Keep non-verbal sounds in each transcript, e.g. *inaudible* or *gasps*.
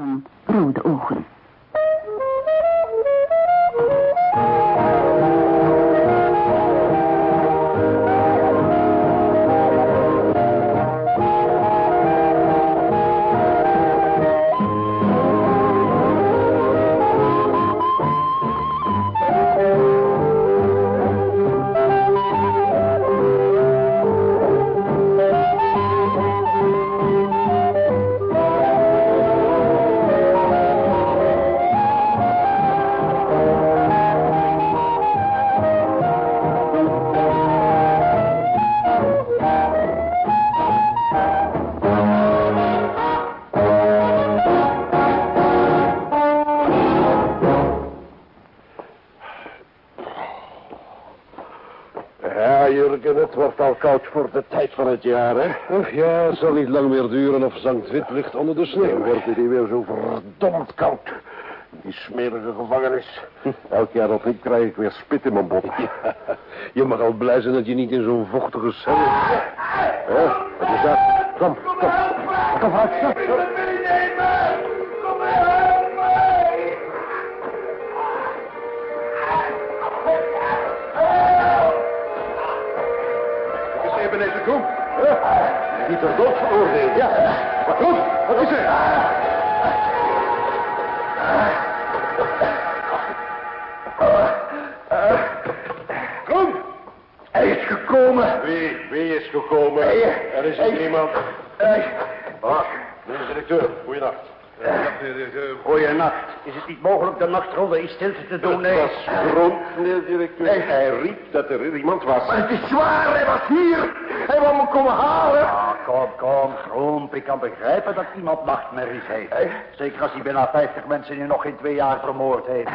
van *clears throat* rode ogen. De tijd van het jaar, hè? Ach ja, het zal niet lang meer duren of Zankt Wit ligt onder de sneeuw. Dan wordt het hier weer zo verdomd koud. Die smerige gevangenis. Elk jaar dat ik krijg ik weer spit in mijn bot. Je mag al blij zijn dat je niet in zo'n vochtige cel. Ja, wat is dat? Kom, kom. Kom, uit, Die ter dood veroordeeld. Ja. Wat goed? Wat is er? Kom! Hij is gekomen. Wie, wie is gekomen? Hij- er is hij- hier niemand. Hij... Ah, meneer de directeur, goeienacht. Goeienacht. Is het niet mogelijk de nachtronde in stilte te doen? Het Nee. was grond, meneer de directeur. Nee. Hij riep dat er iemand was. Maar het is zwaar, hij was hier. Me komen halen. Ah, kom, kom, Gromp. Ik kan begrijpen dat iemand nachtmerries heeft. Zeker als hij bijna 50 mensen in nog geen twee jaar vermoord heeft.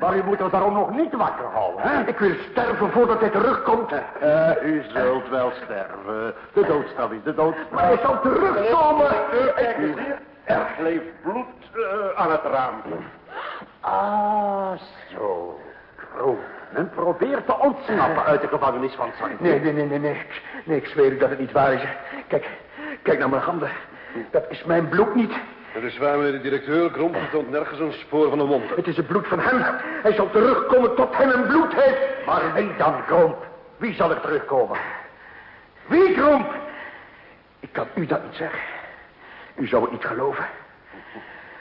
Maar u moet er daarom nog niet wakker houden, hè? Ik wil sterven voordat hij terugkomt. Eh, u zult wel sterven. De doodstraf is de doodstraf. Maar hij zal terugkomen. Kijk eens hier. Er kleeft bloed eh, aan het raam. Ah, zo. Gromp. Men probeert te ontsnappen uit de gevangenis van Sankt. Nee, nee, nee, nee, nee. Nee, ik zweer u dat het niet waar is. Kijk, kijk naar mijn handen. Dat is mijn bloed niet. Het is waar, meneer de directeur. Grond toont nergens een spoor van een wond. Het is het bloed van hem. Hij zal terugkomen tot hij een bloed heeft. Maar wie dan, Gromp? Wie zal er terugkomen? Wie, Gromp? Ik kan u dat niet zeggen. U zou het niet geloven.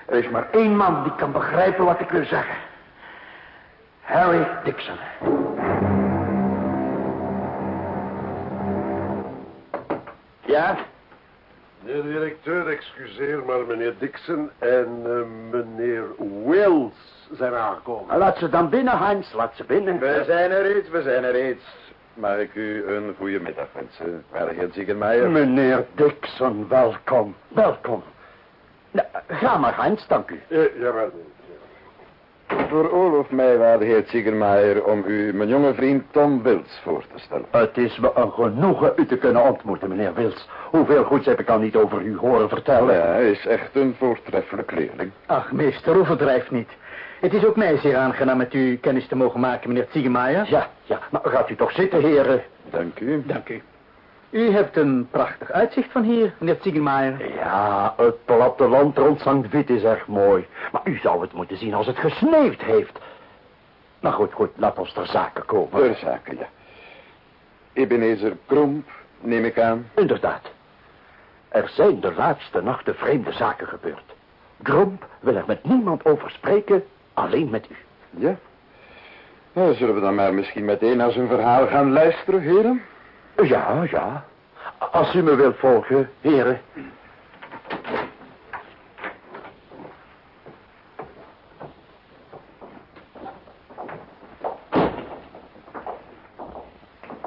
Er is maar één man die kan begrijpen wat ik wil zeggen. Harry Dixon. Ja? Meneer de directeur, excuseer, maar meneer Dixon en eh, meneer Wills zijn aangekomen. Laat ze dan binnen, Heinz. Laat ze binnen. We zijn er reeds, we zijn er reeds. Mag ik u een goede middag wensen, waarheer Ziegenmeijer? Meneer Dixon, welkom. Welkom. Nou, ga maar, Heinz, dank u. Eh, jawel. Veroorloof mij, waarheer Ziegenmeijer, om u mijn jonge vriend Tom Wills voor te stellen. Het is me een genoegen u te kunnen ontmoeten, meneer Wils. Hoeveel goeds heb ik al niet over u horen vertellen? Ja, hij is echt een voortreffelijk leerling. Ach, meester, overdrijf niet. Het is ook mij zeer aangenaam met u kennis te mogen maken, meneer Ziegemeijer. Ja, ja, maar gaat u toch zitten, heren. Dank u. Dank u. U hebt een prachtig uitzicht van hier, meneer Ziegemeijer. Ja, het platteland rond Sankt Wit is erg mooi. Maar u zou het moeten zien als het gesneeuwd heeft. Nou goed, goed, laat ons ter zake komen. Ter zake, ja. Ebenezer Kromp, neem ik aan. Inderdaad. Er zijn de laatste nachten vreemde zaken gebeurd. Grump wil er met niemand over spreken, alleen met u. Ja? Nou, zullen we dan maar misschien meteen naar zijn verhaal gaan luisteren, heren? Ja, ja. Als u me wilt volgen, heren.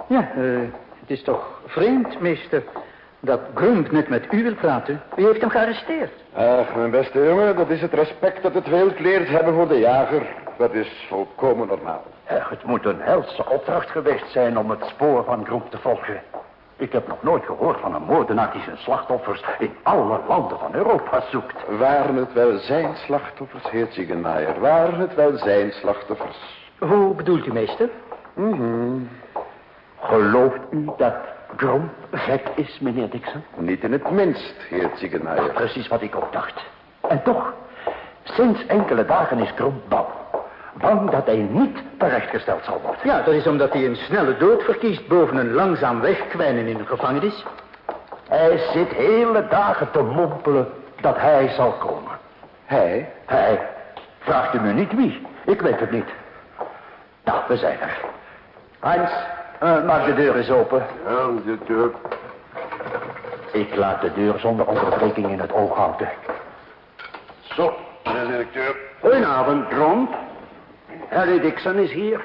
Ja, eh, het is toch vreemd, meester, dat Grump net met u wil praten. U heeft hem gearresteerd. Ach, mijn beste jongen, dat is het respect dat het wild leert hebben voor de jager. Dat is volkomen normaal. Het moet een helse opdracht geweest zijn om het spoor van Grump te volgen. Ik heb nog nooit gehoord van een moordenaar die zijn slachtoffers in alle landen van Europa zoekt. Waren het wel zijn slachtoffers, heer Ziegenmaier? Waren het wel zijn slachtoffers? Hoe bedoelt u, meester? Mhm. Gelooft u dat Grump gek is, meneer Dixon? Niet in het minst, heer Ziegenmaier. Precies wat ik ook dacht. En toch, Sinds enkele dagen is Grump bang. Bang dat hij niet terechtgesteld zal worden. Ja, dat is omdat hij een snelle dood verkiest boven een langzaam wegkwijnen in een gevangenis. Hij zit hele dagen te mompelen dat hij zal komen. Hij? Hij. Vraagt u me niet wie. Ik weet het niet. Nou, we zijn er. Heinz, uh, maak de deur eens open. Ja, de deur. Ik laat de deur zonder onderbreking in het oog houden. Zo, meneer directeur. Goedenavond, Gromp. Harry Dixon is hier.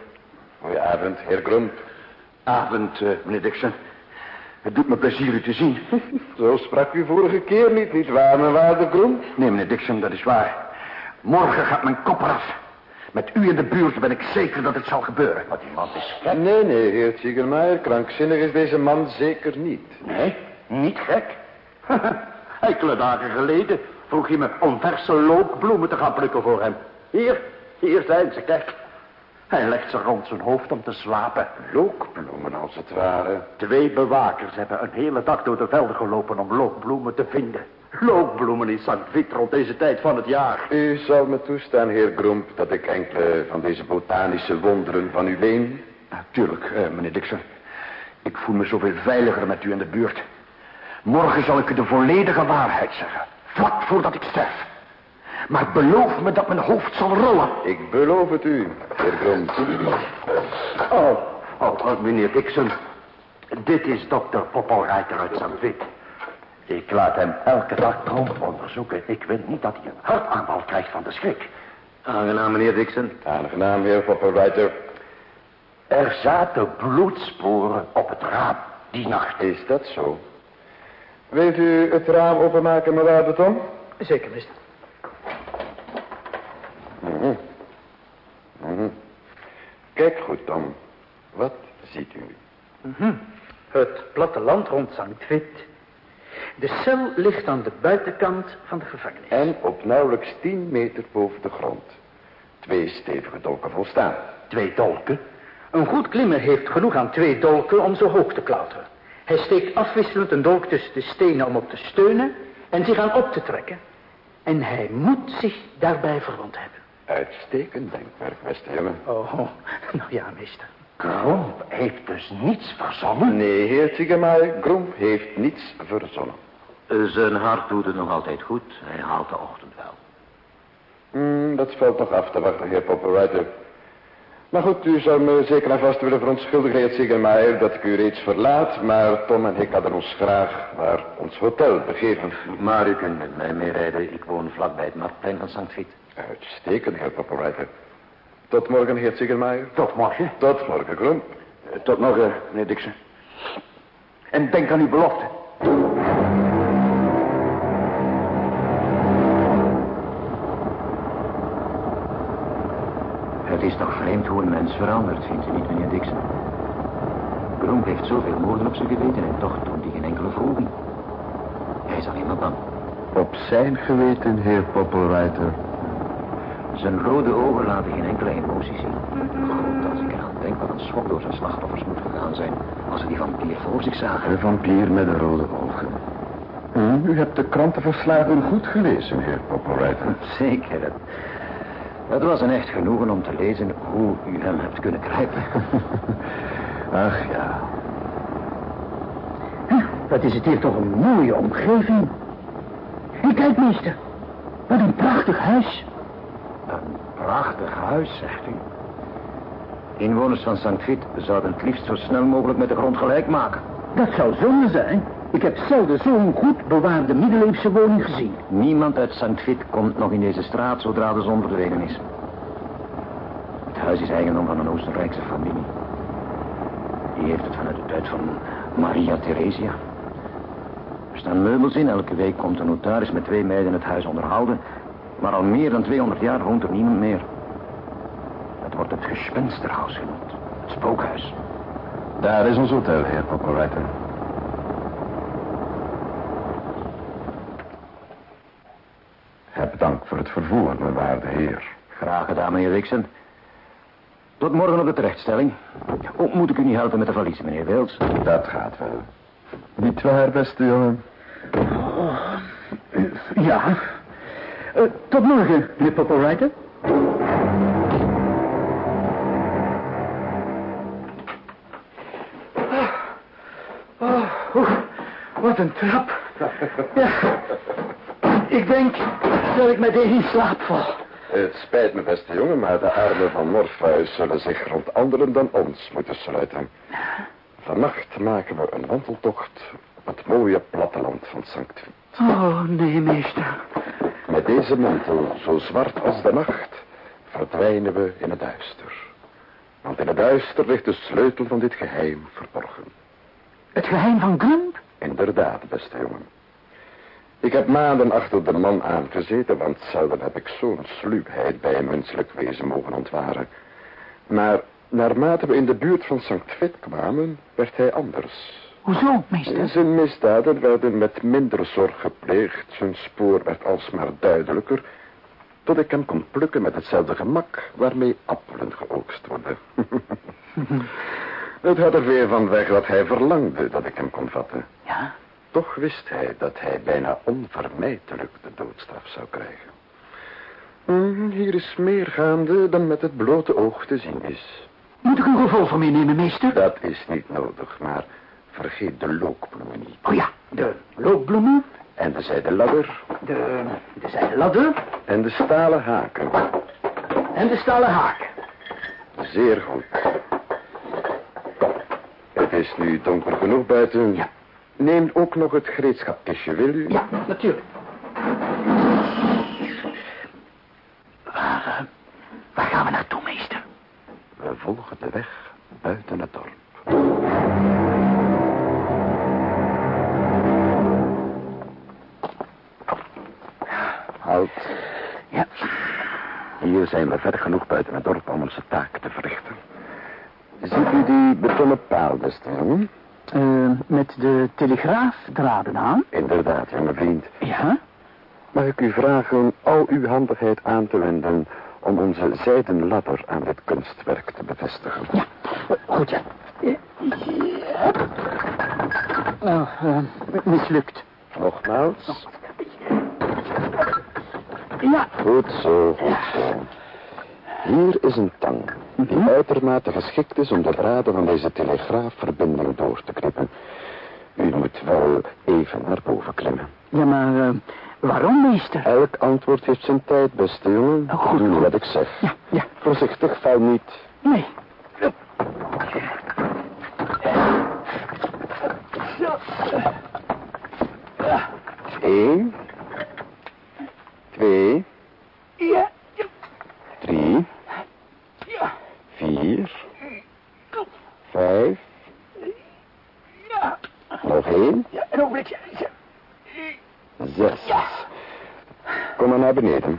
Goedenavond, heer Grump. Avond, uh, meneer Dixon. Het doet me plezier u te zien. *laughs* Zo sprak u vorige keer niet, niet waar, mijn waarde Grump? Nee, meneer Dixon, dat is waar. Morgen gaat mijn kop eraf. Met u in de buurt ben ik zeker dat het zal gebeuren. Maar die man is gek. Nee, nee, heer Ziegelmeier. Krankzinnig is deze man zeker niet. Nee, niet gek. *laughs* Enkele dagen geleden vroeg hij me om verse lookbloemen te gaan plukken voor hem. Hier, hier zijn ze, kijk. Hij legt ze rond zijn hoofd om te slapen. Lookbloemen als het ware. Twee bewakers hebben een hele dag door de velden gelopen om lookbloemen te vinden. Lookbloemen in St. Vit rond deze tijd van het jaar. U zal me toestaan, heer Grump, dat ik enkele van deze botanische wonderen van u leen? Natuurlijk, eh, meneer Dixon. Ik voel me zoveel veiliger met u in de buurt. Morgen zal ik u de volledige waarheid zeggen. Vlak voordat ik sterf. Maar beloof me dat mijn hoofd zal rollen. Ik beloof het u, heer Grump. Oh, oh, oh, meneer Dixon. Dit is dokter Poppelreiter uit St. Vit. Ik laat hem elke dag prompt onderzoeken. Ik wil niet dat hij een hartaanval krijgt van de schrik. Aangenaam, meneer Dixon. Aangenaam, heer Popperwriter. Er zaten bloedsporen op het raam die nacht. Is dat zo? Wilt u het raam openmaken, mijn waarde Tom? Zeker, mister. Mhm. Mhm. Kijk goed, Tom. Wat ziet u? Mhm. Het platteland rond St. Vit. De cel ligt aan de buitenkant van de gevangenis. En op nauwelijks 10 meter boven de grond. Twee stevige dolken volstaan. Twee dolken. Een goed klimmer heeft genoeg aan twee dolken om zo hoog te klauteren. Hij steekt afwisselend een dolk tussen de stenen om op te steunen en zich aan op te trekken. En hij moet zich daarbij verwond hebben. Uitstekend denkwerk, beste jongen. Oh, *laughs* nou ja, meester. Gromp heeft dus niets verzonnen? Nee, heer Ziegemeier, Gromp heeft niets verzonnen. Zijn hart doet het nog altijd goed. Hij haalt de ochtend wel. Hmm, dat valt nog af te wachten, heer Popperwriter. Maar goed, u zou me zeker en vast willen verontschuldigen, heer Ziegemeier, dat ik u reeds verlaat. Maar Tom en ik hadden ons graag naar ons hotel begeven. Maar u kunt met mij meerijden. Ik woon vlakbij het marktplein van St. Vit. Uitstekend, heer Popperwriter. Tot morgen, heer Ziegemeier. Tot morgen. Tot morgen, Gromp. Eh, Tot morgen, meneer Dixon. En denk aan uw belofte. Het is toch vreemd hoe een mens verandert, vindt u niet, meneer Dixon? Gromp heeft zoveel moorden op zijn geweten en toch doet hij geen enkele vroeging. Hij is alleen maar bang. Op zijn geweten, heer Popperwriter. Zijn rode ogen laten geen enkele emotie zien. God, als ik eraan denk wat een schok door zijn slachtoffers moet gegaan zijn... als ze die vampier voor zich zagen. Een vampier met de rode ogen. Hm, U hebt de krantenverslagen goed gelezen, heer Popperwriter. Zeker. Het, het was een echt genoegen om te lezen hoe u hem hebt kunnen grijpen. *laughs* Ach ja. Wat is het hier toch een mooie omgeving. En kijk, meester. Wat een prachtig huis. Een prachtig huis, zegt u. Inwoners van St. Vit zouden het liefst zo snel mogelijk met de grond gelijk maken. Dat zou zonde zijn. Ik heb zelden zo'n goed bewaarde middeleeuwse woning gezien. Niemand uit St. Vit komt nog in deze straat zodra de zon verdwenen is. Het huis is eigendom van een Oostenrijkse familie. Die heeft het vanuit de tijd van Maria Theresia. Er staan meubels in. Elke week komt de notaris met twee meiden het huis onderhouden. Maar al meer dan 200 jaar woont er niemand meer. Het wordt het gespensterhuis genoemd. Het spookhuis. Daar is ons hotel, heer Popperwriter. Heb dank voor het vervoer, mijn waarde heer. Graag gedaan, meneer Dixon. Tot morgen op de terechtstelling. Oh, moet ik u niet helpen met de valiezen, meneer Wils? Dat gaat wel. Niet waar, beste jongen? Ja. Eh, tot morgen, meneer Popelwriter. Oh, oeh, wat een trap. Ja. Ik denk dat ik meteen in slaap val. Het spijt me, beste jongen, maar de armen van Morpheus zullen zich rond anderen dan ons moeten sluiten. Vannacht maken we een wandeltocht op het mooie platteland van Sankt Vit. Oh, nee, meester. Met deze mantel, zo zwart als de nacht, verdwijnen we in het duister. Want in het duister ligt de sleutel van dit geheim verborgen. Het geheim van Grump? Inderdaad, beste jongen. Ik heb maanden achter de man aangezeten, want zelden heb ik zo'n sluwheid bij een menselijk wezen mogen ontwaren. Maar naarmate we in de buurt van Sankt Vit kwamen, werd hij anders. Hoezo, meester? Zijn misdaden werden met minder zorg gepleegd, zijn spoor werd alsmaar duidelijker, tot ik hem kon plukken met hetzelfde gemak waarmee appelen geoogst worden. *laughs* Het had er weer van weg dat hij verlangde dat ik hem kon vatten. Ja? Toch wist hij dat hij bijna onvermijdelijk de doodstraf zou krijgen. Hm, hier is meer gaande dan met het blote oog te zien is. Moet ik een revolver meenemen, meester? Dat is niet nodig, maar vergeet de lookbloemen niet. Oh ja, de loopbloemen, En de zijden ladder de, de zijden ladder en de stalen haken. en de stalen haak. Zeer goed. Het is nu donker genoeg buiten. Ja. Neem ook nog het gereedschapkistje, wil u? Ja, natuurlijk. Waar, eh, waar gaan we naartoe, meester? We volgen de weg buiten het dorp. Ja. Hier zijn we ver genoeg buiten het dorp om onze taak te verrichten. Ziet u die betonnen paal, jongen? Eh, met de telegraafdraden aan? Inderdaad, jonge vriend. Ja? Mag ik u vragen al uw handigheid aan te wenden om onze zijden ladder aan dit kunstwerk te bevestigen? Ja, goed ja. Ja. Nou, eh, mislukt. Nogmaals. Ja, Goed zo, goed zo. Hier is een tang die uitermate geschikt is om de draden van deze telegraafverbinding door te knippen. U moet wel even naar boven klimmen. ja maar eh, waarom, meester? Elk antwoord heeft zijn tijd, beste jongen. Oh, goed, Doe wat ik zeg. Ja, ja. Voorzichtig, val niet. Nee. Eén. Twee. Ja, Drie. ja, Vier. Vijf. ja. Nog één. Ja, een ogenblikje. Ja. Zes. Kom maar naar beneden.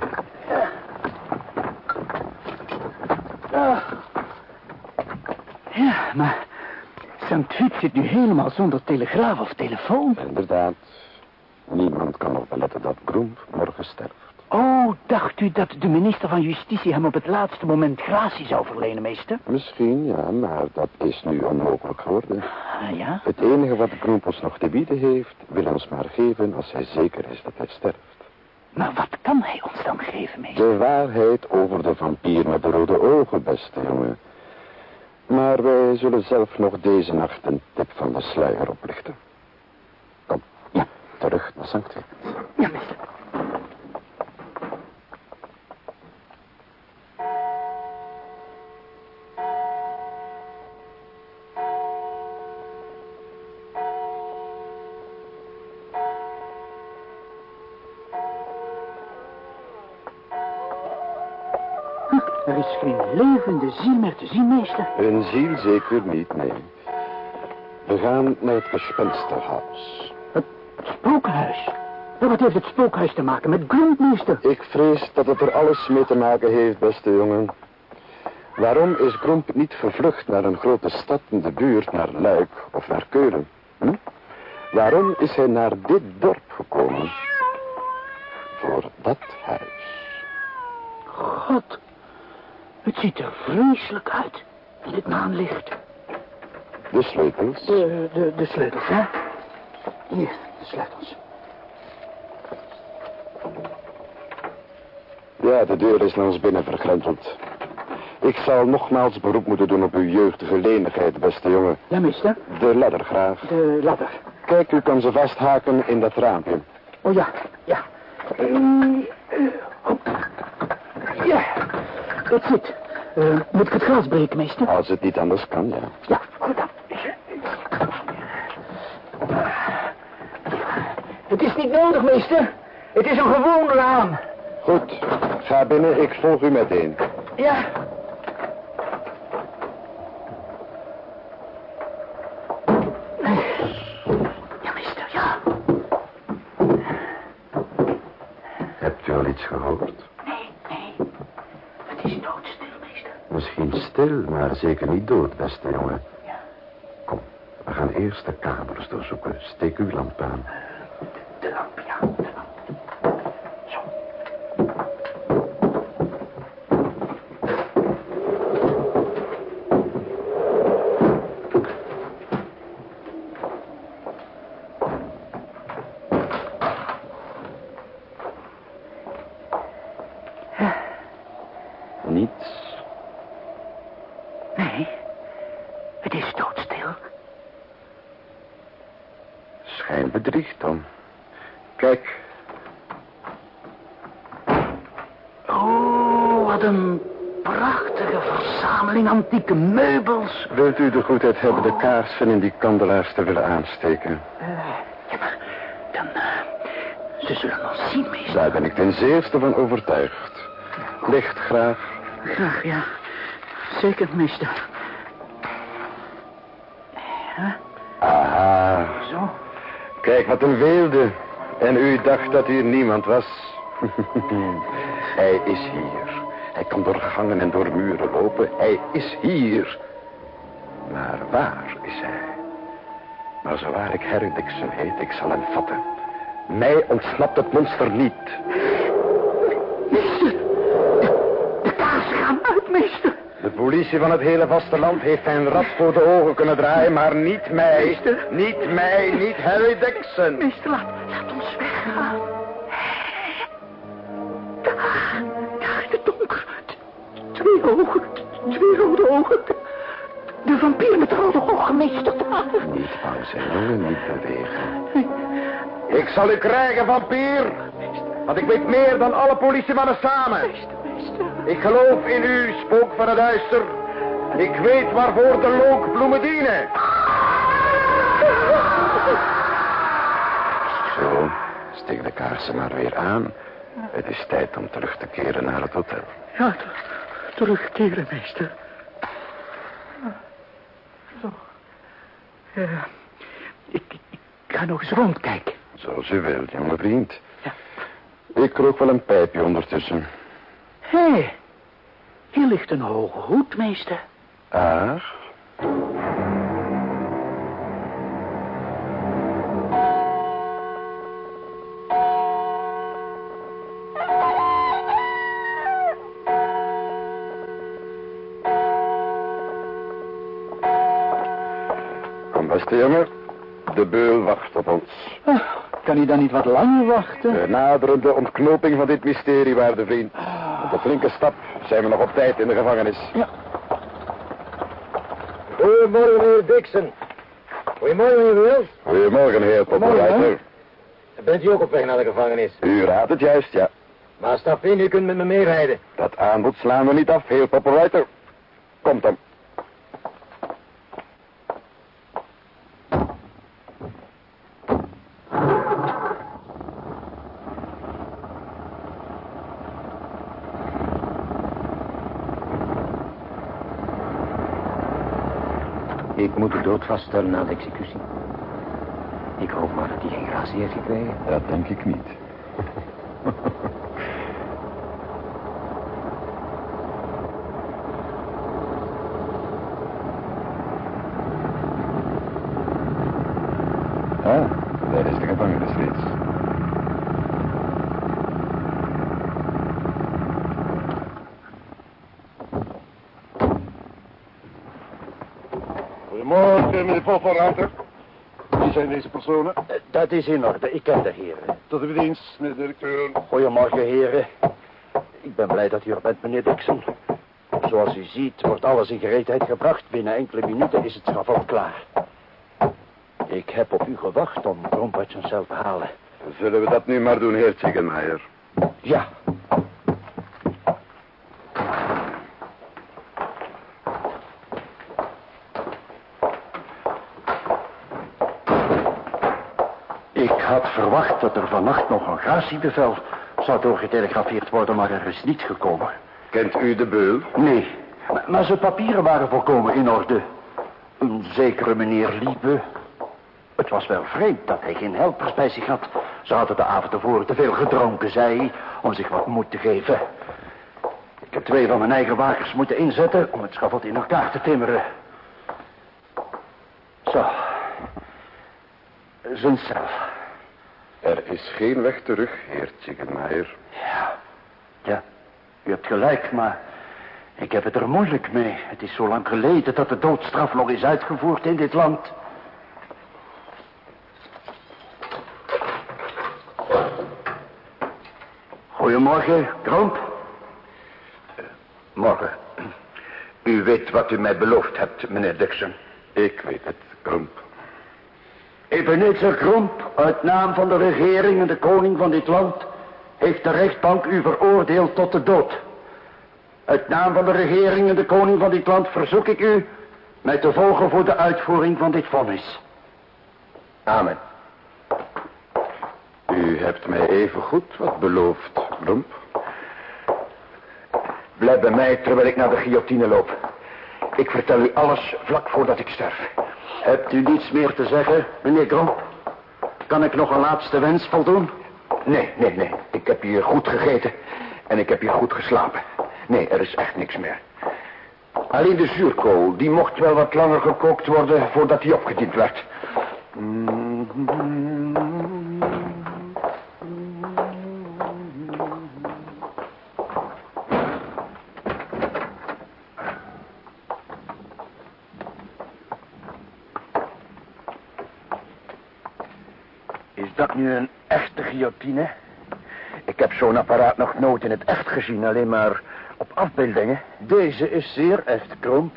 Ja, maar Sankt Vit zit nu helemaal zonder telegraaf of telefoon. Inderdaad. Niemand kan nog beletten dat Groen morgen sterft. Oh, dacht u dat de minister van Justitie hem op het laatste moment gratie zou verlenen, meester? Misschien, ja, maar dat is nu onmogelijk geworden. Ah, ja? Het enige wat ons nog te bieden heeft, wil ons maar geven als hij zeker is dat hij sterft. Maar wat kan hij ons dan geven, meester? De waarheid over de vampier met de rode ogen, beste jongen. Maar wij zullen zelf nog deze nacht een tip van de sluier oplichten. Kom, Ja. terug naar Sankt. Ja, meester. Levende ziel meer te zien, meester. Een ziel zeker niet, nee. We gaan naar het gespensterhuis. Het spookhuis. Maar wat heeft het spookhuis te maken met Grunt, meester? Ik vrees dat het er alles mee te maken heeft, beste jongen. Waarom is Gromp niet vervlucht naar een grote stad in de buurt, naar Luik of naar Keulen? Hm? Waarom is hij naar dit dorp gekomen? Voor dat huis. God, het ziet er vreselijk uit in het maanlicht. De sleutels. De, de, de sleutels, hè? Hier, de sleutels. Ja, de deur is naar ons binnen vergrendeld. Ik zal nogmaals beroep moeten doen op uw jeugdige lenigheid, beste jongen. Ja, meester. De ladder graag. De ladder. Kijk, u kan ze vasthaken in dat raampje. Oh ja, ja. Eh, eh, hop. Ja, dat zit. Eh, moet ik het glas breken, meester? Als het niet anders kan, ja. Ja, goed dan. Het is niet nodig, meester. Het is een gewoon raam. Goed, ga binnen, ik volg u meteen. Ja, meester, ja. Hebt u al iets gehoord? Nee, nee. Het is doodstil, meester. Misschien zeker niet dood, beste jongen. Ja. Kom, we gaan eerst de kamers doorzoeken. Steek uw lamp aan. De lamp, ja, de lamp. Zo. Niets. Nee, het is doodstil. Schijn bedriegt dan. Kijk, Oh, wat een prachtige verzameling antieke meubels. wilt goedheid hebben de kaarsen in die kandelaars te willen aansteken? Eh, ja, maar dan... eh, ze zullen ons zien, meester. Daar ben ik ten zeerste van overtuigd. Licht graag. Graag, ja. Zeker, meester. Ja, Aha, zo. kijk wat een weelde. En u dacht dat hier niemand was. *laughs* Hij is hier. Hij kan door gangen en door muren lopen. Hij is hier. Waar is hij? Maar zowaar ik Harry Dixon heet, ik zal hem vatten. Mij ontsnapt het monster niet. Meester, de, de gaan uit, meester. De politie van het hele vasteland heeft zijn rad voor de ogen kunnen draaien, maar niet mij. Meester. Niet mij, niet Harry Dixon. Meester, laat, zijn, jongen, niet bewegen. Ik zal u krijgen, vampier. Want ik weet meer dan alle politiemannen samen. Ik geloof in u, spook van het duister. Ik weet waarvoor de lookbloemen dienen. Zo, steek de kaarsen maar weer aan. Het is tijd om terug te keren naar het hotel. Ja, ter- terugkeren, meester. Zo. Ja, ga nog eens rondkijken. Zoals u wilt, jonge vriend. Ja. Ik rook wel een pijpje ondertussen. Hé, hey, hier ligt een hoge hoed, meester. Ah, Kom, beste jongen. De beul wacht op ons. Ah, kan hij dan niet wat langer wachten? De naderende ontknoping van dit mysterie, waarde vriend. Op een flinke stap zijn we nog op tijd in de gevangenis. Goedemorgen, meneer Dixon. Goedemorgen, meneer Wills. Goedemorgen, heer Poppenreiter. Bent u ook op weg naar de gevangenis? U raadt het juist, ja. Maar stap in, u kunt met me meerijden. Dat aanbod slaan we niet af, heer Poppenreiter. Komt dan. Ik moet de dood vaststellen na de executie. Ik hoop maar dat hij geen gratie heeft gekregen. Dat denk ik niet. ah, daar is de gevangenis reeds. Goedemorgen, meneer Poppenrater. Wie personen? Dat is in orde, ik ken de heren. Tot uw dienst, meneer directeur. Goedemorgen, heren. Ik ben blij dat u er bent, meneer Dixon. Zoals u ziet wordt alles in gereedheid gebracht. Binnen enkele minuten is het schavot klaar. Ik heb op u gewacht om zijn cel te halen. Zullen we dat nu maar doen, heer Ziegenmeijer? Ja. Ik had verwacht dat er vannacht nog een gratiebevel zou doorgetelegrafeerd worden, maar er is niet gekomen. Kent u de beul? Nee, maar, maar zijn papieren waren volkomen in orde. Een zekere meneer Liebe. Het was wel vreemd dat hij geen helpers bij zich had. Ze hadden de avond ervoor te veel gedronken, zei hij, om zich wat moed te geven. Ik heb twee van mijn eigen wakers moeten inzetten om het schavot in elkaar te timmeren. Zo. Zijn cel. Er is geen weg terug, heer Ziegenmeijer. Ja, ja, u hebt gelijk, maar ik heb het er moeilijk mee. Het is zo lang geleden dat de doodstraf nog is uitgevoerd in dit land. Goedemorgen, Kromp. Morgen. *clears throat* U weet wat u mij beloofd hebt, meneer Dixon. Ik weet het, Kromp. Ebenezer Kromp, uit naam van de regering en de koning van dit land, heeft de rechtbank u veroordeeld tot de dood. Uit naam van de regering en de koning van dit land verzoek ik u mij te volgen voor de uitvoering van dit vonnis. Amen. U hebt mij even goed wat beloofd, Kromp. Blijf bij mij terwijl ik naar de guillotine loop. Ik vertel u alles vlak voordat ik sterf. Hebt u niets meer te zeggen, meneer Kromp? Kan ik nog een laatste wens voldoen? Nee, nee, nee. Ik heb hier goed gegeten en ik heb hier goed geslapen. Nee, er is echt niks meer. Alleen de zuurkool, die mocht wel wat langer gekookt worden voordat die opgediend werd. Dat nu een echte guillotine? Ik heb zo'n apparaat nog nooit in het echt gezien, alleen maar op afbeeldingen. Deze is zeer echt, Kromp.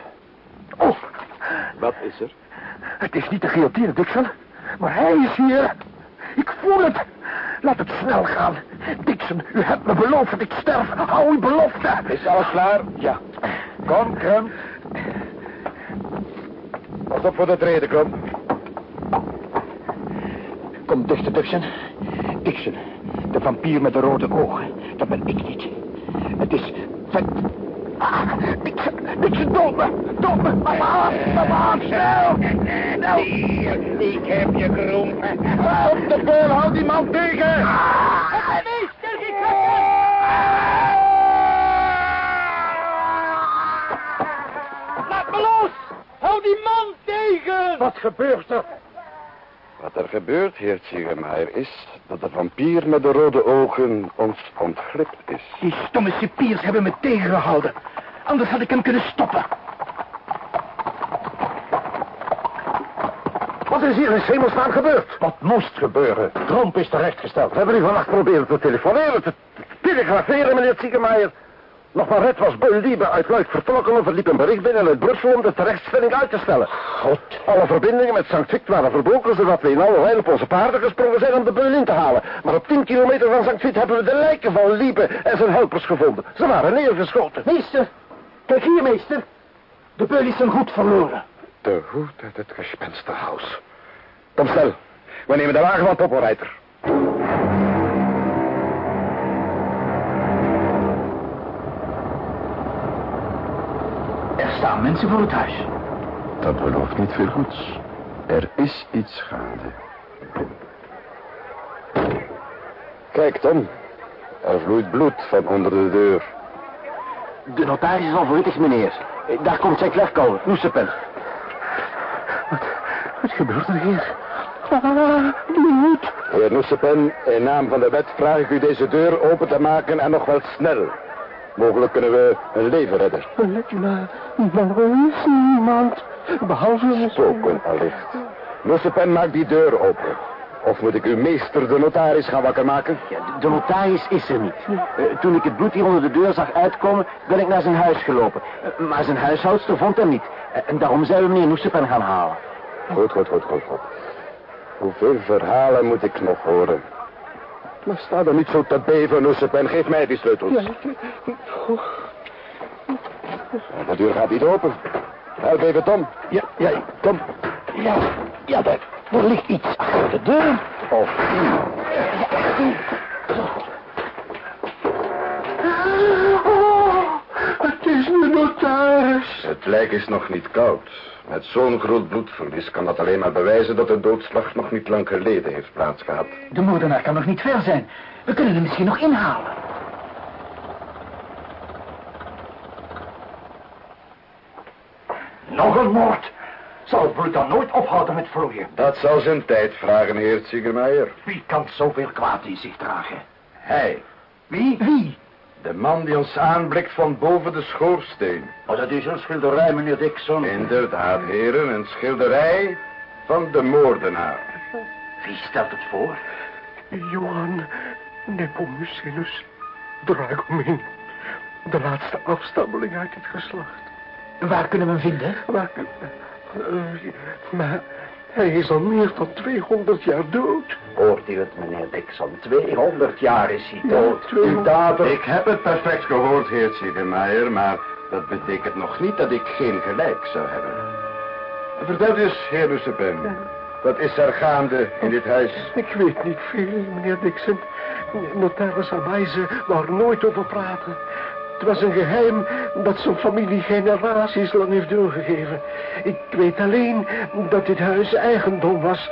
Oh, Wat is er? het is niet de guillotine, Dixon, maar hij is hier. Ik voel het. Laat het snel gaan. Dixon, u hebt me beloofd dat ik sterf. Hou uw belofte. Is alles klaar? Ja. Kom, Kromp. Pas op voor de treden, Kromp. Kom dichter, Dixon. Dixon, de vampier met de rode ogen. Dat ben ik niet. Het is... Vet... Ah, Dixon, Dixon, dood me. Dood me. Laat me aan. Me aan. Snel. Snel. Hier, ik heb je kromp. Op de beul, houd die man tegen. Laat me los! Hou die man tegen! Wat gebeurt er? Wat er gebeurt, heer Ziegenmeijer, is dat de vampier met de rode ogen ons ontglipt is. Die stomme cipiers hebben me tegengehouden. Anders had ik hem kunnen stoppen. Wat is hier in hemelsnaam gebeurd? Wat moest gebeuren? Tromp is terechtgesteld. We hebben u vannacht proberen te telefoneren, te te telegraferen, meneer Ziegemeijer. Nog maar net was Liebe uit Luik vertrokken en verliep een bericht binnen uit Brussel om de terechtstelling uit te stellen. God. Alle verbindingen met St. Vit waren verbroken, zodat we in alle lijn op onze paarden gesprongen zijn om de Beul in te halen. Maar op 10 kilometer van St. Vit hebben we de lijken van Liebe en zijn helpers gevonden. Ze waren neergeschoten. Meester, kijk hier, meester. De beul is zijn goed verloren. De hoed uit het gespensterhuis. Kom snel. We nemen de wagen van Poppelrijter. Staan mensen voor het huis. Dat belooft niet veel goeds. Er is iets gaande. Kijk, Tom. Er vloeit bloed van onder de deur. De notaris is al verwittigd, meneer. Daar komt zijn klerk Noesepen. Wat, wat gebeurt er hier? Ah, bloed. Heer Noesepen, in naam van de wet vraag ik u deze deur open te maken en nog wel snel. Mogelijk kunnen we een leven redden. Maar, maar er is niemand. Behalve... Spoken allicht. Noesepen, maak die deur open. Of moet ik uw meester, de notaris, gaan wakker maken? Ja, de, de notaris is er niet. Eh, toen ik het bloed hier onder de deur zag uitkomen, ben ik naar zijn huis gelopen. Eh, maar zijn huishoudster vond hem niet. Eh, en daarom zijn we meneer Noesepen gaan halen. Goed, goed, goed, goed, goed. Hoeveel verhalen moet ik nog horen? Maar sta er niet zo te beven, Noesepen. Geef mij die sleutels. Ja, de deur gaat niet open. Help even Tom. Ja, ja, Tom. Ja, ja, daar, er ligt iets achter de deur. Of Het is de notaris. Het lijk is nog niet koud. Met zo'n groot bloedverlies kan dat alleen maar bewijzen dat de doodslag nog niet lang geleden heeft plaatsgehad. De moordenaar kan nog niet ver zijn. We kunnen hem misschien nog inhalen. Nog een moord. Zal het bloed dan nooit ophouden met vloeien? Dat zal zijn tijd vragen, heer Ziegermeijer. Wie kan zoveel kwaad in zich dragen? Hij, Wie? Wie? De man die ons aanblikt van boven de schoorsteen. Oh, dat is een schilderij, meneer Dixon. Inderdaad, heren, een schilderij van de moordenaar. Wie stelt het voor? Johan Nepomucenus Dragomin. De laatste afstammeling uit dit geslacht. Waar kunnen we hem vinden? Maar, eh, maar hij is al meer dan 200 jaar dood. Hoort u het, meneer Dixon? 200 jaar is hij dood. Ja, 200. Uw dader... Ik heb het perfect gehoord, heer Ziegermeijer, maar dat betekent nog niet dat ik geen gelijk zou hebben. Vertel dus, heer Lucepen. Wat is er gaande in dit huis? Ik weet niet veel, meneer Dixon. Notaris wou er nooit over praten. Het was een geheim dat zijn familie generaties lang heeft doorgegeven. Ik weet alleen dat dit huis eigendom was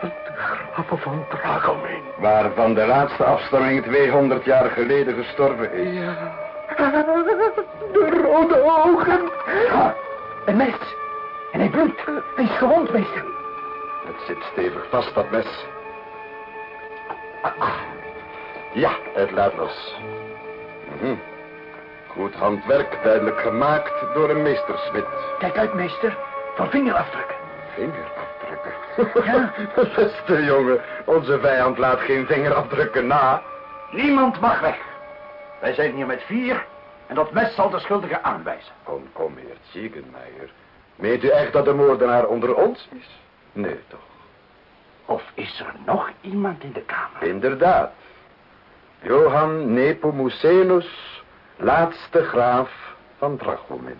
van de graven van Dragomin. Waarvan de laatste afstamming 200 jaar geleden gestorven is. Ja, de rode ogen. Een mes. En hij bloedt. Hij is gewond, meester. Het zit stevig vast, dat mes. Ja, het laat los. Mhm. Goed handwerk, duidelijk gemaakt door een meestersmid. Kijk uit, meester. Voor vingerafdrukken. Vingerafdrukken. Ja. *laughs* Beste jongen, onze vijand laat geen vingerafdrukken na. Niemand mag weg. Wij zijn hier met vier en dat mes zal de schuldige aanwijzen. Kom, kom, heer Ziegenmeijer. Meent u echt dat de moordenaar onder ons is? Nee, toch? Of is er nog iemand in de kamer? Inderdaad. Johan Nepomucenus, laatste graaf van Dragomin.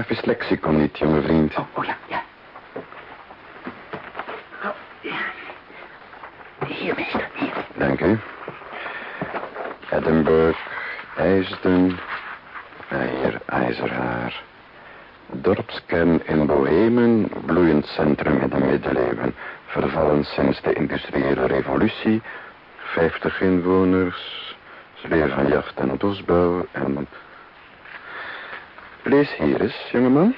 Het geografisch lexicon niet, jonge vriend. Oh, oh ja, ja. Oh, ja. Hier, meester, hier. Dank u. Edinburgh, IJsden, hier IJzerhaar. Dorpskern in Bohemen, bloeiend centrum in de middeleeuwen. Vervallen sinds de industriële revolutie. 50 inwoners, sfeer van jacht en bosbouw en... Lees hier eens, jongeman.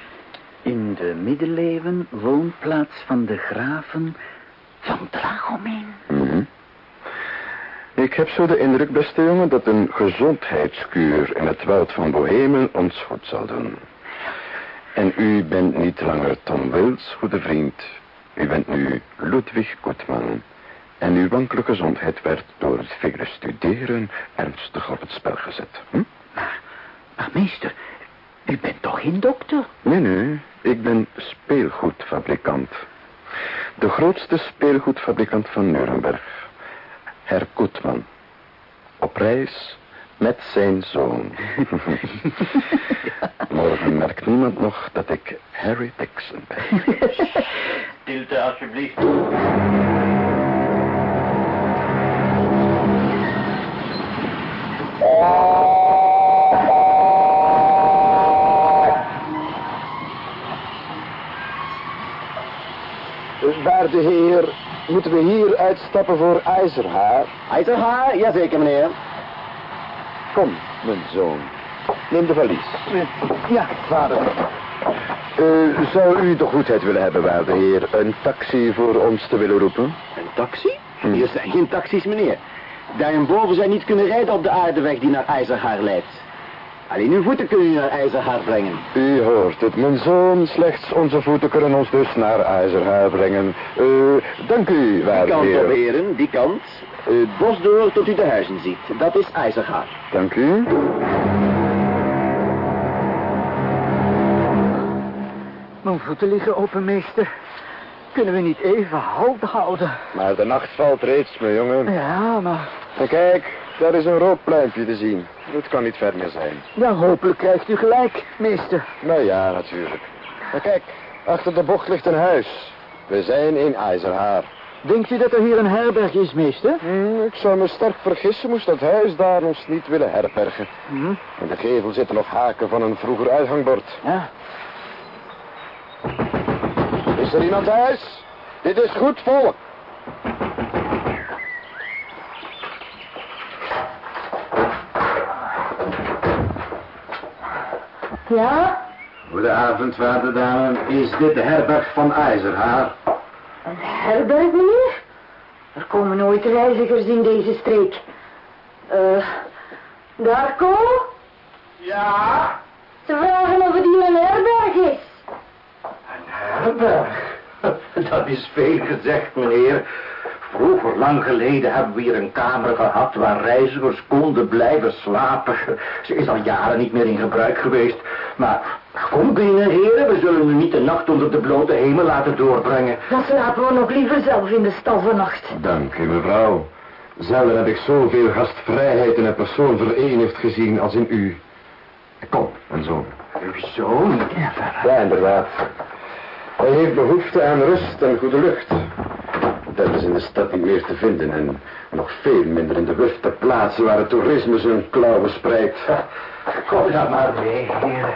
In de middeleeuwen woonplaats van de graven van Dragomeen. Mhm. Ik heb zo de indruk, beste jongen, dat een gezondheidskuur in het woud van Bohemen ons goed zal doen. En u bent niet langer Tom Wills, goede vriend. U bent nu Ludwig Goodman. En uw wankele gezondheid werd door het vele studeren ernstig op het spel gezet. Hm? Maar, maar meester, u bent toch geen dokter? Nee, nee, ik ben speelgoedfabrikant. De grootste speelgoedfabrikant van Nuremberg. Herr Goodman. Op reis met zijn zoon. *laughs* Morgen merkt niemand nog dat ik Harry Dixon ben. *laughs* Stilte, alsjeblieft. Waarde heer, moeten we hier uitstappen voor IJzerhaar? IJzerhaar? Jazeker, meneer. Kom, mijn zoon. Neem de valies. Ja, vader. Uh, zou u de goedheid willen hebben, waarde heer, een taxi voor ons te willen roepen? Een taxi? Hier zijn geen taxis, meneer. Daarboven zijn niet kunnen rijden op de aardeweg die naar IJzerhaar leidt. Alleen uw voeten kunnen u naar IJzerhaar brengen. U hoort het, mijn zoon. Slechts onze voeten kunnen ons dus naar IJzerhaar brengen. Uh, dank u, Die waarde kant op, heer. heren, die kant. Het bos door tot u de huizen ziet. Dat is IJzerhaar. Dank u. Mijn voeten liggen open, meester. Kunnen we niet even halt houden? Maar de nacht valt reeds, mijn jongen. Ja, maar... En kijk, daar is een rookpluimpje te zien. Dat kan niet ver meer zijn. Ja, hopelijk krijgt u gelijk, meester. Nou ja, natuurlijk. Maar kijk, achter de bocht ligt een huis. We zijn in IJzerhaar. Denkt u dat er hier een herberg is, meester? Hm, ik zou me sterk vergissen moest dat huis daar ons niet willen herbergen. Hm? In de gevel zitten nog haken van een vroeger uithangbord. Ja. Is er iemand thuis? Dit is goed volk. Ja? Goedenavond, waarde dame. Is dit de herberg van IJzerhaar? Een herberg, meneer? Er komen nooit reizigers in deze streek. Eh, Darko? Ja, Ze vragen of het hier een herberg is. een herberg. *laughs* Dat is veel gezegd, meneer. Vroeger, lang geleden, hebben we hier een kamer gehad waar reizigers konden blijven slapen. Ze is al jaren niet meer in gebruik geweest. Maar kom binnen, heren. We zullen u niet de nacht onder de blote hemel laten doorbrengen. Dan slapen we nog liever zelf in de stal vannacht. Dank u, mevrouw. Zelden heb ik zoveel gastvrijheid in een persoon verenigd gezien als in u. Kom, mijn zoon. Uw zoon? Ja, inderdaad. Hij heeft behoefte aan rust en goede lucht. Dat is in de stad niet meer te vinden en nog veel minder in de wufte plaatsen waar het toerisme zijn klauwen spreidt. *laughs* Kom dan maar mee, heren.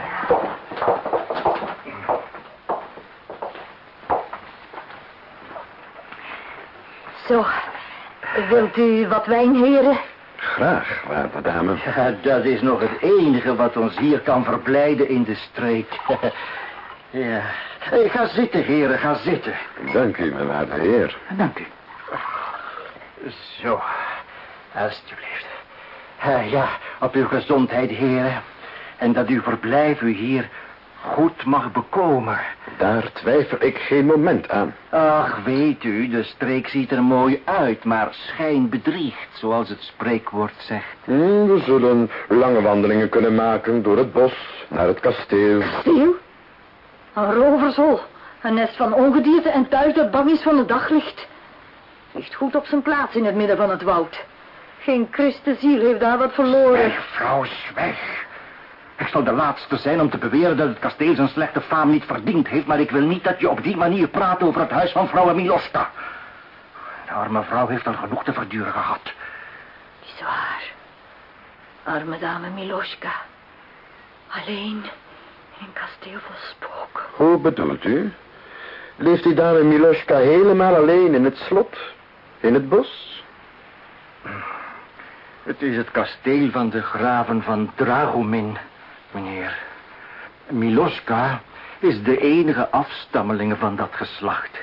Zo, wilt u wat wijn, heren? Graag, waarde dame. Ja, dat is nog het enige wat ons hier kan verblijden in de streek. *laughs* ja. Hey, ga zitten, heren, ga zitten. Dank u, mijn waarde heer. Dank u. Zo, alstublieft. Eh, ja, op uw gezondheid, heren. En dat uw verblijf u hier goed mag bekomen. Daar twijfel ik geen moment aan. Ach, weet u, de streek ziet er mooi uit, maar schijn bedriegt, zoals het spreekwoord zegt. Hm, we zullen lange wandelingen kunnen maken door het bos naar het kasteel. Stil. Een rovershol. Een nest van ongedierte en thuis dat bang is van het daglicht. Ligt goed op zijn plaats in het midden van het woud. Geen christenziel heeft daar wat verloren. Zwijg, vrouw, zwijg. Ik zal de laatste zijn om te beweren dat het kasteel zijn slechte faam niet verdiend heeft, maar ik wil niet dat je op die manier praat over het huis van vrouw Miloska. arme vrouw heeft al genoeg te verduren gehad. Is waar. Arme dame Miloshka. Alleen in kasteel vol spook. Hoe bedoelt u? Leeft die dame Miloshka helemaal alleen in het slot? In het bos? Het is het kasteel van de graven van Dragomin, meneer. Miloshka is de enige afstammeling van dat geslacht.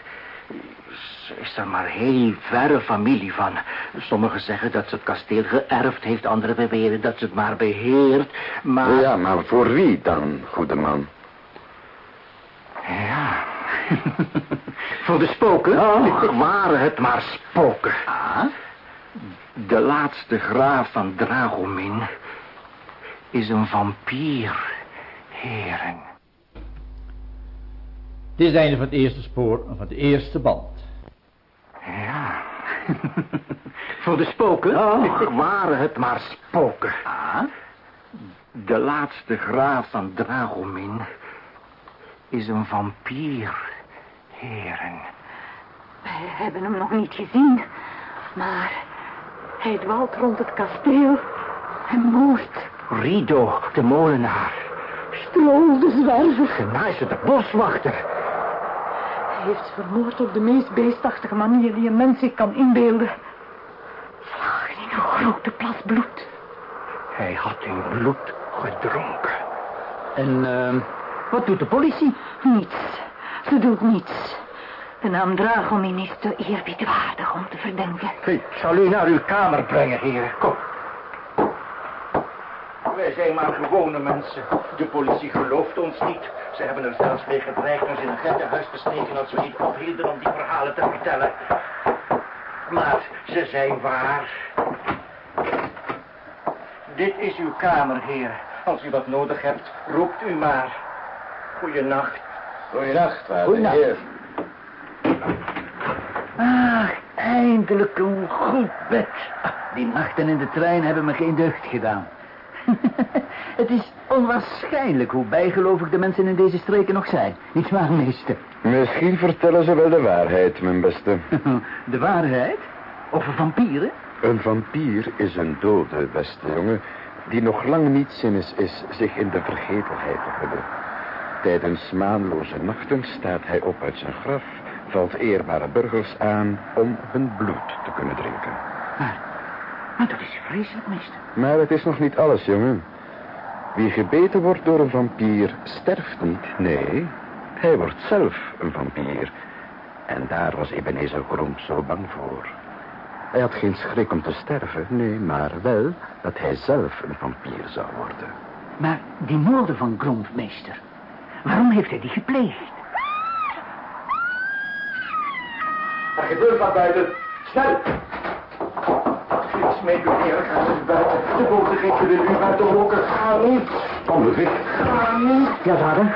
Is er maar heel verre familie van. Sommigen zeggen dat ze het kasteel geërfd heeft, anderen beweren dat ze het maar beheert, maar... Ja, maar voor wie dan, goede man? Ja. *laughs* Voor de spoken? Oh, waren het maar spoken. Ah? De laatste graaf van Dragomin is een vampier, heren. Dit is het einde van het eerste spoor van de eerste band. Ja. *laughs* Voor de spoken? Oh, waren het maar spoken. Ah? De laatste graaf van Dragomin is een vampier, heren. Wij hebben hem nog niet gezien, maar hij dwaalt rond het kasteel en moordt. Rido, de molenaar. Strool, de zwerver. Genaise, de boswachter. Hij heeft vermoord op de meest beestachtige manier die een mens zich kan inbeelden. Slagen in een grote plas bloed. Hij had in bloed gedronken. En uh, wat doet de politie? Niets. Ze doet niets. De naam Dragomin is te eerbiedwaardig om te verdenken. Ik zal u naar uw kamer brengen, heren. Kom. Wij zijn maar gewone mensen. De politie gelooft ons niet. Ze hebben er zelfs mee gedreigd ons in een gettenhuis te steken als we niet ophielden om die verhalen te vertellen. Maar ze zijn waar. Dit is uw kamer, heer. Als u wat nodig hebt, roept u maar. Goeienacht. Goeienacht, waarde Goeienacht. heer. Ah, eindelijk een goed bed. Die nachten in de trein hebben me geen deugd gedaan. *laughs* Het is onwaarschijnlijk hoe bijgelovig de mensen in deze streken nog zijn. Niet waar, meester? Misschien vertellen ze wel de waarheid, mijn beste. *laughs* De waarheid? Over vampieren? Een vampier is een dode, beste jongen, die nog lang niet zinnes is zich in de vergetelheid te hebben. Tijdens maanloze nachten staat hij op uit zijn graf, valt eerbare burgers aan om hun bloed te kunnen drinken. Maar, maar dat is vreselijk, meester. Maar het is nog niet alles, jongen. Wie gebeten wordt door een vampier sterft niet, nee. Hij wordt zelf een vampier. En daar was Ebenezer Gromp zo bang voor. Hij had geen schrik om te sterven, nee, maar wel dat hij zelf een vampier zou worden. Maar die moorden van Gromp, meester. Waarom heeft hij die gepleegd? Er gebeurt wat buiten. Snel! Ik smeek u, heren, ga eens buiten. De bovengekken wil u buiten lokken. Ga niet. Kom, Ludwig. Ga niet. Ja, vader.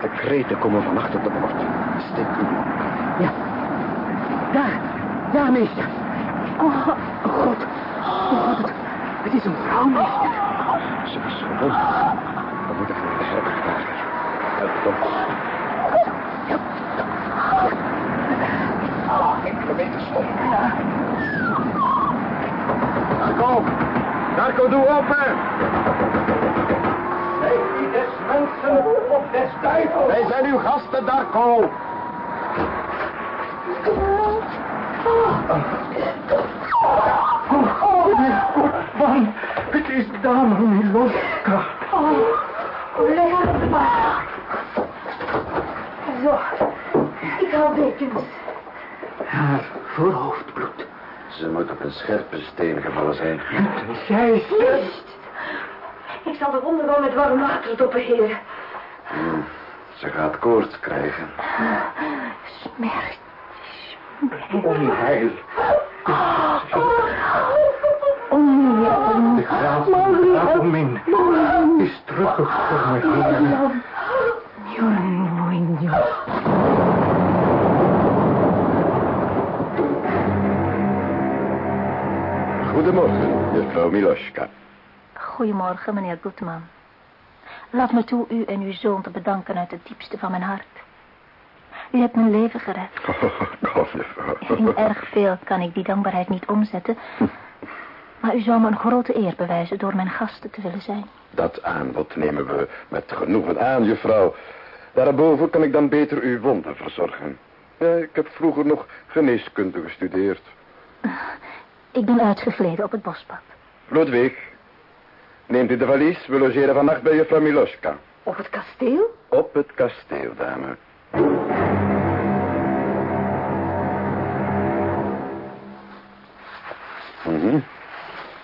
De kreten komen van achter de poort. Steek u. Ja. Daar. Daar, meester. Oh, God. Oh, God. Het, het is een vrouw, meester. Ze is gewond. We moeten voor de herder vragen. Help ons. Enkele meters op. Darko! Darko, doe open! Zijt u des mensen of des duivels? Wij zijn uw gasten, Darko! Oh, mijn god, man. Het is dame Miloska. Oh, leg haar op de bank. Zo, ik haal dekens. Haar voorhoofdbloed. Ze moet op een scherpe steen gevallen zijn. Zij is... Ik zal de wonden wel met warm water opheren. Hmm, Ze gaat koorts krijgen. Smert. Onheil. Oh, De graaf is teruggekomen, heren. Goedemorgen, juffrouw Miloshka. Goedemorgen, meneer Goedman. Laat me toe u en uw zoon te bedanken uit het diepste van mijn hart. U hebt mijn leven gered. Oh, juffrouw. In erg veel kan ik die dankbaarheid niet omzetten. Maar u zou me een grote eer bewijzen door mijn gasten te willen zijn. Dat aanbod nemen we met genoegen aan, juffrouw. Daarboven kan ik dan beter uw wonden verzorgen. Ja, ik heb vroeger nog geneeskunde gestudeerd. Ik ben uitgegleden op het bospad. Ludwig, neemt u de valies. We logeren vannacht bij juffrouw Miloska. Op het kasteel? Op het kasteel, dame. Mhm.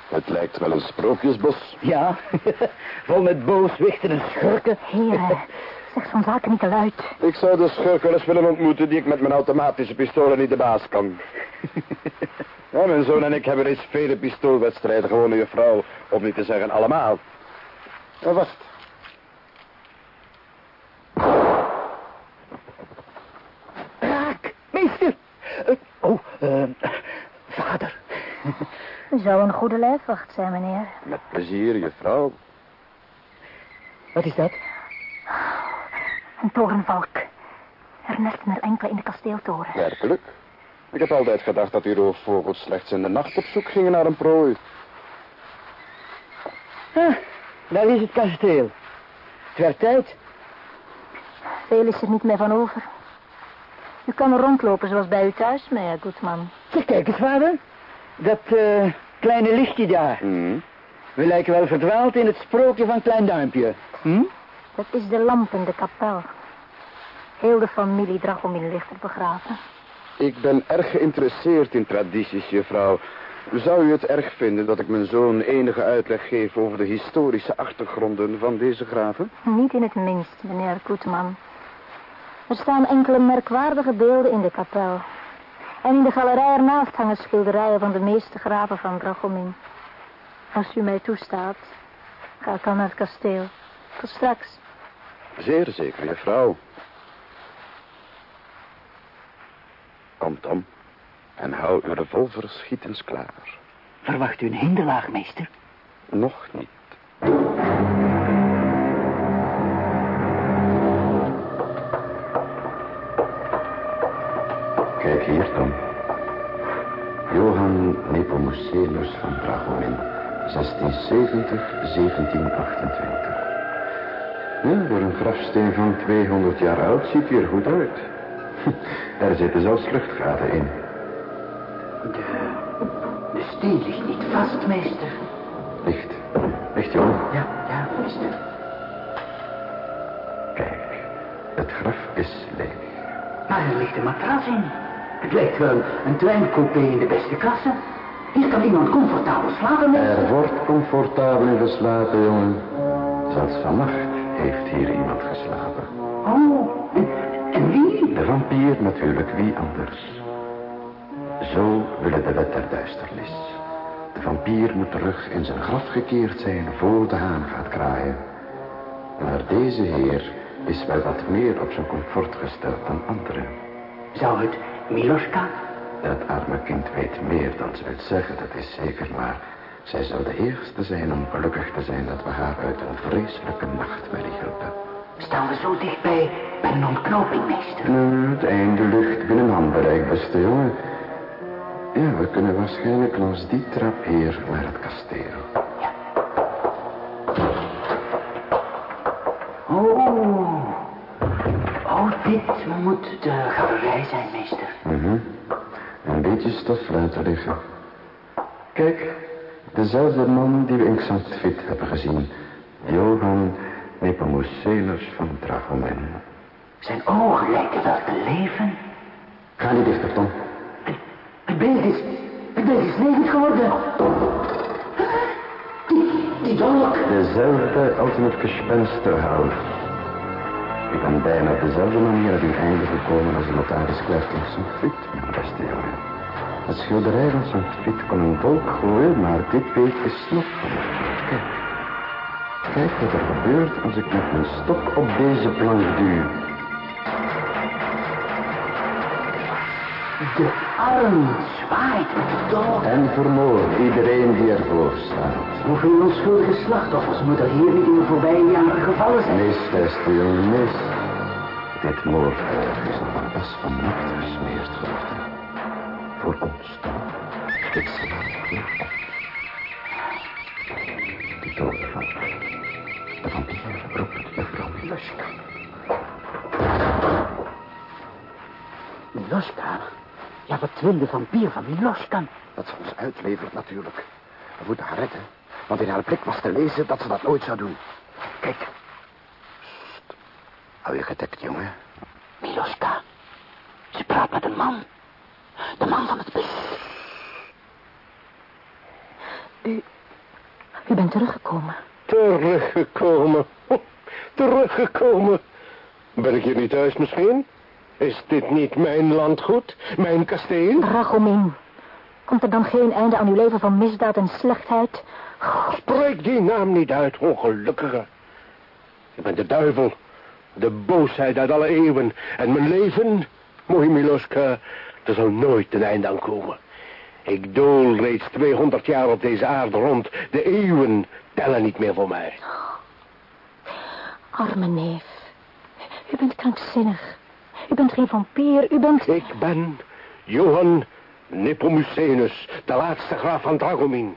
Het lijkt wel een sprookjesbos. Ja, *laughs* vol met booswichten en schurken. Heren, *laughs* zeg zo'n zaken niet te luid. Ik zou de schurk wel eens willen ontmoeten die ik met mijn automatische pistolen niet de baas kan. *laughs* Ja, mijn zoon en ik hebben reeds vele pistoolwedstrijden gewonnen, juffrouw. Om niet te zeggen allemaal. Maar wacht. Raak, meester. Eh, oh, eh, vader. U zou een goede lijfwacht zijn, meneer. Met plezier, juffrouw. Wat is dat? Een torenvalk. Er nesten er enkele in de kasteeltoren. Werkelijk. Ik heb altijd gedacht dat die roofvogels slechts in de nacht op zoek gingen naar een prooi. Ah, daar is het kasteel. Het werd tijd. Veel is er niet meer van over. U kan rondlopen zoals bij u thuis, meneer Goedman. Zeg, kijk eens, vader. Dat eh, kleine lichtje daar. Hm? We lijken wel verdwaald in het sprookje van Klein Duimpje. Hm? Dat is de lamp in de kapel. Heel de familie Dragomir ligt er begraven. Ik ben erg geïnteresseerd in tradities, juffrouw. Zou u het erg vinden dat ik mijn zoon enige uitleg geef over de historische achtergronden van deze graven? Niet in het minst, meneer Koetman. Er staan enkele merkwaardige beelden in de kapel. En in de galerij ernaast hangen schilderijen van de meeste graven van Dragomir. Als u mij toestaat, ga ik dan naar het kasteel. Tot straks. Zeer zeker, juffrouw. Kom, Tom. En hou uw revolvers schietens klaar. Verwacht u een hinderlaag, meester? Nog niet. Kijk hier, Tom. Johan Nepomucenus van Dragomin. 1670-1728. Ja, voor een grafsteen van 200 jaar oud ziet hij er goed uit. *laughs* Er zitten zelfs luchtgaten in. De, de steen ligt niet vast, meester. Licht. Licht, jongen. Ja, ja, meester. Kijk, het graf is leeg. Maar er ligt een matras in. Het lijkt wel een treincoupé in de beste klasse. Hier kan iemand comfortabel slapen, meester. Er wordt comfortabel in geslapen, jongen. Zelfs vannacht heeft hier iemand geslapen. Oh, en? De vampier natuurlijk, wie anders. Zo willen de wet der duisternis. De vampier moet terug in zijn graf gekeerd zijn voor de haan gaat kraaien. Maar deze heer is wel wat meer op zijn comfort gesteld dan anderen. Zou het Miloska? Dat arme kind weet meer dan ze wil zeggen, dat is zeker, maar zij zal de eerste zijn om gelukkig te zijn dat we haar uit een vreselijke nachtmerrie hielpen. Staan we zo dichtbij bij een ontknoping, meester? Nou, het einde ligt binnen handbereik, beste jongen. Ja, we kunnen waarschijnlijk langs die trap hier naar het kasteel. Oh. Oh, dit moet de galerij zijn, meester. Mhm. Een beetje stof laten liggen. Kijk, dezelfde man die we in Xandt Fit hebben gezien. Johan Nepomucenus van Dragomen. Zijn ogen lijken wel te leven. Ga niet dichter, Tom. Het beeld is... Het beeld is levend geworden. Die, die dolk. Dezelfde als in het. Ik ben bijna op dezelfde manier aan uw einde gekomen als de notaris Klerk in St. Fit, mijn beste jongen. Het schilderij van St. Fit kon een dolk gooien, maar dit beeld is nog. Kijk. Kijk wat er gebeurt als ik met mijn stok op deze plank duw. De arm zwaait dolk. En vermoord iedereen die ervoor staat. Hoeveel onschuldige slachtoffers moeten hier niet in de voorbije jaren gevallen zijn? Mis, jongen, mis. Dit moordhuis is nog een pas van nacht gesmeerd geworden. Voor ons. Dit staat hier. De dode van de vampier roept juffrouw Miloska. Miloska? Ja, wat wil de vampier van Miloska? Dat ze ons uitlevert natuurlijk. We moeten haar redden. Want in haar blik was te lezen dat ze dat nooit zou doen. Kijk. Sst. Hou je gedekt, jongen. Miloska. Ze praat met een man. De man van het. U... U bent teruggekomen. Teruggekomen. *laughs* Teruggekomen. Ben ik hier niet thuis misschien? Is dit niet mijn landgoed? Mijn kasteel? Dragomin. Komt er dan geen einde aan uw leven van misdaad en slechtheid? Spreek die naam niet uit, ongelukkige. Ik ben de duivel. De boosheid uit alle eeuwen. En mijn leven, mooi Miloska, er zal nooit een einde aan komen. Ik dool reeds 200 jaar op deze aarde rond. De eeuwen tellen niet meer voor mij. Arme neef. U bent krankzinnig. U bent geen vampier, u bent... Ik ben Johan Nepomucenus, de laatste graaf van Dragomin.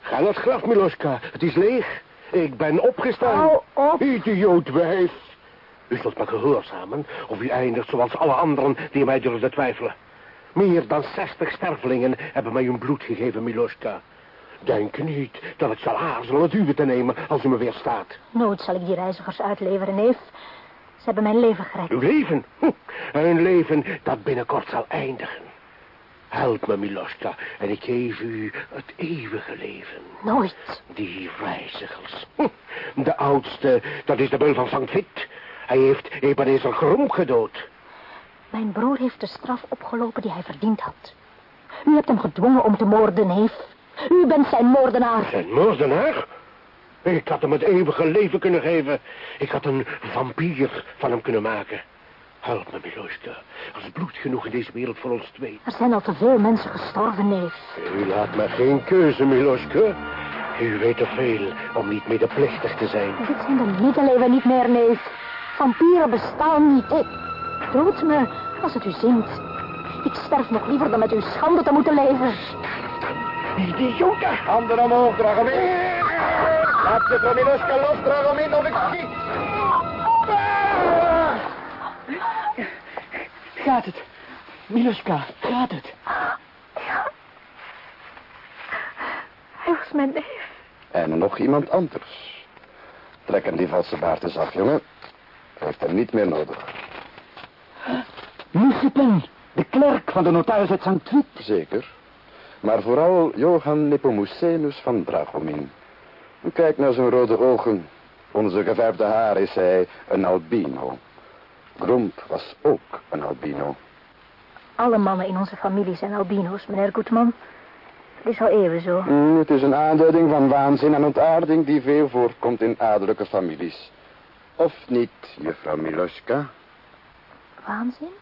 Ga naar het graf, Miloska. Het is leeg. Ik ben opgestaan. Hou op. Idioot wijf. U zult me gehoorzamen of u eindigt zoals alle anderen die mij durven twijfelen. Meer dan zestig stervelingen hebben mij hun bloed gegeven, Miloska. Denk niet dat ik zal aarzelen het uwe te nemen als u me weerstaat. Nooit zal ik die reizigers uitleveren, neef. Ze hebben mijn leven gered. Uw leven? Hm, Een leven dat binnenkort zal eindigen. Help me, Miloska, en ik geef u het eeuwige leven. Nooit. Die reizigers. Hm, De oudste, dat is de beul van Sankt Vit. Hij heeft Ebenezer Grom gedood. Mijn broer heeft de straf opgelopen die hij verdiend had. U hebt hem gedwongen om te moorden, neef. U bent zijn moordenaar. Zijn moordenaar? Ik had hem het eeuwige leven kunnen geven. Ik had een vampier van hem kunnen maken. Help me, Miloska. Er is bloed genoeg in deze wereld voor ons twee. Er zijn al te veel mensen gestorven, neef. U laat me geen keuze, Miloska. U weet te veel om niet medeplichtig te zijn. Dit zijn de middeleeuwen niet meer, neef. Vampieren bestaan niet. Ik dood me als het u zint. Ik sterf nog liever dan met uw schande te moeten leven. Idiote! Handen omhoog, Dragomin. Laat de van Miloska los, Dragomin, of ik schiet. Gaat het? Miloska, gaat het? Hij was mijn neef. En nog iemand anders. Trek hem die valse baard eens af, jongen. Hij heeft hem niet meer nodig. Nussipen, de klerk van de notaris uit St. Zeker. Maar vooral Johan Nepomucenus van Dragomin. Kijk naar zijn rode ogen. Onze geverfde haar is hij een albino. Grump was ook een albino. Alle mannen in onze familie zijn albino's, meneer Goedman. Het is al eeuwen zo. Mm, het is een aanduiding van waanzin en ontaarding die veel voorkomt in adellijke families. Of niet, juffrouw Miloska? Waanzin?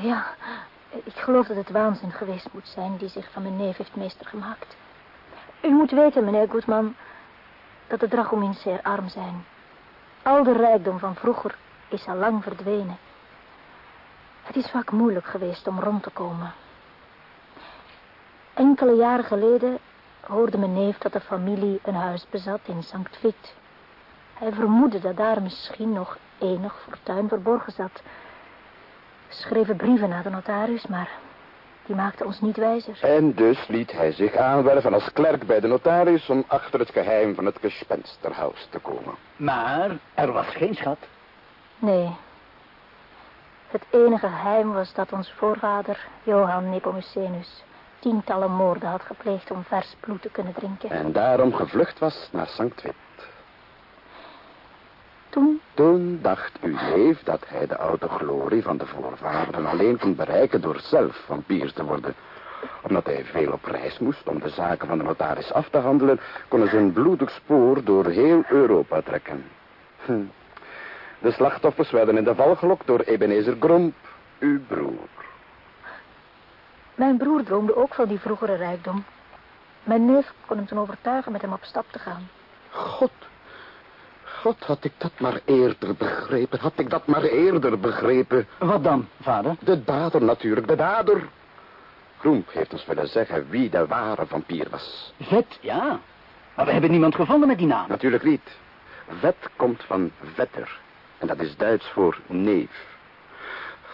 Ja, ik geloof dat het waanzin geweest moet zijn die zich van mijn neef heeft meester gemaakt. U moet weten, meneer Goedman, dat de Dragomins zeer arm zijn. Al de rijkdom van vroeger is al lang verdwenen. Het is vaak moeilijk geweest om rond te komen. Enkele jaren geleden hoorde mijn neef dat de familie een huis bezat in Sankt Vit. Hij vermoedde dat daar misschien nog enig fortuin verborgen zat. We schreven brieven naar de notaris, maar die maakte ons niet wijzer. En dus liet hij zich aanwerven als klerk bij de notaris om achter het geheim van het gespensterhuis te komen. Maar er was geen schat. Nee. Het enige geheim was dat ons voorvader, Johan Nepomucenus, tientallen moorden had gepleegd om vers bloed te kunnen drinken. En daarom gevlucht was naar Sankt Vit. Toen, Toen dacht uw neef dat hij de oude glorie van de voorvaderen alleen kon bereiken door zelf vampier te worden. Omdat hij veel op reis moest om de zaken van de notaris af te handelen, kon hij zijn bloedig spoor door heel Europa trekken. Hm. De slachtoffers werden in de val gelokt door Ebenezer Gromp, uw broer. mijn broer droomde ook van die vroegere rijkdom. Mijn neef kon hem toen overtuigen met hem op stap te gaan. God, God, had ik dat maar eerder begrepen. Had ik dat maar eerder begrepen. Wat dan, vader? De dader natuurlijk, de dader. Groemp heeft ons willen zeggen wie de ware vampier was. Vet, ja. Maar we hebben niemand gevonden met die naam. Natuurlijk niet. Vet komt van vetter. En dat is Duits voor neef.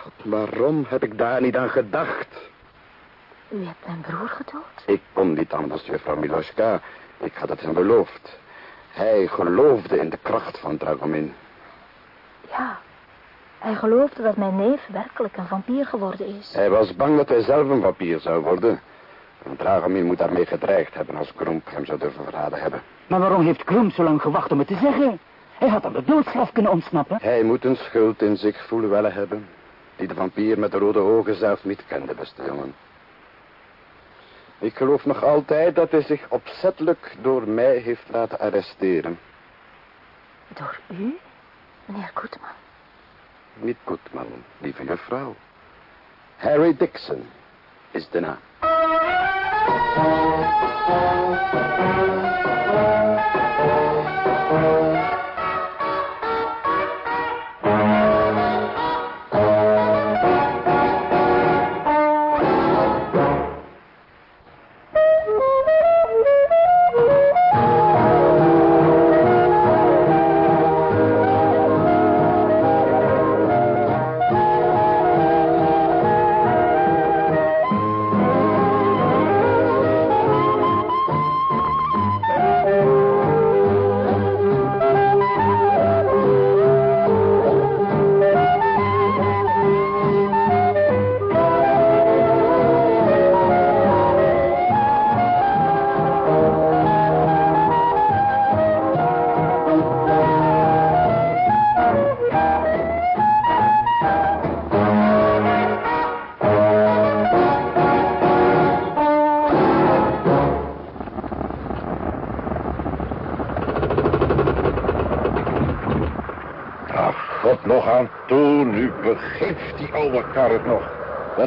God, waarom heb ik daar niet aan gedacht? U hebt mijn broer gedood? Ik kon niet anders, juffrouw Miloska. Ik had het hem beloofd. Hij geloofde in de kracht van Dragomin. Ja. Hij geloofde dat mijn neef werkelijk een vampier geworden is. Hij was bang dat hij zelf een vampier zou worden. En Dragomin moet daarmee gedreigd hebben als Kromp hem zou durven verraden hebben. Maar waarom heeft Krum zo lang gewacht om het te zeggen? Hij had aan de doodstraf kunnen ontsnappen. Hij moet een schuld in zich voelen willen hebben. Die de vampier met de rode ogen zelf niet kende, beste jongen. Ik geloof nog altijd dat hij zich opzettelijk door mij heeft laten arresteren. Door u, meneer Koetman? Niet Koetman, lieve juffrouw. Harry Dixon is de naam.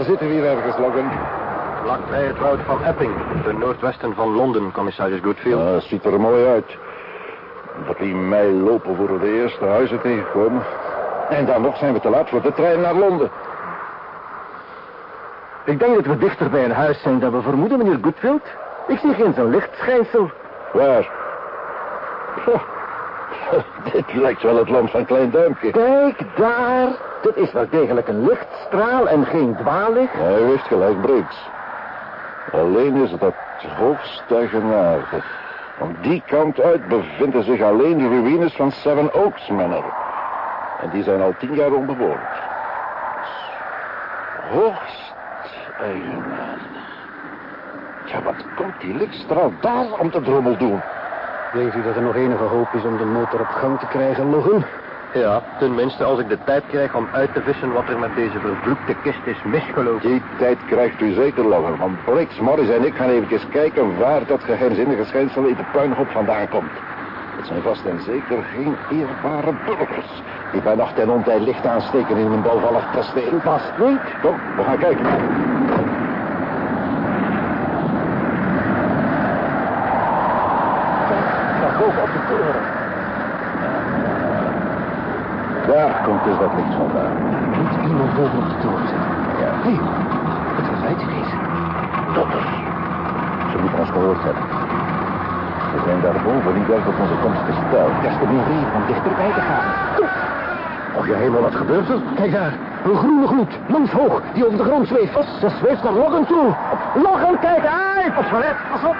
Zitten we hier ergens, Logan? Vlakbij het woud van Epping, ten noordwesten van Londen, commissaris Goodfield. Ja, ziet er mooi uit. Dat die mij lopen voor we de eerste huizen tegenkomen. En dan nog zijn we te laat voor de trein naar Londen. Ik denk dat we dichter bij een huis zijn dan we vermoeden, meneer Goodfield. Ik zie geen zo'n lichtschijnsel. Waar? Oh, *laughs* dit lijkt wel het land van Klein Duimpje. Kijk, daar. Dit is wel degelijk een lichtstraal en geen dwaallicht. Hij wist gelijk, Briggs. Alleen is dat hoogst eigenaardig. Van die kant uit bevinden zich alleen de ruïnes van Seven Oaks Manor. En die zijn al tien jaar onbewoond. Hoogst eigenaardig. Ja, wat komt die lichtstraal daar om te drommel doen? Denkt u dat er nog enige hoop is om de motor op gang te krijgen, Logan? Ja, tenminste als ik de tijd krijg om uit te vissen wat er met deze vervloekte kist is misgelopen. Die tijd krijgt u zeker, Logan. Want Briggs, Morris en ik gaan even kijken waar dat geheimzinnige schijnsel in de puinhoop vandaan komt. Het zijn vast en zeker geen eerbare burgers die bij nacht en ontij licht aansteken in een bouwvallig kasteel. Vast niet. Kom, we gaan kijken. Daar boven op de toren. Daar komt dus dat licht vandaan. Moet iemand boven op de toren zitten? Ja. Hé, hey, het verwijt ineens. Totters. Ze moeten ons gehoord hebben. We zijn daarboven niet erg op onze komst gesteld. Des te meer reden om dichterbij te gaan. Och, je hemel, wat gebeurt er? Kijk daar, een groene gloed, hoog, die over de grond zweeft. Ze zweeft naar Loggen toe. Loggen, kijk uit! Pas wel, pas op.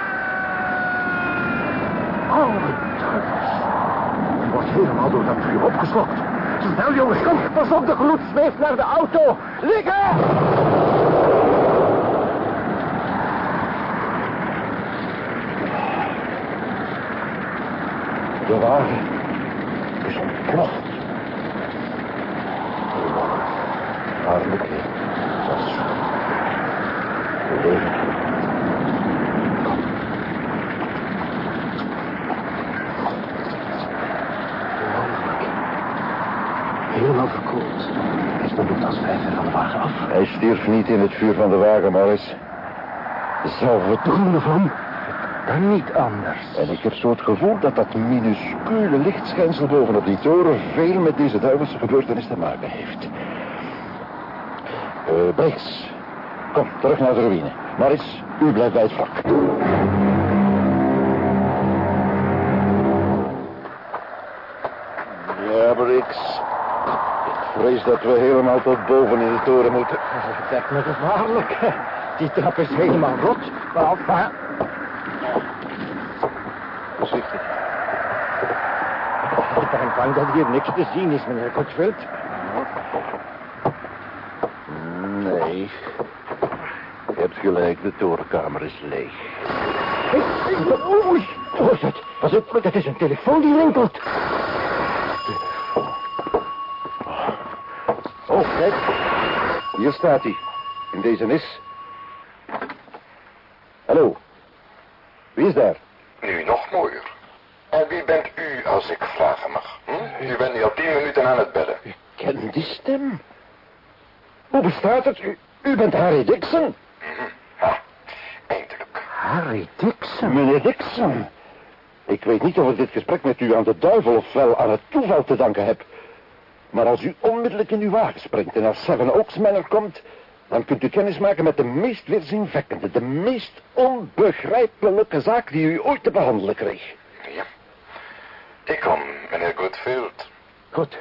Oh. Die wordt helemaal door dat vuur opgeslokt. Snel, jongens, kom. Pas op, de gloed zweeft naar de auto. Liggen! De wagen is ontploft. Waarlijk, dat is leven. Helemaal verkoeld. Is de bloed als vijver van de wagen af. Hij stierf niet in het vuur van de wagen, Morris. Zou het groene vlam. Niet anders. En ik heb zo het gevoel dat dat minuscule lichtschijnsel bovenop die toren veel met deze duivelse gebeurtenis te maken heeft. Briggs, kom, terug naar de ruïne. Maris, u blijft bij het vlak. Vrees dat we helemaal tot boven in de toren moeten. Dat me gevaarlijk. Die trap is helemaal rot. Maar enfin, Voorzichtig. ik ben bang dat hier niks te zien is, meneer Gottschwild. Nee. Je hebt gelijk, de torenkamer is leeg. Oei, wat is het? Wat is het? Dat is een telefoon die rinkelt. Oh, kijk. Hier staat hij. In deze nis. Hallo. Wie is daar? Nu nog mooier. En wie bent u, als ik vragen mag? Hm? U bent hier al tien minuten aan het bellen. Ken die stem? Hoe bestaat het? U, u bent Harry Dixon? Ha, eindelijk. Harry Dixon? Meneer Dixon. Ik weet niet of ik dit gesprek met u aan de duivel of wel aan het toeval te danken heb. Maar als u onmiddellijk in uw wagen springt en als Seven Oaks Manor komt... dan kunt u kennis maken met de meest weerzinwekkende, de meest onbegrijpelijke zaak die u ooit te behandelen kreeg. Ja. Ik kom, meneer Goodfield. Goed.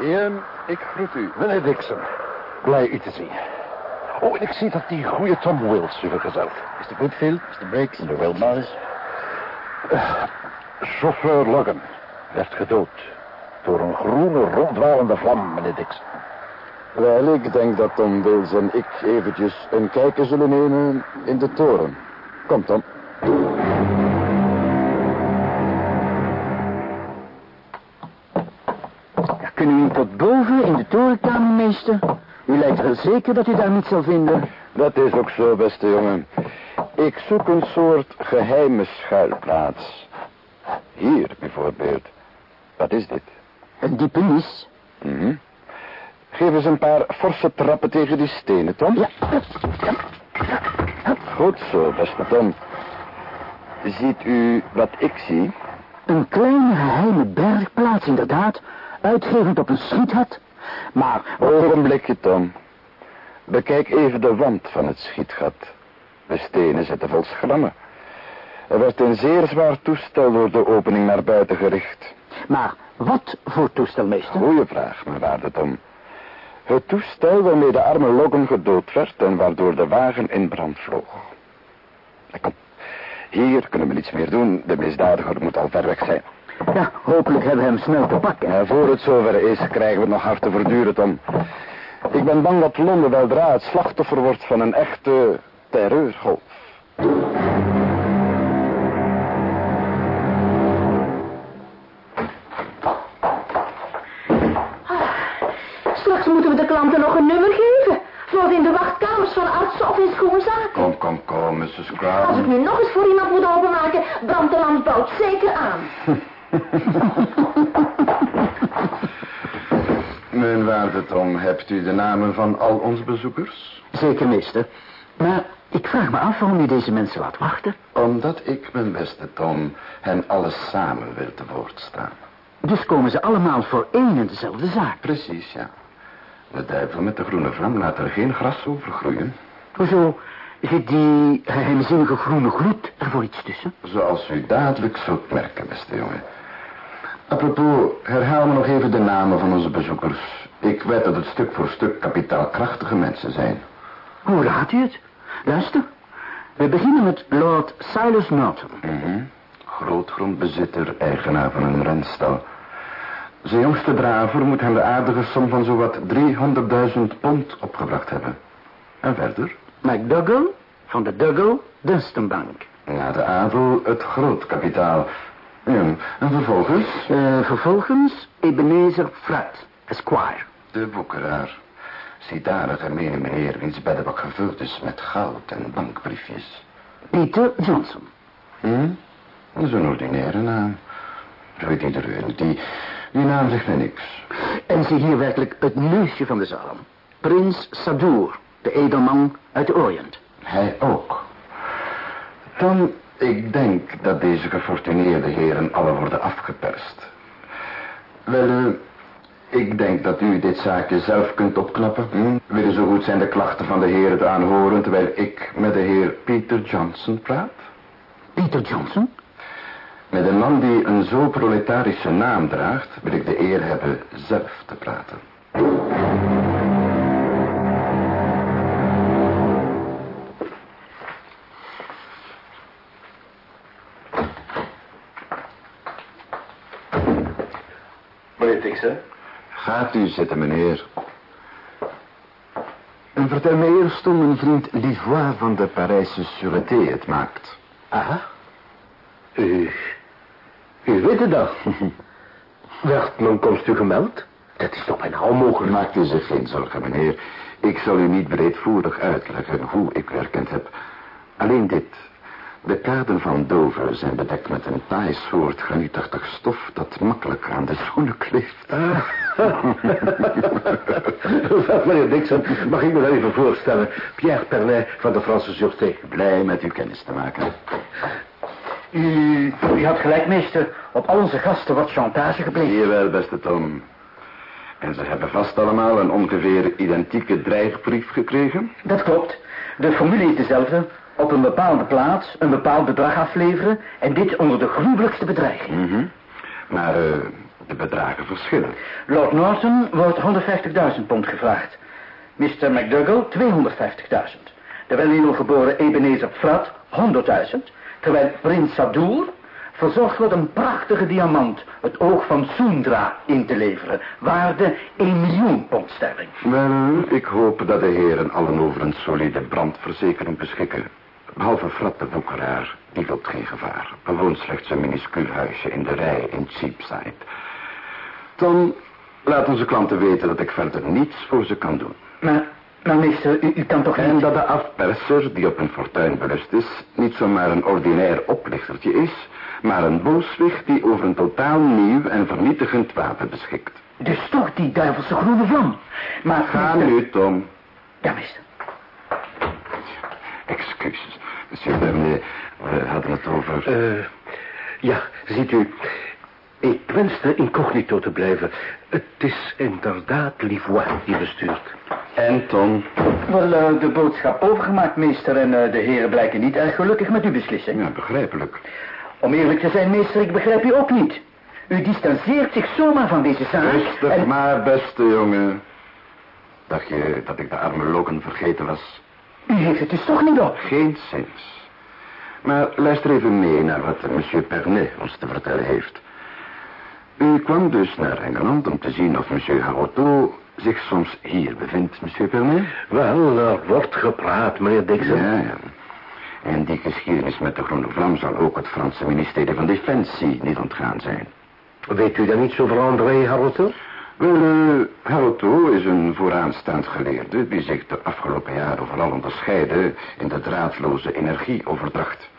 Ian, ik groet u. Meneer Dixon, blij u te zien. Oh, en ik zie dat die goede Tom Wills u vergezelt. Mr. Goodfield, Mr. Briggs, De Wilmaris. Uh, chauffeur Logan werd gedood door een groene ronddwalende vlam, meneer Dixon. Wel, ik denk dat Tom Wills en ik eventjes een kijkje zullen nemen in de toren. Kom, Tom. Wel zeker dat u daar niet zal vinden. Dat is ook zo, beste jongen. Ik zoek een soort geheime schuilplaats. Hier, bijvoorbeeld. Wat is dit? Een diepe nis. Mhm. Geef eens een paar forse trappen tegen die stenen, Tom. Ja. Goed zo, beste Tom. Ziet u wat ik zie? Een kleine geheime bergplaats, inderdaad. Uitgevend op een schietgat. Maar... Ogenblikje, Tom. Bekijk even de wand van het schietgat. De stenen zitten vol schrammen. Er werd een zeer zwaar toestel door de opening naar buiten gericht. Maar wat voor toestel, meester? Goeie vraag, mijn waarde Tom. Het toestel waarmee de arme Logan gedood werd en waardoor de wagen in brand vloog. Kom, hier kunnen we niets meer doen. De misdadiger moet al ver weg zijn. Ja, hopelijk hebben we hem snel te pakken. Ja, voor het zover is, krijgen we het nog hard te verduren, Tom. Ik ben bang dat Londen weldra het slachtoffer wordt van een echte terreurgolf. Straks moeten we de klanten nog een nummer geven. Zoals in de wachtkamers van artsen of in schoonzaken. Kom, kom, kom, Mrs. Als ik nu nog eens voor iemand moet openmaken, brandt de landbouw zeker aan. *laughs* Mijn waarde Tom, hebt u de namen van al onze bezoekers? Zeker, meester. Maar ik vraag me af waarom u deze mensen laat wachten. Omdat ik, mijn beste Tom, hen alles samen wil te woord staan. Dus komen ze allemaal voor één en dezelfde zaak. Precies, ja. De duivel met de groene vlam laat er geen gras over groeien. Hoezo zit die geheimzinnige groene gloed er voor iets tussen? Zoals u dadelijk zult merken, beste jongen. Apropos, herhaal me nog even de namen van onze bezoekers. Ik weet dat het stuk voor stuk kapitaalkrachtige mensen zijn. Hoe raadt u het? Luister. We beginnen met Lord Silas Norton. Mhm. Grootgrondbezitter, eigenaar van een renstal. Zijn jongste draver moet hem de aardige som van zowat 300.000 pond opgebracht hebben. En verder? McDougall van de Dougal Dunstan Bank. Na de adel het grootkapitaal. Ja, en vervolgens? Eh, vervolgens Ebenezer Fruit, Esquire. De boekeraar. Ziedalige mene meneer wiens beddenbak gevuld is met goud en bankbriefjes. Peter Johnson. Hm? Dat is een ordinaire naam. Zo weet iedereen. Die Die naam zegt mij niks. En zie hier werkelijk het neusje van de zaal. Prins Sadur, de edelman uit de Orient. Hij ook. Dan, ik denk dat deze gefortuneerde heren alle worden afgeperst. Wel, eh, ik denk dat u dit zaakje zelf kunt opknappen. Hm? Willen zo goed zijn de klachten van de heren te aanhoren... terwijl ik met de heer Peter Johnson praat? Peter Johnson? Met een man die een zo proletarische naam draagt... wil ik de eer hebben zelf te praten. Gaat u zitten, meneer. En vertel me eerst hoe mijn vriend Livois van de Parijse Sûreté het maakt. Aha. U... U weet het dan. *laughs* Werd mijn komst u gemeld? Dat is toch bijna onmogelijk. Maakt u zich geen zorgen, meneer. Ik zal u niet breedvoerig uitleggen hoe ik werkend heb. Alleen dit. De kaden van Dover zijn bedekt met een taai soort granietachtig stof dat makkelijk aan de schoenen kleeft. Ah. *laughs* Meneer Dixon, mag ik me dan even voorstellen? Pierre Pernet van de Franse Sûreté. Blij met u kennis te maken. U, u had gelijk, meester. Op al onze gasten wordt chantage gepleegd. Jawel, beste Tom. En ze hebben vast allemaal een ongeveer identieke dreigbrief gekregen? Dat klopt. De formule is dezelfde. Op een bepaalde plaats een bepaald bedrag afleveren... en dit onder de gruwelijkste bedreiging. Mhm. Maar uh, de bedragen verschillen. Lord Norton wordt 150.000 pond gevraagd. Mr. McDougall 250.000. De weledelgeboren Ebenezer Frat 100.000. Terwijl prins Sadour verzorgd wordt een prachtige diamant... het oog van Soendra in te leveren. Waarde 1 miljoen pond sterling. Wel, ik hoop dat de heren allen over een solide brandverzekering beschikken. Behalve Frat de woekeraar, die loopt geen gevaar. Bewoont slechts een minuscuul huisje in de rij in Cheapside. Tom, laat onze klanten weten dat ik verder niets voor ze kan doen. Maar, maar meester, u, u kan toch niet... En dat de afperser, die op een fortuin belust is... niet zomaar een ordinair oplichtertje is... maar een booswicht die over een totaal nieuw en vernietigend wapen beschikt. Dus toch die duivelse groene vlam. Maar... Ga nu, Tom. Ja, meester. Excuses, monsieur Bernier. We hadden het over... Uh, ja, ziet u... Ik wenste incognito te blijven. Het is inderdaad Livois die bestuurt. En Tom? Wel, uh, de boodschap overgemaakt, meester. En uh, de heren blijken niet erg gelukkig met uw beslissing. Ja, begrijpelijk. Om eerlijk te zijn, meester, ik begrijp u ook niet. U distancieert zich zomaar van deze zaak. Rustig en... maar, beste jongen. Dacht je dat ik de arme Logan vergeten was? U heeft het dus toch niet op? Geen zins. Maar luister even mee naar wat monsieur Pernet ons te vertellen heeft. U kwam dus naar Engeland om te zien of monsieur Haroto zich soms hier bevindt, monsieur Pernet? Wel, er wordt gepraat, meneer Dixon. Ja, ja. En die geschiedenis met de groene vlam zal ook het Franse ministerie van Defensie niet ontgaan zijn. Weet u dan iets over André Haroto? Wel, uh, Haroto is een vooraanstaand geleerde... die zich de afgelopen jaren vooral onderscheidde... in de draadloze energieoverdracht.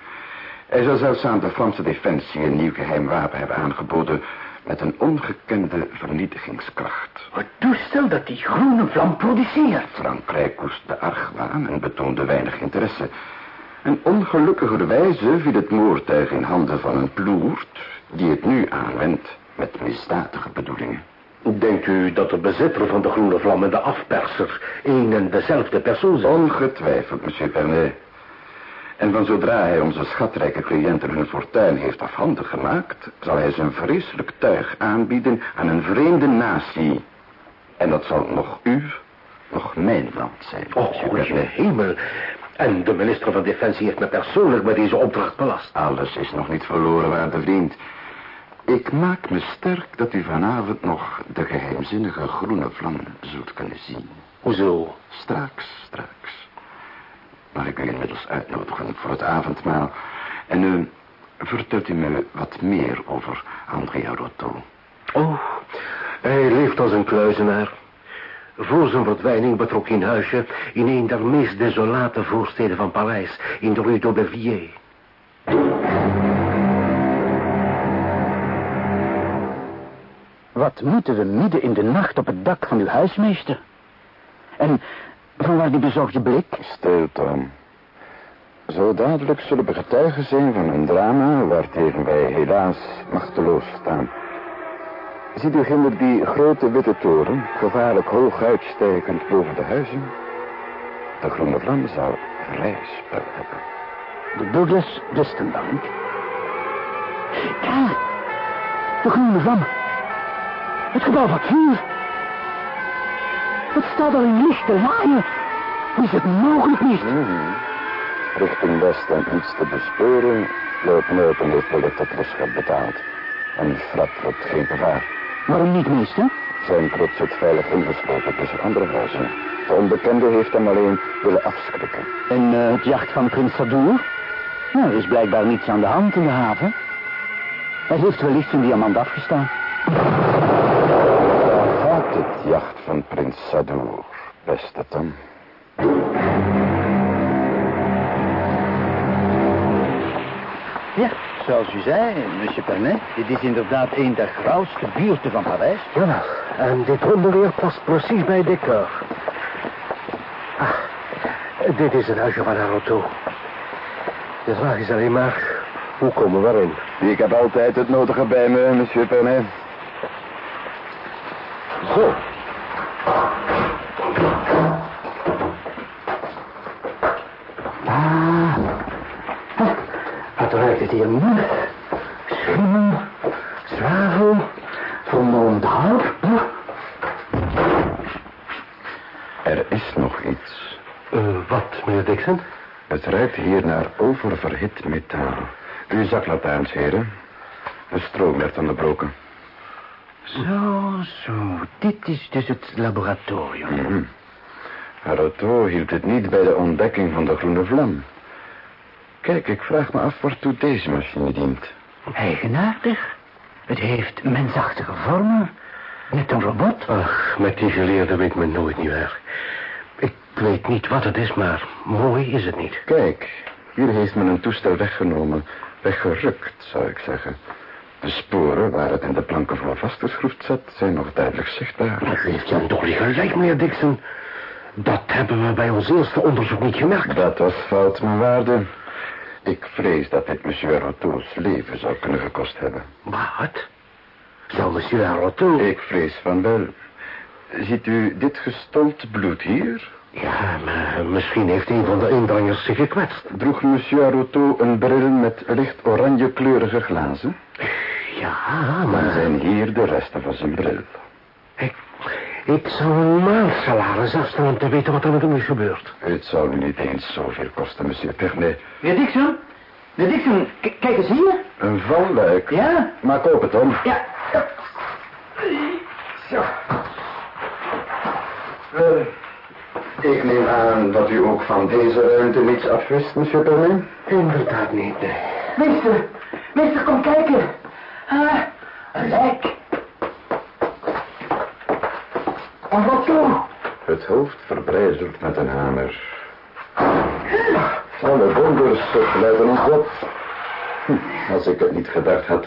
Hij zal zelfs aan de Franse defensie een nieuw geheim wapen hebben aangeboden... met een ongekende vernietigingskracht. Het toestel dat die groene vlam produceert. Frankrijk koest de argwaan en betoonde weinig interesse. En ongelukkigerwijze viel het moordtuig in handen van een ploert... die het nu aanwendt met misdadige bedoelingen. Denkt u dat de bezitter van de groene vlam en de afperser één en dezelfde persoon zijn? Ongetwijfeld, monsieur Pernet. En van zodra hij onze schatrijke cliënten hun fortuin heeft afhandig gemaakt... zal hij zijn vreselijk tuig aanbieden aan een vreemde natie. En dat zal nog u, nog mijn land zijn, Oh, goede hemel. En de minister van Defensie heeft me persoonlijk met deze opdracht belast. Alles is nog niet verloren, waarde vriend. Ik maak me sterk dat u vanavond nog de geheimzinnige groene vlam zult kunnen zien. Hoezo? Straks, straks. Mag ik u inmiddels uitnodigen voor het avondmaal. En u vertelt u me wat meer over Andrea Rotto. Oh, hij leeft als een kluizenaar. Voor zijn verdwijning betrok hij een huisje in een der meest desolate voorsteden van Parijs, in de Rue d'Aubervilliers. Wat moeten we midden in de nacht op het dak van uw huismeester? En vanwaar die bezorgde blik? Stil, Tom. Zo dadelijk zullen we getuigen zijn van een drama waartegen wij helaas machteloos staan. Ziet u ginder die grote witte toren, gevaarlijk hoog uitstijgend boven de huizen? De groene vlam zou vrij spel hebben. De Douglas Westenbank. Daar, de groene vlam. Het gebouw wat vuur. Het staat al in licht te laaien. Is het mogelijk niet? Mhm. Richting Westen iets te bespeuren, loopt Milton heeft de lichterklosschap betaald. En Frat loopt geen gevaar. Waarom niet, meester? Zijn trots zit veilig ingesloten tussen andere huizen. De onbekende heeft hem alleen willen afschrikken. En eh, het jacht van prins Sadour? Nou, er is blijkbaar niets aan de hand in de haven. Hij heeft wellicht zijn diamant afgestaan. Het jacht van prins Sadour, beste Tom. Ja, zoals u zei, monsieur Pernet, dit is inderdaad een der grauwste buurten van Parijs. Jawel, en dit onderweer past precies bij het decor. Ah, dit is het huisje van Haroto. De vraag is alleen maar, hoe komen we erin? Ik heb altijd het nodige bij me, monsieur Pernet. Zo. Ah, wat ruikt het hier man? Schimmel, zwavel, vermolmd hout. Er is nog iets. Eh, wat, meneer Dixon? Het ruikt hier naar oververhit metaal. Uw zaklantaarns, heren. De stroom werd onderbroken. Zo, zo. Dit is dus het laboratorium. Mhm. Haroto hield het niet bij de ontdekking van de groene vlam. Kijk, ik vraag me af waartoe deze machine dient. Eigenaardig. Het heeft mensachtige vormen. Net een robot. Ach, met die geleerde weet men nooit niet waar. Ik weet niet wat het is, maar mooi is het niet. Kijk, hier heeft men een toestel weggenomen. Weggerukt, zou ik zeggen. De sporen waar het in de planken voor vastgeschroefd zat... zijn nog duidelijk zichtbaar. Dat heeft Jan toch niet gelijk, meneer Dixon. Dat hebben we bij ons eerste onderzoek niet gemerkt. Dat was fout, mijn waarde. Ik vrees dat dit monsieur Roto's leven zou kunnen gekost hebben. Wat? Zou monsieur Haroto... Ik vrees van wel. Ziet u dit gestold bloed hier? Ja, maar misschien heeft een van de inbrengers zich gekwetst. Droeg monsieur Roto een bril met licht oranje kleurige glazen? Ja, Dan maar... zijn hier de resten van zijn bril. Ik, ik zou een maandsalaris afstaan om te weten wat er met hem is gebeurd. Het zou niet eens zoveel kosten, monsieur Pernet. Meneer Dixon? Meneer Dixon, kijk eens hier. Een valluik? Ja? Maak open, Tom. Ja. Zo. Wel, ik neem aan dat u ook van deze ruimte niets afwist, monsieur Pernet. Inderdaad niet, nee. Meester, meester, kom kijken. Ah, een lijk. Een roto. Het hoofd verbrijzeld met een hamer. Alle wonders blijven ons op. Hm, Als ik het niet gedacht had,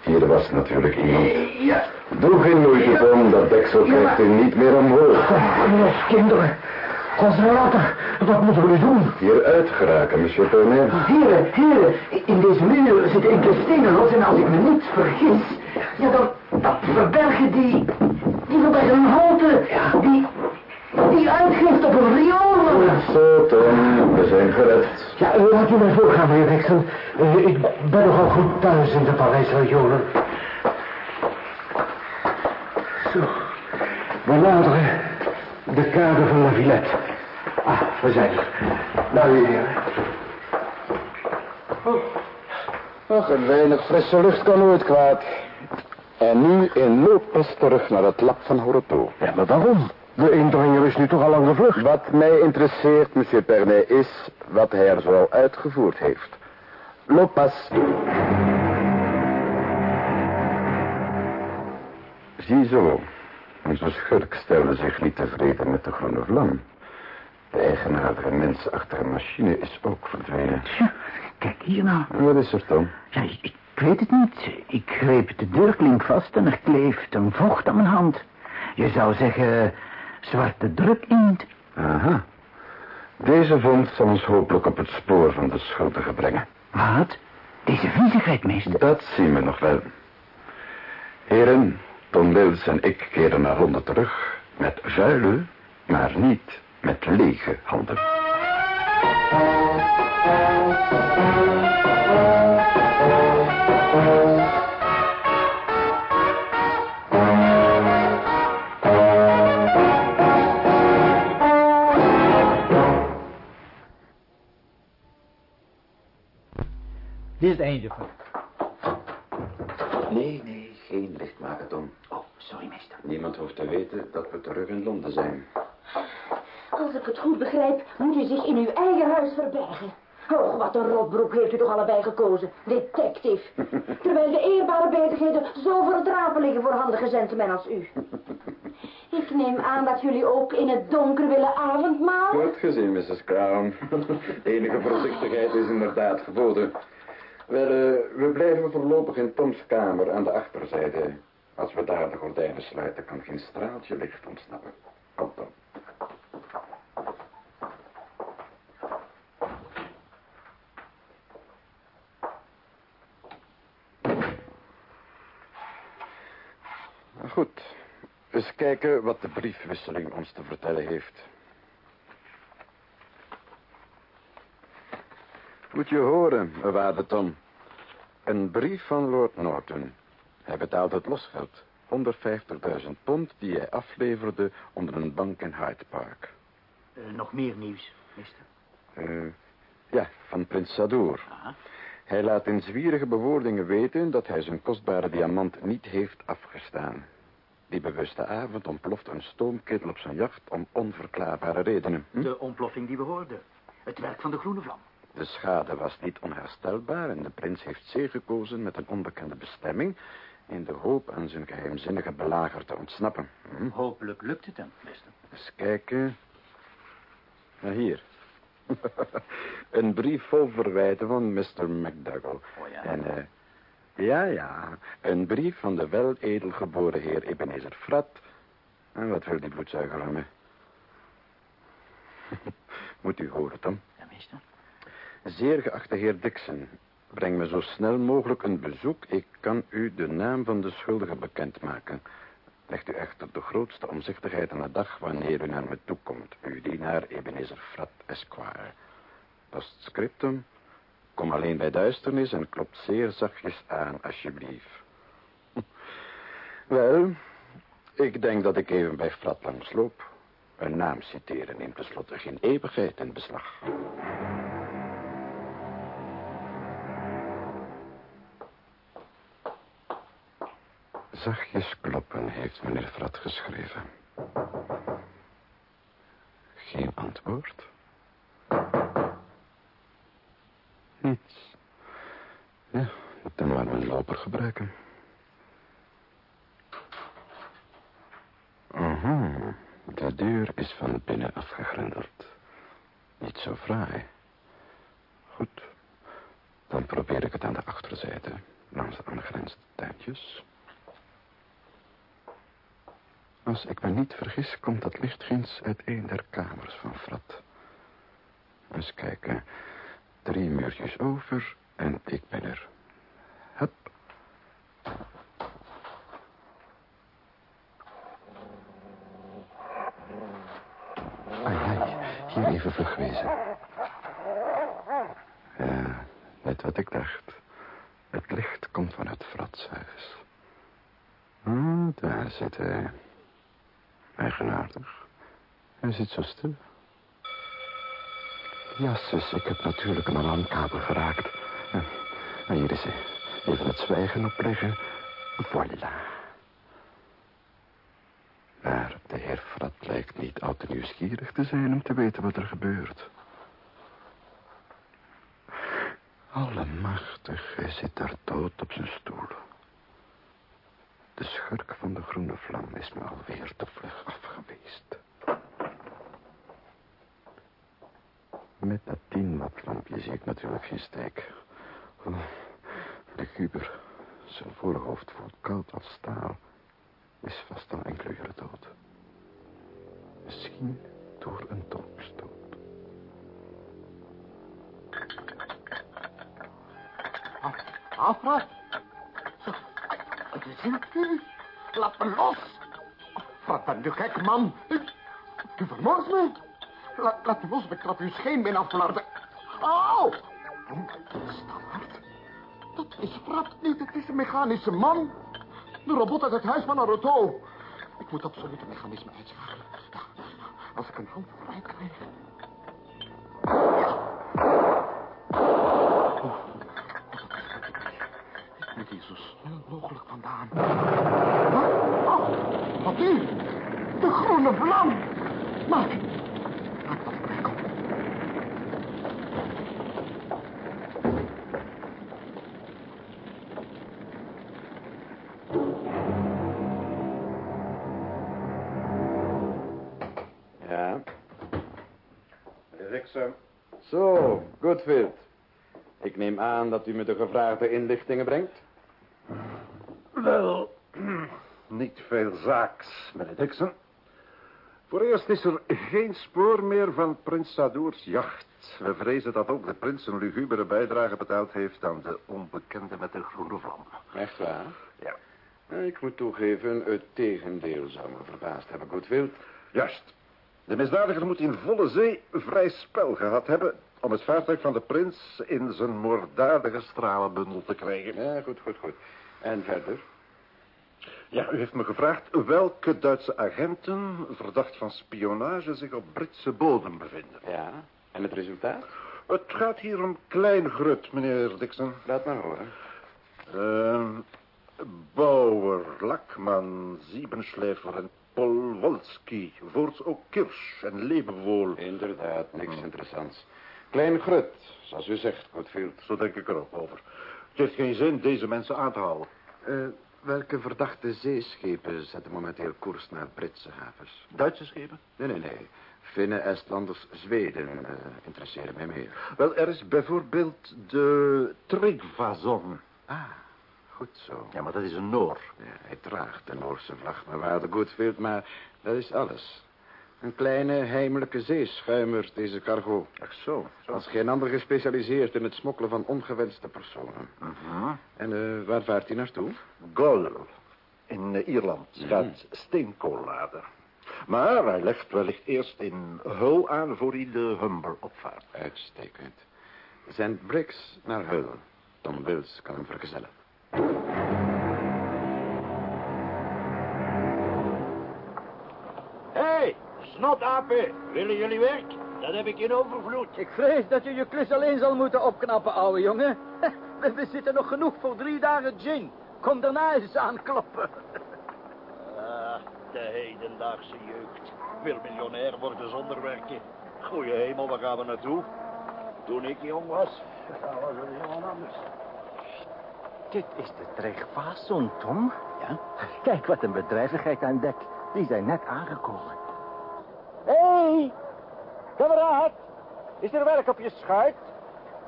hier was natuurlijk iemand. Ja. Doe geen moeite, Tom, dat deksel krijgt u niet meer omhoog. Jongens, kinderen. Conservator, wat moeten we nu doen? Hier uitgeraken, monsieur Pernet. Heren, heren, in deze muur zitten enkele stenen los en als ik me niet vergis, ja dan, dan verbergen die, die verbergen een halte, die, die uitgeeft op een riool. Zo, Tom, we zijn gered. Ja, eh, laat u mij voorgaan, meneer Dixon. Eh, ik ben nogal goed thuis in de Parijse regionen. Zo, we naderen de kade van La Villette. We zijn er. Nou, heren. Ach, een weinig frisse lucht kan nooit kwaad. En nu in looppas terug naar het lab van Horoto. Ja, maar waarom? De indringer is nu toch al lang gevlucht. Wat mij interesseert, monsieur Pernet, is wat hij er zoal uitgevoerd heeft. Looppas. Ziezo, onze schurk stelde zich niet tevreden met de groene vlam. De eigenaardige mens achter een machine is ook verdwenen. Tja, kijk hier nou. En Wat is er, Tom? Ja, Ik weet het niet. Ik greep de deurklink vast en er kleeft een vocht aan mijn hand. Je zou zeggen, zwarte druk inkt. Aha. Deze vond zal ons hopelijk op het spoor van de schuldige brengen. Wat? Deze viezigheid, meester? Dat zien we nog wel. Heren, Tom Wils en ik keren naar Londen terug met vuile, maar niet met lege handen. Dit is het einde van. Nee, nee, geen licht maken, Tom. Oh, sorry, meester. Niemand hoeft te weten dat we terug in Londen zijn. Als ik het goed begrijp, moet u zich in uw eigen huis verbergen. Och, wat een rotbroek heeft u toch allebei gekozen, detective. *laughs* Terwijl de eerbare bezigheden zo voor het rapen liggen voor handige gentlemen als u. Ik neem aan dat jullie ook in het donker willen avondmalen. Goed gezien, Mrs. Crown. *laughs* Enige voorzichtigheid is inderdaad geboden. Wel, eh, we blijven voorlopig in Toms kamer aan de achterzijde. Als we daar de gordijnen sluiten, kan geen straaltje licht ontsnappen. Kom, Tom. Nou, Goed. Eens kijken wat de briefwisseling ons te vertellen heeft. Moet je horen, waarde Tom. Een brief van Lord Norton. Hij betaalt het losgeld. 150.000 pond die hij afleverde onder een bank in Hyde Park. Eh, nog meer nieuws, meester. Eh, ja, van prins Sadour. Hij laat in zwierige bewoordingen weten dat hij zijn kostbare diamant niet heeft afgestaan. Die bewuste avond ontploft een stoomkettel op zijn jacht om onverklaarbare redenen. Hm? De ontploffing die we hoorden. Het werk van de groene vlam. De schade was niet onherstelbaar en de prins heeft zeer gekozen met een onbekende bestemming... in de hoop aan zijn geheimzinnige belager te ontsnappen. Hm? Hopelijk lukt het hem, meester. Eens kijken. Nou, hier. *laughs* een brief vol verwijten van Mr. McDougall. Oh ja. En, eh, ja, ja, een brief van de weledelgeboren heer Ebenezer Frat. En wat wil die bloedzuiger van me? *laughs* Moet u horen, Tom. Ja, meester. Zeer geachte heer Dixon, breng me zo snel mogelijk een bezoek. Ik kan u de naam van de schuldige bekendmaken. Legt u echter de grootste omzichtigheid aan de dag wanneer u naar me toekomt. Uw dienaar Ebenezer Frat Esquire. Postscriptum. Kom alleen bij duisternis en klopt zeer zachtjes aan, alsjeblieft. *laughs* Wel, ik denk dat ik even bij Frat langsloop. Een naam citeren neemt tenslotte geen eeuwigheid in beslag. Zachtjes kloppen heeft meneer Frat geschreven. Geen antwoord. Niets. Ja, dan maar mijn loper gebruiken. Aha, de deur is van binnen afgegrendeld. Niet zo fraai. Goed, dan probeer ik het aan de achterzijde, langs de aangrenzende tuintjes. Als ik me niet vergis, komt dat licht ginds uit een der kamers van Frat. Eens kijken. Drie muurtjes over en ik ben er. Hup. Ai, ai, hier even vlug wezen. Ja, net wat ik dacht. Het licht komt vanuit Frats huis. Ah, daar zit hij. Eigenaardig. Hij zit zo stil. Ja, zus, ik heb natuurlijk een alarmkabel geraakt. En, hier is hij. Even het zwijgen opleggen. Voilà. Maar de heer Frat lijkt niet al te nieuwsgierig te zijn om te weten wat er gebeurt. Allemachtig, hij zit daar dood op zijn stoel. De schurk van de groene vlam is me alweer te vlug afgeweest. Met dat tien watt lampje zie ik natuurlijk geen steek. Oh, Guber, zijn voorhoofd voelt koud als staal, is vast al enkele uren dood. Misschien door een dolkstoot. Alfred. Wat is? Laat me los. Wat ben je gek, man? U vermoordt me. Laat, laat los, ik trap uw scheenbeen aflarden. Au! Standaard. Dat is Frat niet, het is een mechanische man. De robot uit het huis van Naruto. Ik moet absoluut het mechanisme uitschakelen. Als ik een hand vrij krijg. Ik moet hier zo snel mogelijk vandaan. Wat? Oh, wat nu? De groene vlam. Maar, aan dat u me de gevraagde inlichtingen brengt. Wel, *clears throat* niet veel zaaks, meneer Dixon. Voor eerst is er geen spoor meer van prins Sadours jacht. We vrezen dat ook de prins een lugubere bijdrage betaald heeft aan de onbekende met de groene vlam. Echt waar? Ja. Ik moet toegeven, het tegendeel zou me verbaasd hebben, Goodfield. Juist. De misdadiger moet in volle zee vrij spel gehad hebben... om het vaartuig van de prins in zijn moorddadige stralenbundel te krijgen. Ja, goed, goed, goed. En verder? Ja, u heeft me gevraagd welke Duitse agenten... verdacht van spionage zich op Britse bodem bevinden. Ja, en het resultaat? Het gaat hier om klein grut, meneer Dixon. Laat maar horen. Ehm Bauer, Lakman, Siebenschläfer en Polwolski. Voorts ook Kirsch en Lebewohl. Inderdaad, niks interessants. Klein grut, zoals u zegt, Goodfield. Zo denk ik er ook over. Het heeft geen zin deze mensen aan te houden. Eh, welke verdachte zeeschepen zetten momenteel koers naar Britse havens? Duitse schepen? Nee, nee, nee. Finnen, Estlanders, Zweden eh, interesseren mij meer. Wel, er is bijvoorbeeld de Tryggvason. Ah, goed zo. Ja, maar dat is een Noor. Ja, hij draagt de Noorse vlag, maar waar de Goodfield, maar dat is alles. Een kleine, heimelijke zeeschuimer, deze cargo. Ach zo. zo. Als geen ander gespecialiseerd in het smokkelen van ongewenste personen. Mhm. En eh, waar vaart hij naartoe? Gol. In eh, Ierland gaat steenkool laden. Maar hij legt wellicht eerst in Hull aan voor hij de Humber opvaart. Uitstekend. Zend Briggs naar Hull. Tom Wills kan hem vergezellen. Hé, hey, snotapen. Willen jullie werk? Dat heb ik in overvloed. Ik vrees dat je je klus alleen zal moeten opknappen, ouwe jongen. *laughs* We bezitten nog genoeg voor drie dagen gin. Kom daarna eens aankloppen. Ah, de hedendaagse jeugd. Wil miljonair worden zonder werken. Goeie hemel, waar gaan we naartoe? Toen ik jong was, *laughs* was het helemaal anders. Dit is de Tregvason, Tom. Ja? Kijk wat een bedrijvigheid aan dek. Die zijn net aangekomen. Hé, hey, kameraad. Is er werk op je schuit?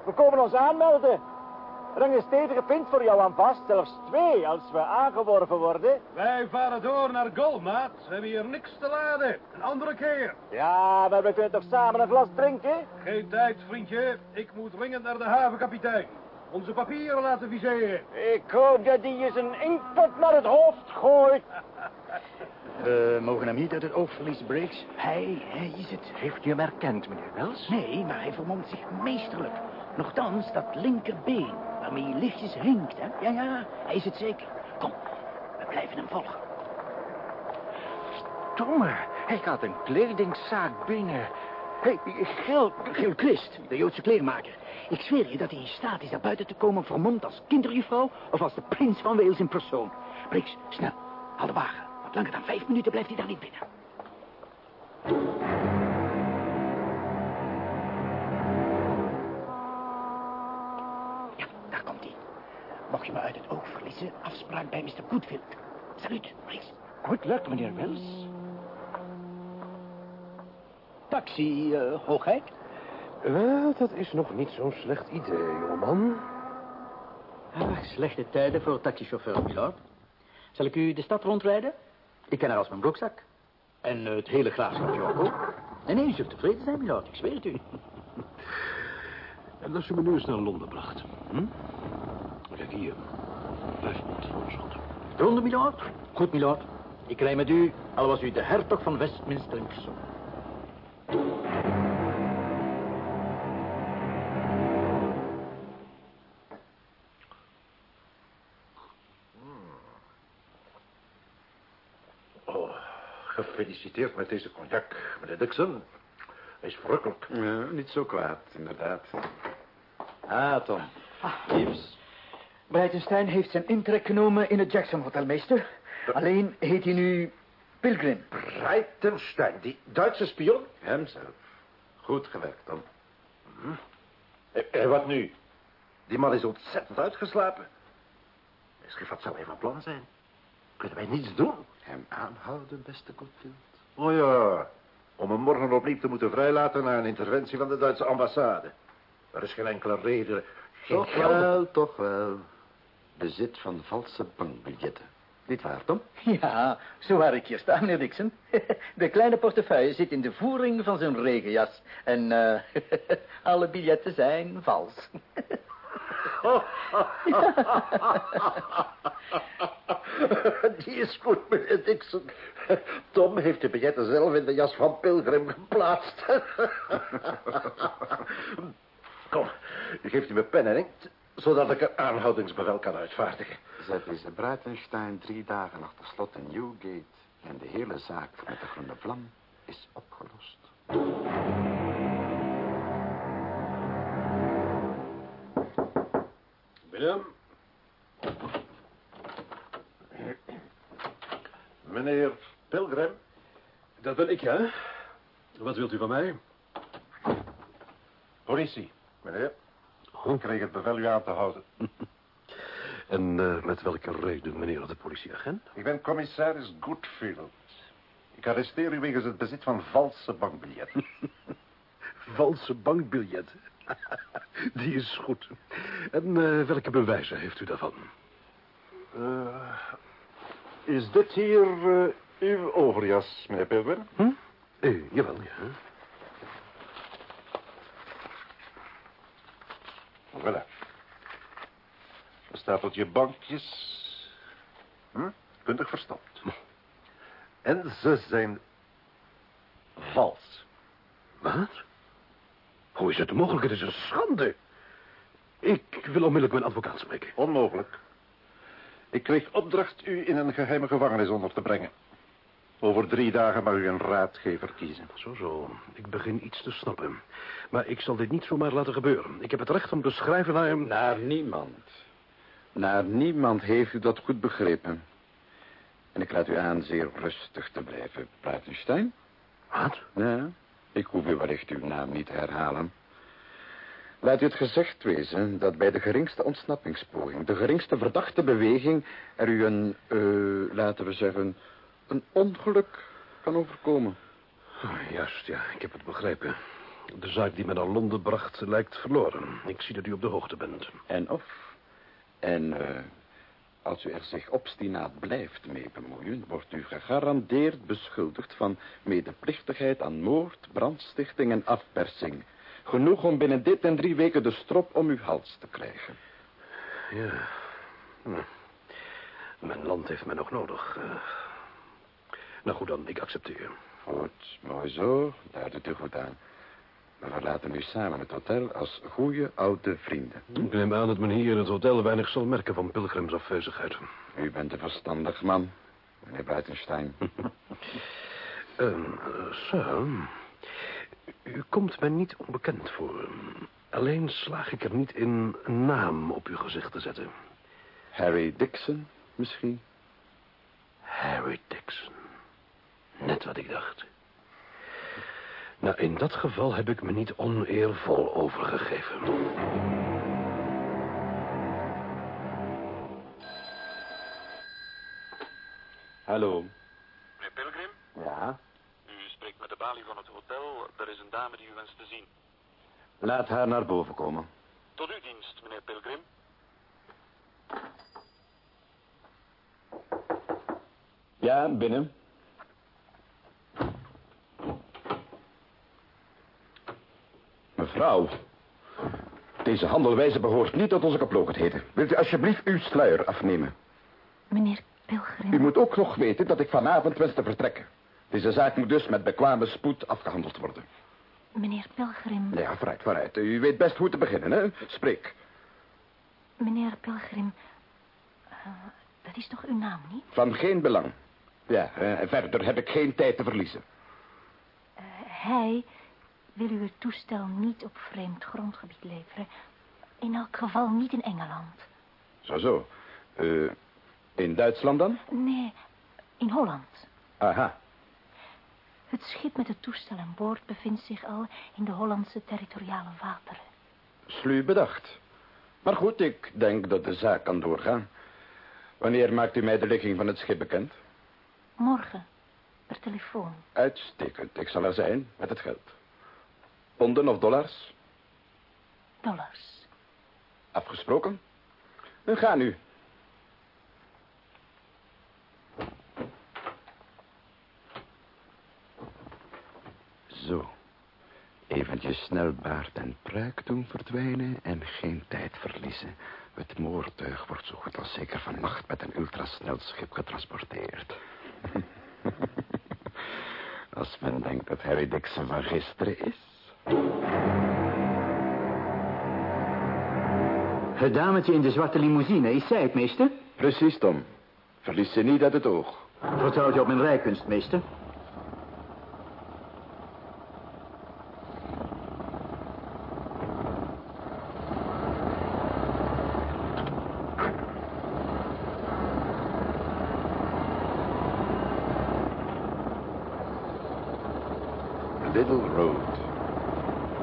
We komen ons aanmelden. Er hangt een stevige pint voor jou aan vast. Zelfs twee als we aangeworven worden. Wij varen door naar Golmaat. We hebben hier niks te laden. Een andere keer. Ja, maar we kunnen toch samen een glas drinken? Geen tijd, vriendje. Ik moet dringend naar de havenkapitein. Onze papieren laten viseren. Ik hoop dat die je zijn inkpot naar het hoofd gooit. *laughs* We mogen hem niet uit het oog verliezen, Briggs. Hij, hij is het. Heeft u hem herkend, meneer Wells? Nee, maar hij vermomt zich meesterlijk. Nochtans, dat linkerbeen, waarmee hij lichtjes hinkt, hè? Ja, ja, hij is het zeker. Kom, we blijven hem volgen. Stomme, hij gaat een kledingzaak binnen. Hé, hey, Gil, Gil Christ, de Joodse kleermaker. Ik zweer je dat hij in staat is naar buiten te komen vermomd als kinderjuffrouw of als de prins van Wales in persoon. Briggs, snel, haal de wagen. Want langer dan vijf minuten blijft hij daar niet binnen. Ja, daar komt hij. Mocht je me uit het oog verliezen, afspraak bij Mr. Goodfield. Salut, Briggs. Goed luck, meneer Wells. Taxi, uh, hoogheid. Wel, dat is nog niet zo'n slecht idee, jongeman. Ah, slechte tijden voor taxichauffeur, milord. Zal ik u de stad rondrijden? Ik ken haar als mijn broekzak. En eh, het hele graafschapje ook. Nee, nee, u zult tevreden zijn, milord. Ik zweer het u. En als u me nu eens naar Londen bracht. Hm? Kijk hier. Vijf pond voorschot. Londen, milord? Goed, milord. Ik rij met u, al was u de hertog van Westminster in persoon. Gefeliciteerd met deze cognac, meneer Dixon. Hij is verrukkelijk. Ja, niet zo kwaad, inderdaad. Ah, Tom. Gibbs. Breitenstein heeft zijn intrek genomen in het Jackson Hotel, meester. Alleen heet hij nu Pilgrim. Breitenstein, die Duitse spion? Hemzelf. Goed gewerkt, Tom. En, en Eh, wat nu? Die man is ontzettend uitgeslapen. Misschien wat zou hij van plan zijn? Kunnen wij niets doen? Hem aanhouden, beste Goodfield. Oh ja, om hem morgen opnieuw te moeten vrijlaten na een interventie van de Duitse ambassade. Er is geen enkele reden. Geen Toch geld. wel, toch wel. Bezit van valse bankbiljetten. Niet waar, Tom? Ja, zo waar ik hier sta, meneer Dixon. *laughs* De kleine portefeuille zit in de voering van zijn regenjas. En eh, *laughs* alle biljetten zijn vals. *laughs* *laughs* Die is goed, meneer Dixon. Tom heeft de biljetten zelf in de jas van Pilgrim geplaatst. *laughs* Kom, u geeft u mijn pen en inkt, zodat ik een aanhoudingsbevel kan uitvaardigen. Zet deze Breitenstein drie dagen achter slot in Newgate. En de hele zaak met de groene vlam is opgelost. Meneer Pilgrim? Dat ben ik, ja. Wat wilt u van mij? Politie, meneer. Ik kreeg het bevel u aan te houden. *laughs* En eh, met welke reden, meneer de politieagent? Ik ben commissaris Goodfield. Ik arresteer u wegens het bezit van valse bankbiljetten. *laughs* Valse bankbiljetten. *laughs* Die is goed. En eh, welke bewijzen heeft u daarvan? Eh, is dit hier eh, uw overjas, meneer Pilgrim? Hm? Eh, jawel, ja. Voilà. Een stapeltje bankjes. Hm? Kundig verstopt. En ze zijn vals. Wat? Hoe is het mogelijk? Het is een schande. Ik wil onmiddellijk mijn advocaat spreken. Onmogelijk. Ik kreeg opdracht u in een geheime gevangenis onder te brengen. Over drie dagen mag u een raadgever kiezen. Zo, zo. Ik begin iets te snappen. Maar ik zal dit niet zomaar laten gebeuren. Ik heb het recht om te schrijven naar hem... Naar niemand. Naar niemand heeft u dat goed begrepen. En ik laat u aan zeer rustig te blijven, Breitenstein. Wat? Ja, ik hoef u wellicht uw naam niet te herhalen. Laat u het gezegd wezen dat bij de geringste ontsnappingspoging, de geringste verdachte beweging, er u een, eh, laten we zeggen, een ongeluk kan overkomen. Oh, juist, ja. Ik heb het begrepen. De zaak die me naar Londen bracht lijkt verloren. Ik zie dat u op de hoogte bent. En of. En eh, als u er zich obstinaat blijft mee bemoeien, wordt u gegarandeerd beschuldigd van medeplichtigheid aan moord, brandstichting en afpersing. Genoeg om binnen dit en drie weken de strop om uw hals te krijgen. Ja. Hm. Mijn land heeft mij nog nodig. Eh, Nou goed dan, ik accepteer. Goed, mooi zo. Daar doet u goed aan. We verlaten nu samen het hotel als goede oude vrienden. Ik neem aan dat men hier in het hotel weinig zal merken van Pilgrims afwezigheid. U bent een verstandig man, meneer Buitenstein. *laughs* Ehm, eh, sir, u komt mij niet onbekend voor. Alleen slaag ik er niet in een naam op uw gezicht te zetten. Harry Dixon, misschien? Harry Dixon. Net wat ik dacht. Nou, in dat geval heb ik me niet oneervol overgegeven. Hallo. Meneer Pilgrim? Ja? U spreekt met de balie van het hotel. Er is een dame die u wenst te zien. Laat haar naar boven komen. Tot uw dienst, meneer Pilgrim. Ja, binnen. Mevrouw, deze handelwijze behoort niet tot onze kaplogenheden. Wilt u alsjeblieft uw sluier afnemen? Meneer Pilgrim. U moet ook nog weten dat ik vanavond wens te vertrekken. Deze zaak moet dus met bekwame spoed afgehandeld worden. Meneer Pilgrim. Ja, vooruit, vooruit. U weet best hoe te beginnen, hè? Spreek. Meneer Pilgrim. eh, dat is toch uw naam, niet? Van geen belang. Ja, eh, verder heb ik geen tijd te verliezen. Eh, hij wil u het toestel niet op vreemd grondgebied leveren. In elk geval niet in Engeland. Zo, zo. Eh, in Duitsland dan? Nee, in Holland. Aha. Het schip met het toestel aan boord bevindt zich al in de Hollandse territoriale wateren. Sluw bedacht. Maar goed, ik denk dat de zaak kan doorgaan. Wanneer maakt u mij de ligging van het schip bekend? Morgen, per telefoon. Uitstekend. Ik zal er zijn met het geld. Ponden of dollars? Dollars. Afgesproken? Dan ga nu. Zo. Eventjes snel baard en pruik doen verdwijnen en geen tijd verliezen. Het moordtuig wordt zo goed als zeker vannacht met een ultrasnel schip getransporteerd. *laughs* Als men denkt dat Harry Dixon van gisteren is. Het dametje in de zwarte limousine, is zij het, meester? Precies, Tom. Verlies ze niet uit het oog. Vertrouwt je op mijn rijkunst, meester? Little Road.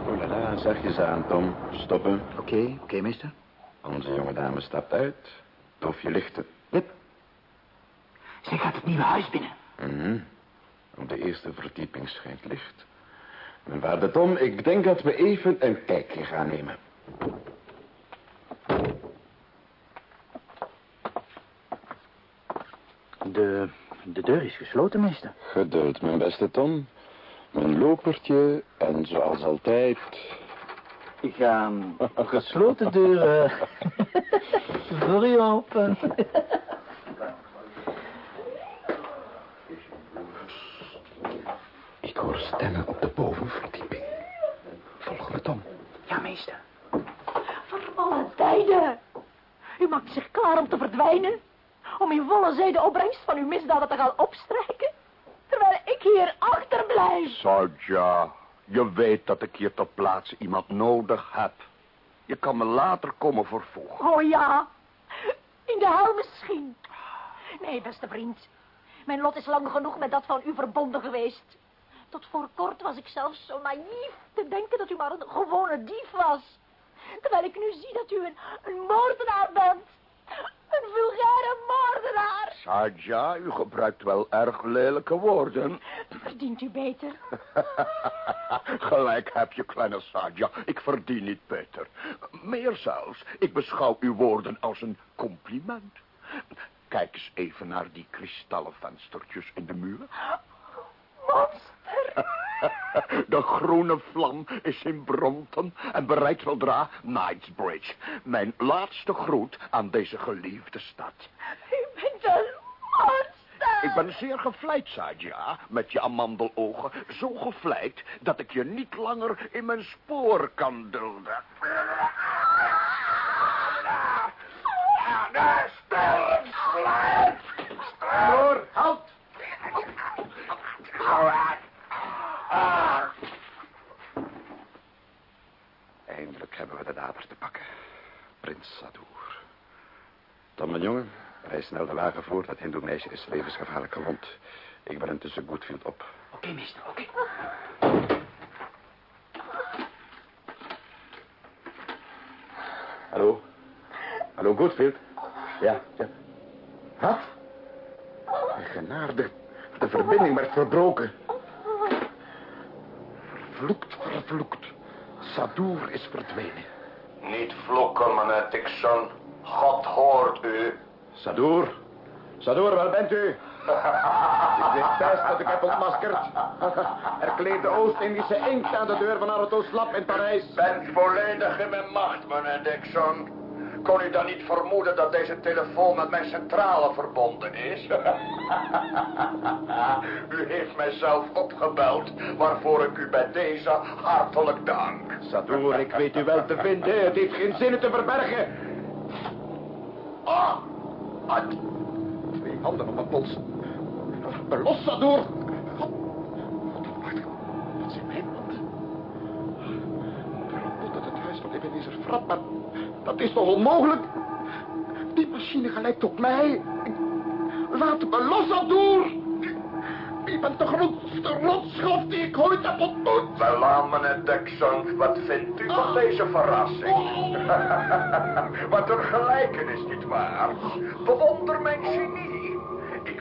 Oh la la, zachtjes aan, Tom. Stoppen. Oké, oké, meester. Onze jonge dame stapt uit. Tof je lichten. Yep. Zij gaat het nieuwe huis binnen. Mhm. Op de eerste verdieping schijnt licht. Mijn waarde Tom, ik denk dat we even een kijkje gaan nemen. De, de deur is gesloten, meester. Geduld, mijn beste Tom. Mijn lopertje en zoals altijd... Ik ga een gesloten deur eh, *laughs* voor u open. Ik hoor stemmen op de bovenverdieping. Volg me, Tom. Ja, meester. Voor alle tijden. U maakt zich klaar om te verdwijnen. Om in volle zee de opbrengst van uw misdaden te gaan opstrijken. Terwijl ik hier achterblijf. Sarja, je weet dat ik hier ter plaatse iemand nodig heb. Je kan me later komen vervoegen. Oh ja. In de hel misschien. Nee, beste vriend. Mijn lot is lang genoeg met dat van u verbonden geweest. Tot voor kort was ik zelfs zo naïef te denken dat u maar een gewone dief was. Terwijl ik nu zie dat u een, een moordenaar bent. Een vulgaire moordenaar. Sarja, u gebruikt wel erg lelijke woorden. Verdient u beter? *laughs* Gelijk heb je, kleine Sarja. Ik verdien niet beter. Meer zelfs, ik beschouw uw woorden als een compliment. Kijk eens even naar die kristallen venstertjes in de muur. Monster. *laughs* De groene vlam is in Brompton en bereikt zodra Knightsbridge. Mijn laatste groet aan deze geliefde stad. U bent een monster. Ik ben zeer gevleid, Sadia, met je amandelogen. Zo gevleid dat ik je niet langer in mijn spoor kan dulden. De sterfslijf! Hoor, halt! Eindelijk hebben we de dader te pakken. Prins Sadour. Tom, mijn jongen, rij snel de wagen voor. Dat hindoe-meisje is levensgevaarlijk gewond. Ik ben intussen Goodfield op. Oké, meester, oké. Hallo? Hallo, Goodfield? Ja, ja. Wat? Genaardig. De verbinding werd verbroken. Vervloekt, vervloekt. Sadour is verdwenen. Niet vloeken, meneer Dixon. God hoort u. Sadour? Sadour, waar bent u? *laughs* Ik weet best dat ik heb ontmaskerd. *laughs* Er kleeft de Oost-Indische inkt aan de deur van Arto Slap in Parijs. bent volledig in mijn macht, meneer Dixon. Kon u dan niet vermoeden dat deze telefoon met mijn centrale verbonden is? *laughs* u heeft mij zelf opgebeld, waarvoor ik u bij deze hartelijk dank. Sadour, ik weet u wel te vinden. Het heeft geen zin te verbergen. Ah, wat? Twee handen op mijn pols. Los, wacht, dat zijn mijn handen. Dat het huis van Ebenezer Frat, maar dat is toch onmogelijk? Die machine gelijkt op mij. Laat me los, Sadour. Je bent de grootste rotschof die ik ooit heb ontmoet. Welaan, meneer Dixon, wat vindt u van deze verrassing? *laughs* wat een gelijkenis, nietwaar? Bewonder mijn genie.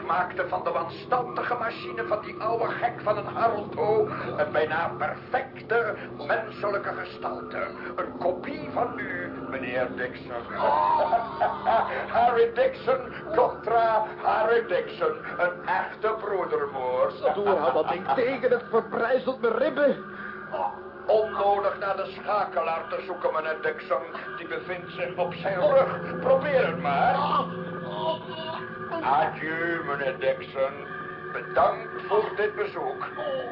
Maakte van de wanstaltige machine van die oude gek van een Harold een bijna perfecte menselijke gestalte. Een kopie van u, meneer Dixon. *laughs* Harry Dixon contra Harry Dixon. Een echte broedermoord. Sadour, hou dat ding tegen. Het verbrijzelt mijn ribben. Onnodig naar de schakelaar te zoeken, meneer Dixon. Die bevindt zich op zijn rug. Probeer het maar. Adieu, meneer Dixon. Bedankt voor dit bezoek.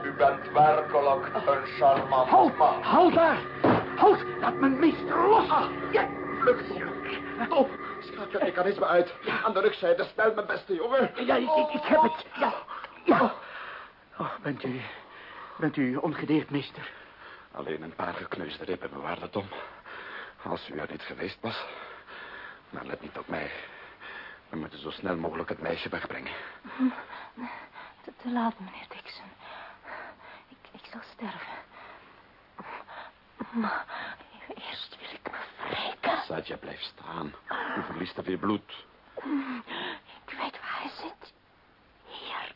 U bent werkelijk een charmant Halt, man. halt daar. Halt, laat mijn meester los. Ja, lukt Top, schakel het mechanisme uit. Aan de rugzijde, spel mijn beste jongen. Ja, ik, ik, ik heb het. Ja, ja. Oh, bent u, bent u ongedeerd, meester? Alleen een paar gekneusde ribben bewaarde Tom. Als u er niet geweest was. Maar let niet op mij. We moeten zo snel mogelijk het meisje wegbrengen. Te, te laat, meneer Dixon. Ik, ik zal sterven. Maar eerst wil ik me wreken. Satya, blijf staan. U verliest er weer bloed. Ik weet waar hij zit. Hier.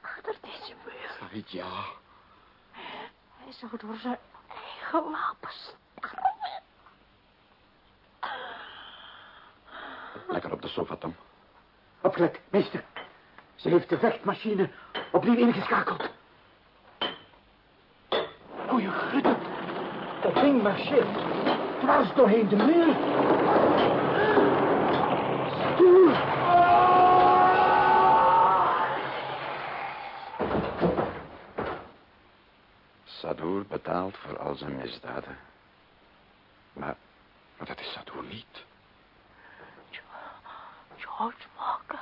Achter deze muur. Satya. Hij zou door zijn eigen wapen sterven. Lekker op de sofa, Tom. Opgelet, meester. Ze heeft de vechtmachine opnieuw ingeschakeld. Goeie grutte. Dat ding marcheert dwars doorheen de muur. Stoer. Sadour betaalt voor al zijn misdaden. Maar, maar dat is Sadour niet. George Walker.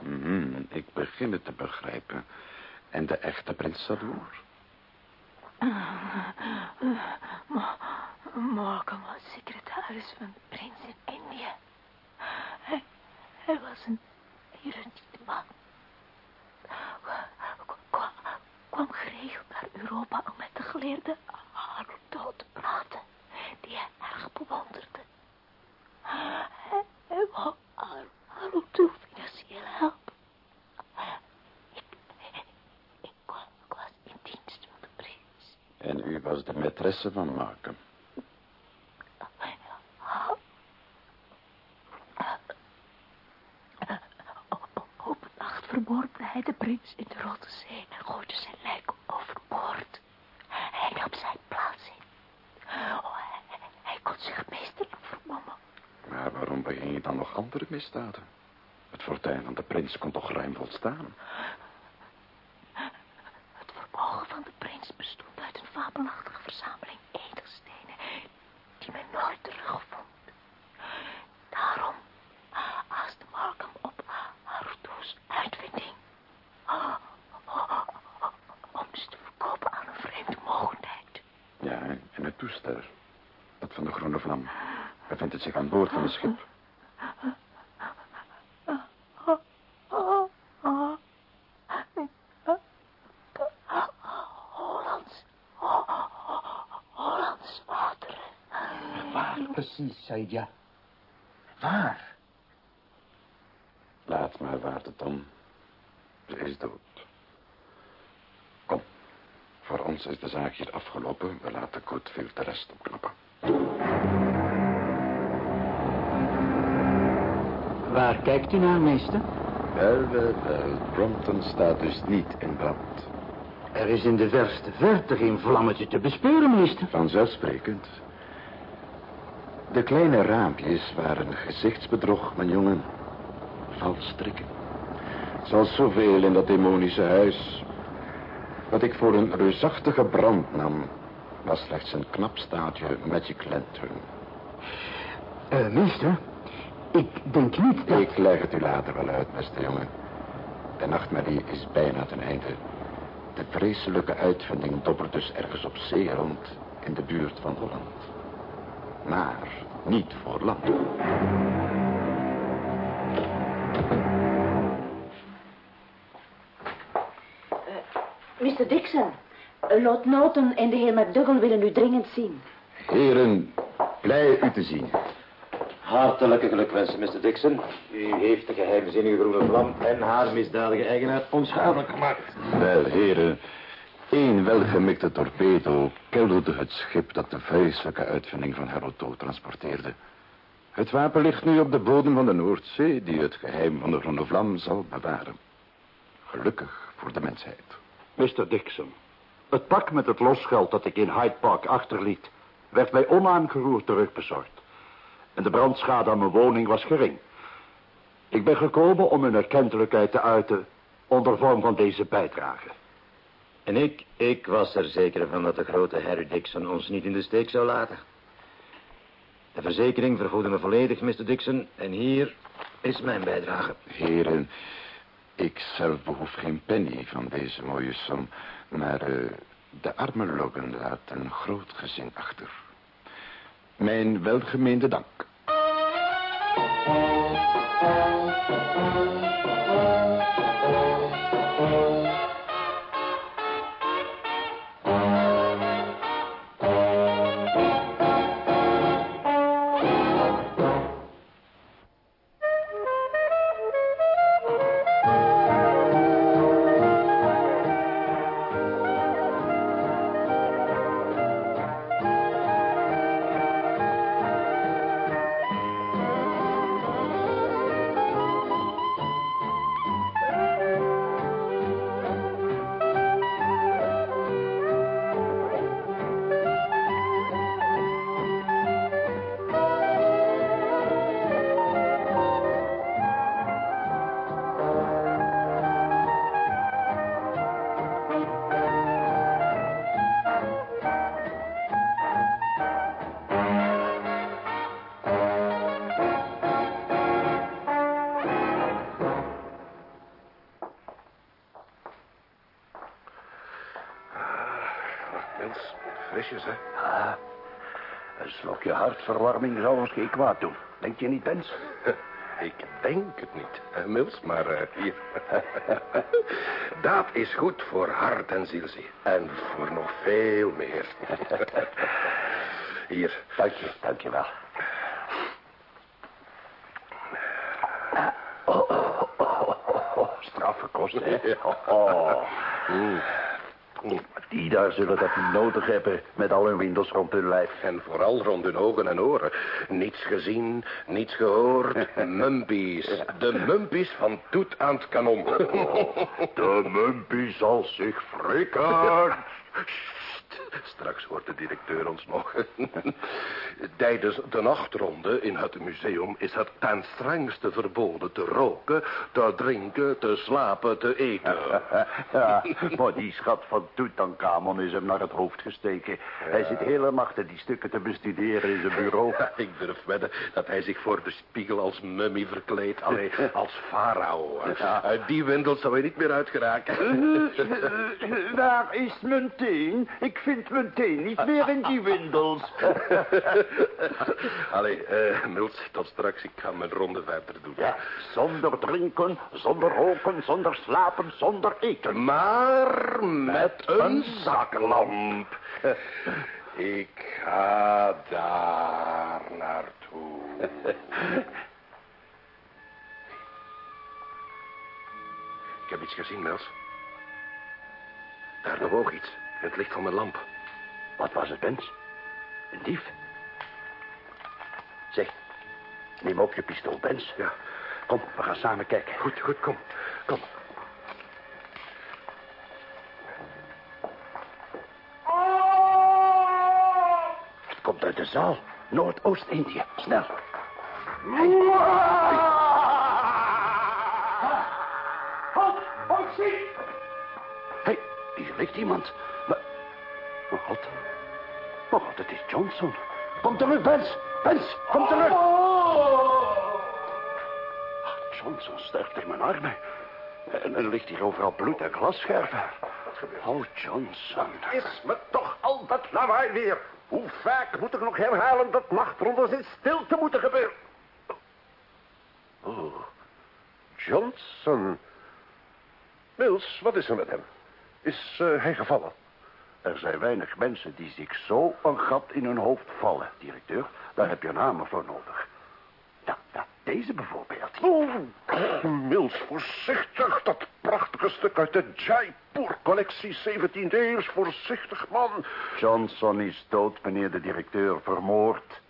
Mhm, ik begin het te begrijpen. En de echte prins Sadour? *laughs* Morgan was secretaris van prins in Indië. Hij, hij was een erudite man. Kwam, kwam geregeld naar Europa om met de geleerde Haruto te praten, die hij erg bewonderde. Hij, hij wou Haruto financieel helpen. Ik, ik, kwam, ik was in dienst van de prins. En u was de maîtresse van Markham. Op een nacht vermoordde hij de prins in de Rotte Zee en gooide zijn lijk overboord. Hij nam zijn plaats in. Oh, hij, hij kon zich meesterlijk vermommen. Maar waarom begin je dan nog andere misdaden? Het fortuin van de prins kon toch ruim volstaan? Het vermogen van de prins bestond uit een fabelachtige verzameling edelstenen die men nooit terugvond. Daarom aaste Markham op Haruto's uitvinding om ze te verkopen aan een vreemde mogendheid. Ja, en het toestel. Dat van de groene vlam. Bevindt het zich aan boord van het schip? Hollands, Hollands wateren. Waar Saidja? Waar? Laat maar wachten, Tom. Ze is dood. Kom. Voor ons is de zaak hier afgelopen. We laten Goodfield de rest opknappen. Waar kijkt u naar, meester? Wel, wel, wel. Brompton staat dus niet in brand. Er is in de verste verte geen vlammetje te bespeuren, meester. Vanzelfsprekend. De kleine raampjes waren gezichtsbedrog, mijn jongen. Valstrikken. Zoals zoveel in dat demonische huis. Wat ik voor een reusachtige brand nam, was slechts een knap staatje Magic Lantern. Eh, meester, ik denk niet dat... Ik leg het u later wel uit, beste jongen. De nachtmerrie is bijna ten einde. De vreselijke uitvinding dobbert dus ergens op zee rond in de buurt van Holland. Maar niet voor land. Mr. Dixon, Lord Norton en de heer McDougall willen u dringend zien. Heren, blij u te zien. Hartelijke gelukwensen, Mr. Dixon. U heeft de geheimzinnige groene vlam en haar misdadige eigenaar onschadelijk gemaakt. Wel, heren, één welgemikte torpedo kelderde het schip dat de vreselijke uitvinding van Heroto transporteerde. Het wapen ligt nu op de bodem van de Noordzee, die het geheim van de groene vlam zal bewaren. Gelukkig voor de mensheid. Mr. Dixon, het pak met het losgeld dat ik in Hyde Park achterliet... werd mij onaangeroerd terugbezorgd. En de brandschade aan mijn woning was gering. Ik ben gekomen om mijn erkentelijkheid te uiten... onder vorm van deze bijdrage. En ik, ik was er zeker van dat de grote Harry Dixon ons niet in de steek zou laten. De verzekering vergoedde me volledig, Mr. Dixon. En hier is mijn bijdrage. Heren, ik zelf behoef geen penny van deze mooie som. Maar eh, de arme Logan laat een groot gezin achter. Mijn welgemeende dank. Slokje hartverwarming zou ons geen kwaad doen. Denk je niet, Bens? *laughs* Ik denk het niet, eh, Mils, maar eh, hier. *laughs* Dat is goed voor hart en zielzie. En voor nog veel meer. *laughs* Hier. Dank je, dank je wel. Oh, oh, oh, oh, oh, straffe kosten, hè? Oh. Mm. Die daar zullen dat nodig hebben met al hun windels rond hun lijf. En vooral rond hun ogen en oren. Niets gezien, niets gehoord. *laughs* Mumpies. De mumpies van toet aan het kanon. *laughs* De mumpie zal zich wrikken. Straks hoort de directeur ons nog. *laughs* Tijdens de nachtronde in het museum is het ten strengste verboden te roken, te drinken, te slapen, te eten. *laughs* Ja, maar die schat van Tutankhamon is hem naar het hoofd gesteken. Hij zit helemaal achter die stukken te bestuderen in zijn bureau. Ik durf wedden dat hij zich voor de spiegel als mummie verkleedt. Alleen *laughs* als farao. Uit die windel zou hij niet meer uitgeraken. Waar is mijn teen? Ik vind mijn teen niet meer in die windels. *laughs* *laughs* Allee, eh, Mils, tot straks. Ik ga mijn ronde verder doen. Ja, zonder drinken, zonder roken, zonder slapen, zonder eten. Maar met een zaklamp. *laughs* Ik ga daar naartoe. *laughs* Ik heb iets gezien, Mils. Daar bewoog iets. in Het licht van mijn lamp. Wat was het, Bens? Een dief? Zeg, neem op je pistool, Bens. Ja, Kom, we gaan samen kijken. Goed, goed, kom. Kom. Het komt uit de zaal. Noordoost-Indië. Snel. Halt, halt, zie! Hé, hier ligt iemand. Maar... Oh, god. Oh, god, het is Johnson. Kom terug, Bens. Bens, kom terug. Johnson sterft in mijn armen. En er ligt hier overal bloed en glasscherven. Oh, Johnson. Is me toch al dat lawaai weer. Hoe vaak moet ik nog herhalen dat nachtronders in stilte moeten gebeuren? Oh, Johnson. Mills, wat is er met hem? Is eh, hij gevallen? Er zijn weinig mensen die zich zo een gat in hun hoofd vallen, directeur. Daar heb je een hamer voor nodig. Ja, ja deze bijvoorbeeld. Oh, Mills, voorzichtig. Dat prachtige stuk uit de Jaipur-collectie 17e eeuws. Voorzichtig, man. Johnson is dood, meneer de directeur, vermoord.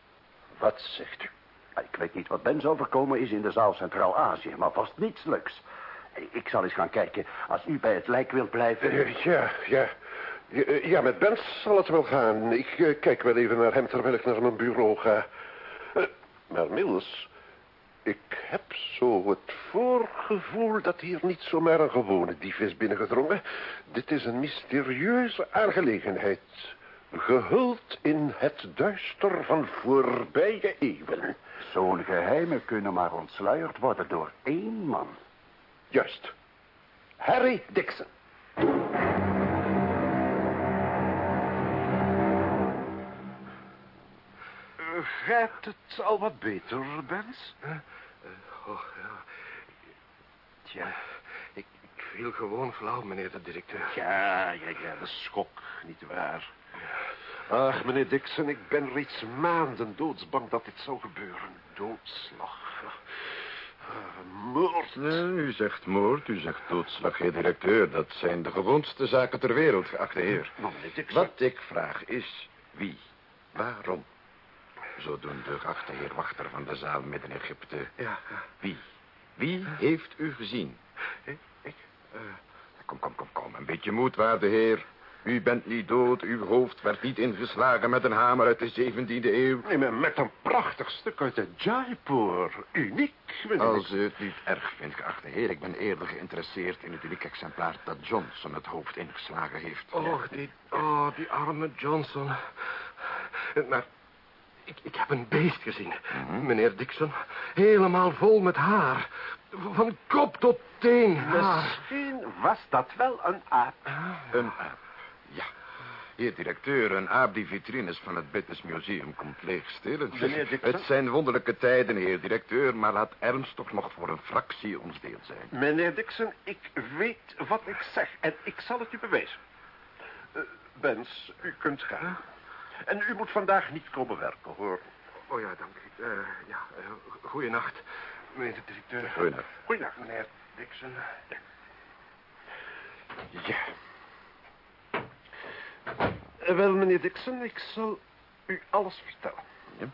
Wat zegt u? Ik weet niet wat Ben's overkomen is in de zaal Centraal-Azië, maar vast niets luks. Ik zal eens gaan kijken, als u bij het lijk wilt blijven. Uh, ja, ja. Ja, ja, met Bens zal het wel gaan. Ik uh, kijk wel even naar hem terwijl ik naar mijn bureau ga. Maar Mills, ik heb zo het voorgevoel dat hier niet zomaar een gewone dief is binnengedrongen. Dit is een mysterieuze aangelegenheid. Gehuld in het duister van voorbije eeuwen. Zo'n geheimen kunnen maar ontsluierd worden door één man. Juist. Harry Dixon. Gaat het al wat beter, Bens? Uh, oh, ja. Tja, ik, ik viel gewoon flauw, meneer de directeur. Ja, ja, ja, de schok, niet waar. Ach, meneer Dixon, ik ben reeds maanden doodsbang dat dit zou gebeuren. Doodslag. Uh, moord. Nee, u zegt moord, u zegt doodslag, heer directeur. Dat zijn de gewoonste zaken ter wereld, geachte heer. Maar meneer Dixon... Wat ik vraag is, wie, waarom? Zo doen de geachte heer wachter van de zaal Midden-Egypte. Ja, ja. Wie? Wie heeft u gezien? Ik? ik uh... Kom, kom, kom, kom. Een beetje moed, waarde heer. U bent niet dood, uw hoofd werd niet ingeslagen met een hamer uit de 17e eeuw. Nee, maar met een prachtig stuk uit de Jaipur. Uniek. Als u het niet erg vindt, geachte heer, ik ben eerder geïnteresseerd in het uniek exemplaar dat Johnson het hoofd ingeslagen heeft. Oh, die, oh, die arme Johnson. Maar ik, ik heb een beest gezien, mm -hmm. meneer Dixon. Helemaal vol met haar. Van kop tot teen haar. Misschien was dat wel een aap. Een aap. Ja. Heer directeur, een aap die vitrines van het British Museum komt leegstelen. Het zijn wonderlijke tijden, heer directeur, maar laat ernst toch nog voor een fractie ons deel zijn. Meneer Dixon, ik weet wat ik zeg en ik zal het u bewijzen. Uh, Bens, u kunt gaan. En u moet vandaag niet komen werken, hoor. Oh ja, dank u. Uh, ja, uh, goeienacht, meneer de directeur. Goeienacht. Goeienacht, meneer Dixon. Ja. ja. Wel, meneer Dixon, ik zal u alles vertellen. Ja.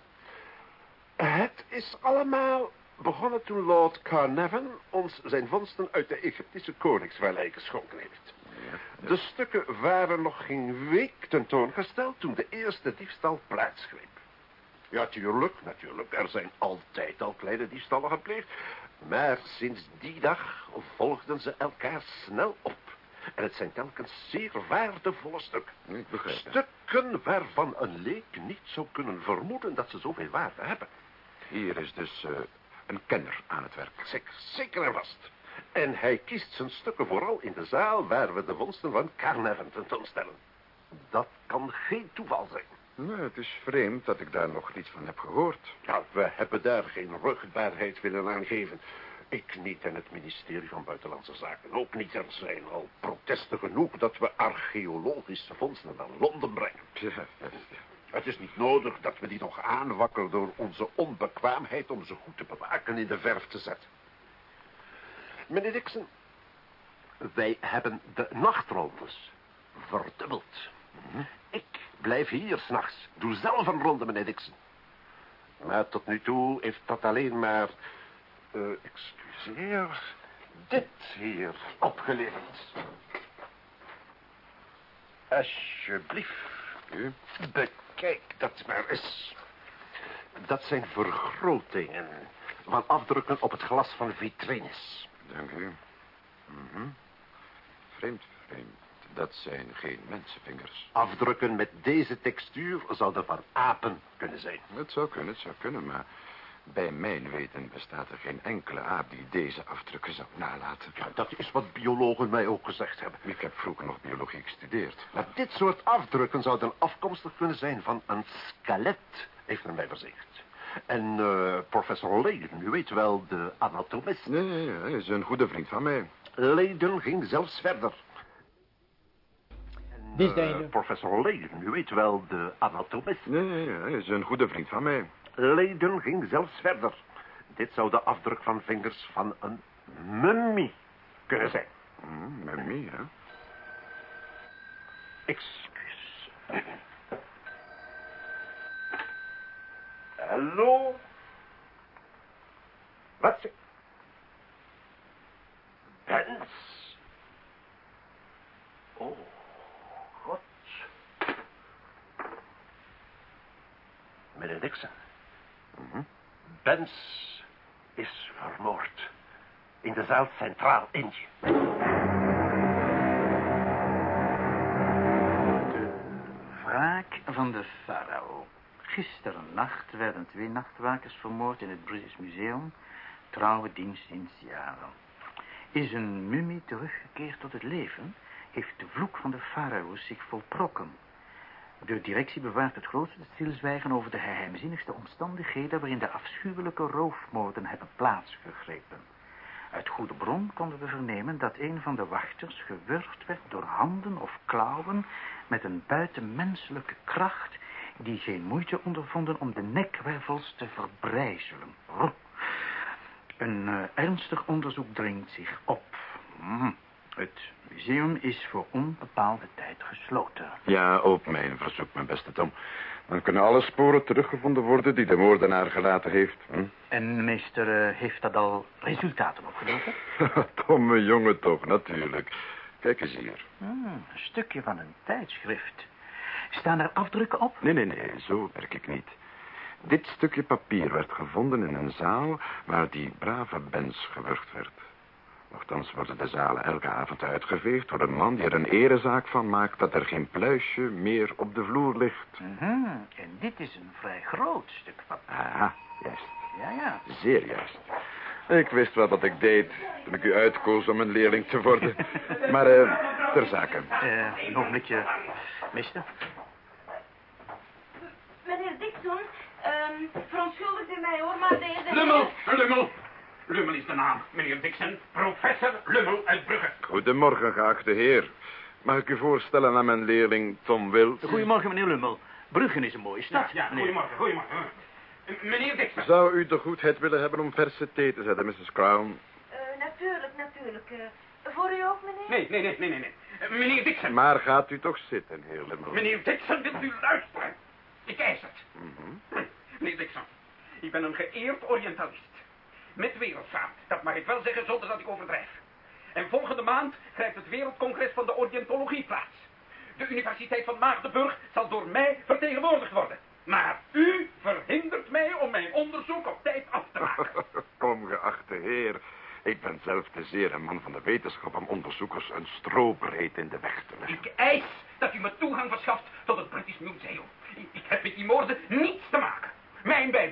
Het is allemaal begonnen toen Lord Carnarvon ons zijn vondsten uit de Egyptische koningsvallei geschonken heeft. Ja. De stukken waren nog geen week tentoongesteld toen de eerste diefstal plaatsgreep. Ja, tuurlijk, natuurlijk. Er zijn altijd al kleine diefstallen gepleegd. Maar sinds die dag volgden ze elkaar snel op. En het zijn telkens zeer waardevolle stukken. Stukken waarvan een leek niet zou kunnen vermoeden dat ze zoveel waarde hebben. Hier is dus uh, een kenner aan het werk. Zeker, zeker en vast. En hij kiest zijn stukken vooral in de zaal waar we de vondsten van Carnarvon tentoonstellen. Dat kan geen toeval zijn. Nee, het is vreemd dat ik daar nog niets van heb gehoord. Ja, we hebben daar geen rugbaarheid willen aangeven. Ik niet en het ministerie van Buitenlandse Zaken ook niet. Er zijn al protesten genoeg dat we archeologische vondsten naar Londen brengen. Ja, Het is niet nodig dat we die nog aanwakkeren door onze onbekwaamheid om ze goed te bewaken in de verf te zetten. Meneer Dixon, wij hebben de nachtrondes verdubbeld. Ik blijf hier s'nachts. Doe zelf een ronde, meneer Dixon. Maar tot nu toe heeft dat alleen maar Uh, excuseer. Dit hier opgeleverd. Alsjeblieft. U? Bekijk dat maar eens. Dat zijn vergrotingen van afdrukken op het glas van vitrines. Dank u. Mhm. Vreemd, vreemd. Dat zijn geen mensenvingers. Afdrukken met deze textuur zouden van apen kunnen zijn. Het zou kunnen, het zou kunnen, maar bij mijn weten bestaat er geen enkele aap die deze afdrukken zou nalaten. Ja, dat is wat biologen mij ook gezegd hebben. Ik heb vroeger nog biologie gestudeerd. Maar dit soort afdrukken zouden afkomstig kunnen zijn van een skelet, heeft men mij verzekerd. En uh, professor Leyden, u weet wel, de anatomist. Nee, nee, hij is een goede vriend van mij. Leyden ging zelfs verder. Dit. Uh, professor Leyden, u weet wel, de anatomist. Nee, nee, hij is een goede vriend van mij. Leyden ging zelfs verder. Dit zou de afdruk van vingers van een mummie kunnen zijn. Mm, mummie, hè? Excuus. Hallo? Wat. Pens? Oh, god. Meneer Dixon. Mhm. Bens is vermoord. In de zaal Centraal-Indië. Wraak van de farao. Gisteren nacht werden twee nachtwakers vermoord in het British Museum. Trouwe dienst sinds jaren. Is een mummie teruggekeerd tot het leven, heeft de vloek van de farao's zich volprokken. De directie bewaart het grootste stilzwijgen over de geheimzinnigste omstandigheden waarin de afschuwelijke roofmoorden hebben plaatsgegrepen. Uit goede bron konden we vernemen dat een van de wachters gewurgd werd door handen of klauwen met een buitenmenselijke kracht die geen moeite ondervonden om de nekwervels te verbrijzelen. Oh. Een uh, ernstig onderzoek dringt zich op. Mm. Het museum is voor onbepaalde tijd gesloten. Ja, op mijn verzoek, mijn beste Tom. Dan kunnen alle sporen teruggevonden worden die de moordenaar gelaten heeft. Hm? En meester uh, heeft dat al resultaten opgeleverd? Domme *laughs* jongen toch, natuurlijk. Kijk eens hier. Hmm, een stukje van een tijdschrift. Staan er afdrukken op? Nee, nee, nee, zo werk ik niet. Dit stukje papier werd gevonden in een zaal waar die brave Bens gewurgd werd. Nochtans worden de zalen elke avond uitgeveegd door een man die er een erezaak van maakt dat er geen pluisje meer op de vloer ligt. Mm -hmm. En dit is een vrij groot stuk papier. Aha, juist. Ja, ja. Zeer juist. Ik wist wel wat ik deed toen ik u uitkoos om een leerling te worden. *laughs* maar uh, ter zake. Uh, een ogenblikje, mister. Meneer Dixon, um, verontschuldigt u mij hoor, maar deze... Lummel, Lummel. Lummel is de naam, meneer Dixon. Professor Lummel uit Brugge. Goedemorgen, geachte heer. Mag ik u voorstellen aan mijn leerling Tom Wild? Goedemorgen, meneer Lummel. Brugge is een mooie stad. Ja, ja goedemorgen, goedemorgen. Meneer Dixon. Zou u de goedheid willen hebben om verse thee te zetten, Mrs. Crown? Uh, natuurlijk, natuurlijk. Uh, voor u ook, meneer? Nee, nee, nee, nee, nee. nee. Uh, meneer Dixon. Maar gaat u toch zitten, heer Lummel? Meneer Dixon, wilt u luisteren? Ik eis het. Mm -hmm. Meneer Dixon, ik ben een geëerd orientalist. Met wereldvaart, dat mag ik wel zeggen zonder dat ik overdrijf. En volgende maand grijpt het Wereldcongres van de Oriëntologie plaats. De Universiteit van Maagdenburg zal door mij vertegenwoordigd worden. Maar u verhindert mij om mijn onderzoek op tijd af te maken. *laughs* Kom, geachte heer. Ik ben zelf te zeer een man van de wetenschap om onderzoekers een strobreed in de weg te leggen. Ik eis dat u me toegang verschaft tot het British Museum. Ik, ik heb met die moorden niets te maken.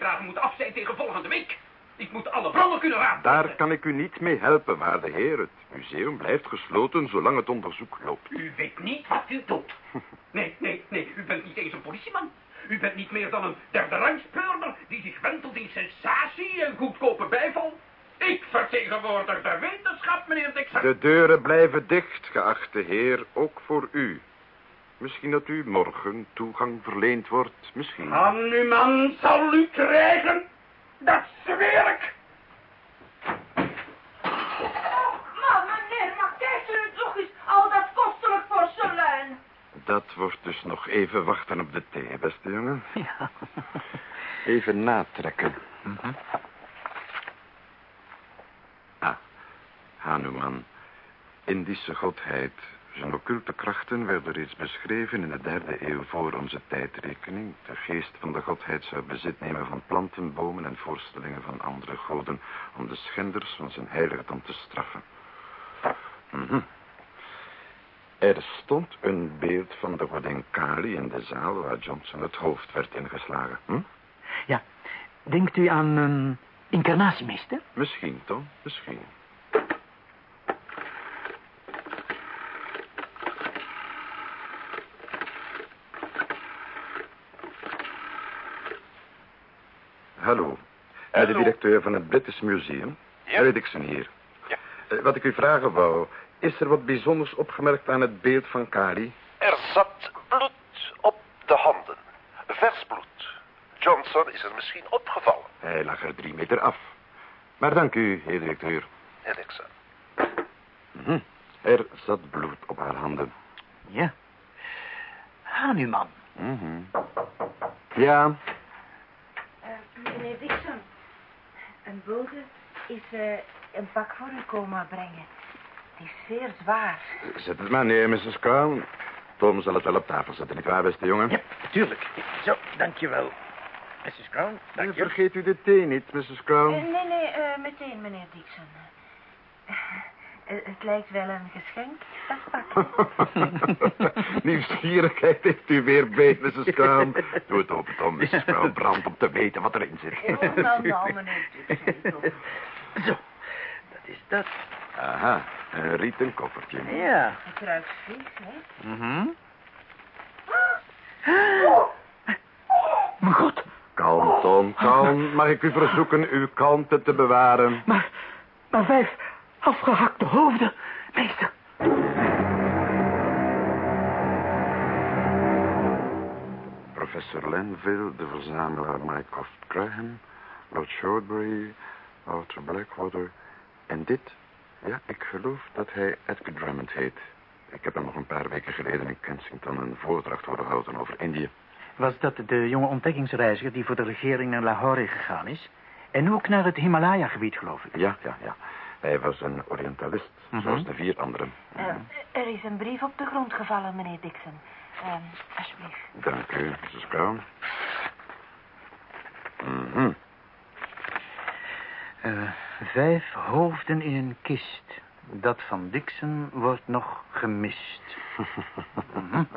Bijdrage moet af zijn tegen volgende week. Ik moet alle bronnen kunnen raden. Daar kan ik u niet mee helpen, waarde heer. Het museum blijft gesloten zolang het onderzoek loopt. U weet niet wat u doet. *laughs* Nee, nee, nee. U bent niet eens een politieman. U bent niet meer dan een derde rangspeurder die zich wentelt in sensatie en goedkope bijval. Ik vertegenwoordig de wetenschap, meneer Dixon. De deuren blijven dicht, geachte heer, ook voor u. Misschien dat u morgen toegang verleend wordt, misschien. Van uw man zal u krijgen. Dat zweer ik. Oh, maar meneer, maar kijkt u toch eens al dat kostelijk porselein. Dat wordt dus nog even wachten op de thee, beste jongen. *laughs* Ja. Even natrekken. Mm -hmm. Hanuman, Indische godheid. Zijn occulte krachten werden reeds beschreven in de derde eeuw voor onze tijdrekening. De geest van de godheid zou bezit nemen van planten, bomen en voorstellingen van andere goden... om de schenders van zijn heiligdom te straffen. Mhm. Er stond een beeld van de godin Kali in de zaal waar Johnson het hoofd werd ingeslagen. Hm? Ja, denkt u aan een incarnatiemeester? Misschien, Tom, misschien. Hallo. Hallo. De directeur van het British Museum. Ja? Harry Dixon hier. Ja. Uh, wat ik u vragen wou... Is er wat bijzonders opgemerkt aan het beeld van Kali? Er zat bloed op de handen. Vers bloed. Johnson is er misschien opgevallen. Hij lag er drie meter af. Maar dank u, heer directeur. Heer Dixon. Hm. Er zat bloed op haar handen. Ja. Hanuman. Mm -hmm. Ja. Uh, meneer Dixon. Een bode is uh, een pak voor u komen brengen. Het is zeer zwaar. Zet het maar neer, Mrs. Crown. Tom zal het wel op tafel zetten, nietwaar, beste jongen? Ja, tuurlijk. Zo, dankjewel. Mrs. Crown, dank je. Vergeet u de thee niet, Mrs. Crown. Uh, nee, nee, uh, meteen, meneer Dixon. Uh, het lijkt wel een geschenk, dat. *laughs* Nieuwsgierigheid heeft u weer beet, Mrs. Crown. Doe het open, Tom, Mrs. Crown. Brand om te weten wat erin zit. Oh, nou, nou, meneer. Zo, dat is dat. Aha, een rieten koffertje. Ja. Het ruikt vies, hè? Mhm. Mm *gasps* Mijn god. Kalm, Tom, kalm. Mag ik u verzoeken uw kalmte te bewaren? Maar, maar vijf afgehakte hoofden, meester. Professor Lenville, de verzamelaar Mycroft Graham, Lord Shortbury, Walter Blackwater. En dit, ja, ik geloof dat hij Edgar Drummond heet. Ik heb hem nog een paar weken geleden in Kensington een voordracht horen houden over Indië. Was dat de jonge ontdekkingsreiziger die voor de regering naar Lahore gegaan is? En ook naar het Himalaya-gebied, geloof ik? Ja, ja, ja. Hij was een orientalist, mm -hmm. zoals de vier anderen. Uh, er is een brief op de grond gevallen, meneer Dixon. Uh, alsjeblieft. Dank u, Mrs. Brown. Mm -hmm. uh, vijf hoofden in een kist. Dat van Dixon wordt nog gemist. *laughs* mm -hmm.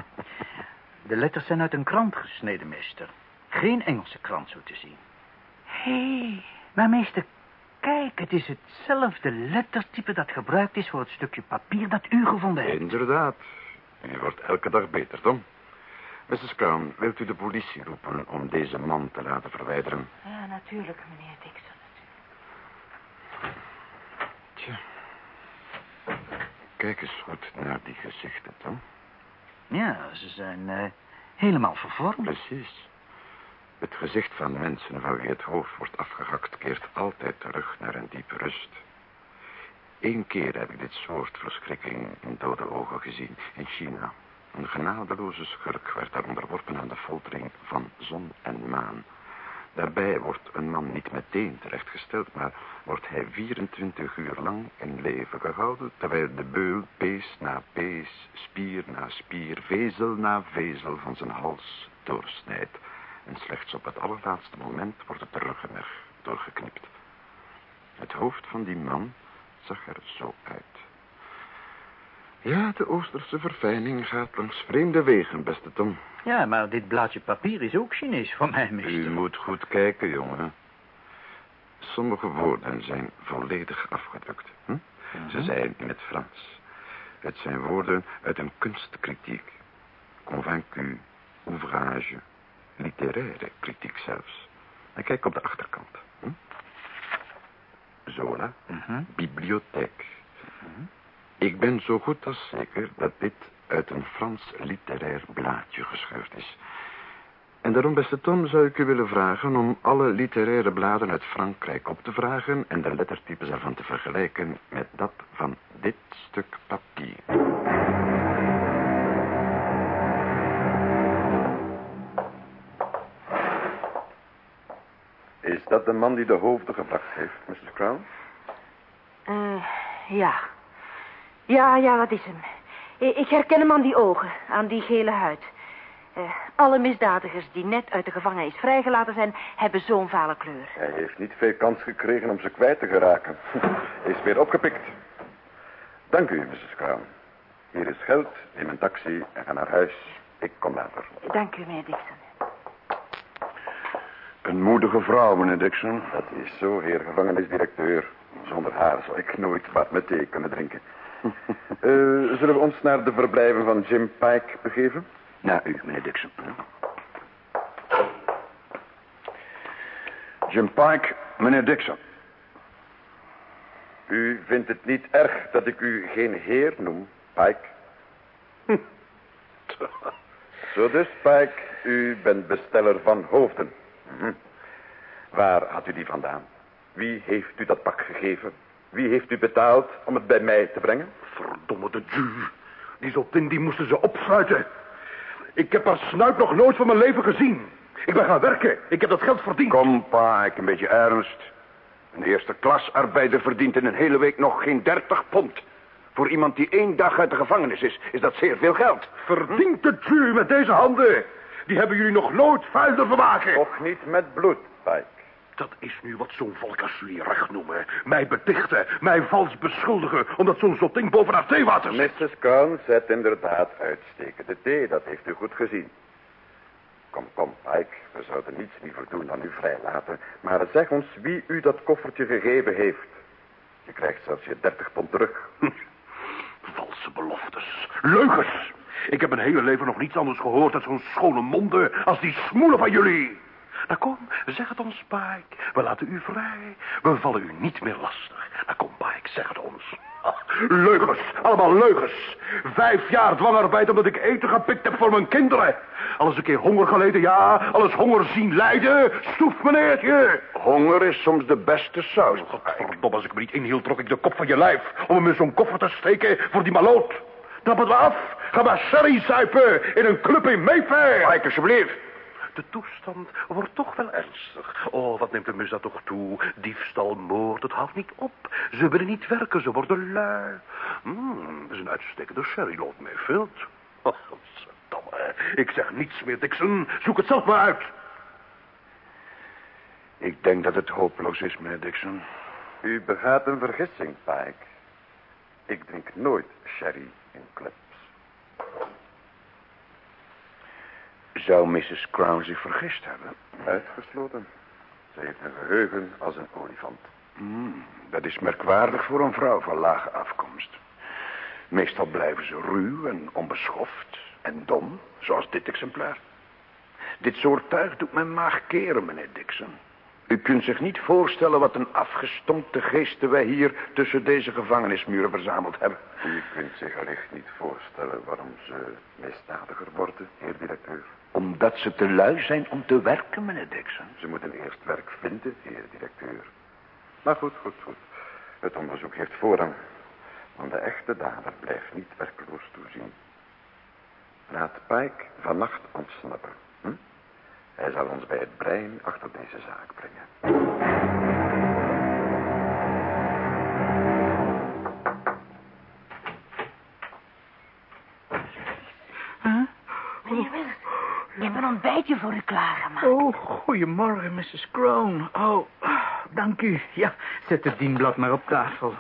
De letters zijn uit een krant gesneden, meester. Geen Engelse krant, zo te zien. Hé, hey, maar meester, kijk, het is hetzelfde lettertype dat gebruikt is voor het stukje papier dat u gevonden hebt. Inderdaad. En je wordt elke dag beter, Tom. Mrs. Crown, wilt u de politie roepen om deze man te laten verwijderen? Ja, natuurlijk, meneer Dixon. Tja. Kijk eens goed naar die gezichten, Tom. Ja, ze zijn uh, helemaal vervormd. Precies. Het gezicht van mensen van wie het hoofd wordt afgehakt... keert altijd terug naar een diepe rust. Eén keer heb ik dit soort verschrikking in dode ogen gezien in China. Een genadeloze schurk werd daar onderworpen aan de foltering van zon en maan. Daarbij wordt een man niet meteen terechtgesteld, maar wordt hij 24 uur lang in leven gehouden, terwijl de beul pees na pees, spier na spier, vezel na vezel van zijn hals doorsnijdt. En slechts op het allerlaatste moment wordt het ruggenmerg doorgeknipt. Het hoofd van die man zag er zo uit. Ja, de Oosterse verfijning gaat langs vreemde wegen, beste Tom. Ja, maar dit blaadje papier is ook Chinees van mij, meester. U moet goed kijken, jongen. Sommige woorden zijn volledig afgedrukt. Hm? Ze zijn in het Frans. Het zijn woorden uit een kunstkritiek. Convaincu, ouvrage, literaire kritiek zelfs. En kijk op de achterkant. Hm? Zola, Mhm. bibliotheek. -hmm. Ik ben zo goed als zeker dat dit uit een Frans literair blaadje geschuift is. En daarom, beste Tom, zou ik u willen vragen om alle literaire bladen uit Frankrijk op te vragen en de lettertypes ervan te vergelijken met dat van dit stuk papier. Dat de man die de hoofden gebracht heeft, Mrs. Crown? Uh, Ja. Ja, ja, wat is hem? Ik herken hem aan die ogen, aan die gele huid. Eh, alle misdadigers die net uit de gevangenis vrijgelaten zijn, hebben zo'n vale kleur. Hij heeft niet veel kans gekregen om ze kwijt te geraken. *laughs* Is weer opgepikt. Dank u, Mrs. Crown. Hier is geld, neem een taxi en ga naar huis. Ik kom later. Dank u, meneer Dixon. Een moedige vrouw, meneer Dixon. Dat is zo, heer gevangenisdirecteur. Zonder haar zou ik nooit wat met thee kunnen drinken. *laughs* Eh, zullen we ons naar de verblijven van Jim Pike begeven? Naar u, meneer Dixon. Jim Pike, meneer Dixon. U vindt het niet erg dat ik u geen heer noem, Pike? Hm. *laughs* Zo dus, Pike, u bent besteller van hoofden. Mhm. Waar had u die vandaan? Wie heeft u dat pak gegeven? Wie heeft u betaald om het bij mij te brengen? Verdomme de Jew. Die zottin, die moesten ze opsluiten. Ik heb haar snuit nog nooit van mijn leven gezien. Ik ben gaan werken. Ik heb dat geld verdiend. Kom, Pike, een beetje ernst. Een eerste klas arbeider verdient in een hele week nog geen 30 pond. Voor iemand die één dag uit de gevangenis is, is dat zeer veel geld. Verdient de Jew met deze handen. Die hebben jullie nog nooit vuilder vermaken. Toch niet met bloed, Pike. Dat is nu wat zo'n volk als jullie recht noemen. Mij betichten, mij vals beschuldigen, omdat zo'n zotting boven haar theewater zit. Mrs. Crown zet inderdaad uitstekende thee, dat heeft u goed gezien. Kom, kom, Pike, we zouden niets liever doen dan u vrijlaten. Maar zeg ons wie u dat koffertje gegeven heeft. Je krijgt zelfs je 30 pond terug. Valse beloftes. Leugens. Ik heb mijn hele leven nog niets anders gehoord dan zo'n schone monden als die smoelen van jullie. Nou kom, zeg het ons, Pike. We laten u vrij. We vallen u niet meer lastig. Nou kom, Pike, zeg het ons. Ah, Leugens, allemaal leugens. Vijf jaar dwangarbeid omdat ik eten gepikt heb voor mijn kinderen. Al eens een keer honger geleden, ja. Al eens honger zien lijden. Stoef, meneertje. Honger is soms de beste saus. Godverdomme, als ik me niet inhield, trok ik de kop van je lijf... om hem in zo'n koffer te steken voor die maloot. Trap het maar af. Ga maar sherry zuipen in een club in Mayfair. Pike, alsjeblieft. De toestand wordt toch wel ernstig. Oh, wat neemt de misdaad toch toe? Diefstal, moord, het houdt niet op. Ze willen niet werken, ze worden lui. Hmm, dat is een uitstekende sherry, Lord Mayfield. *laughs* Oh, godverdomme. Ik zeg niets meer, Dixon. Zoek het zelf maar uit. Ik denk dat het hopeloos is, meneer Dixon. U begaat een vergissing, Pike. Ik drink nooit sherry in. Zou Mrs. Crown zich vergist hebben? Uitgesloten. Ze heeft een geheugen als een olifant. Hmm, dat is merkwaardig voor een vrouw van lage afkomst. Meestal blijven ze ruw en onbeschoft en dom, zoals dit exemplaar. Dit soort tuig doet mijn maag keren, meneer Dixon. U kunt zich niet voorstellen wat een afgestompte geesten wij hier tussen deze gevangenismuren verzameld hebben. U kunt zich allicht niet voorstellen waarom ze misdadiger worden, heer directeur. Omdat ze te lui zijn om te werken, meneer Dixon. Ze moeten eerst werk vinden, heer directeur. Maar goed, goed, goed. Het onderzoek heeft voorrang. Want de echte dader blijft niet werkloos toezien. Laat Pike vannacht ontsnappen. Hij zal ons bij het brein achter deze zaak brengen. Meneer Wills, ik heb een ontbijtje voor u klaargemaakt. Oh, goedemorgen, Mrs. Crown. Oh, dank u. Ja, zet het dienblad maar op tafel.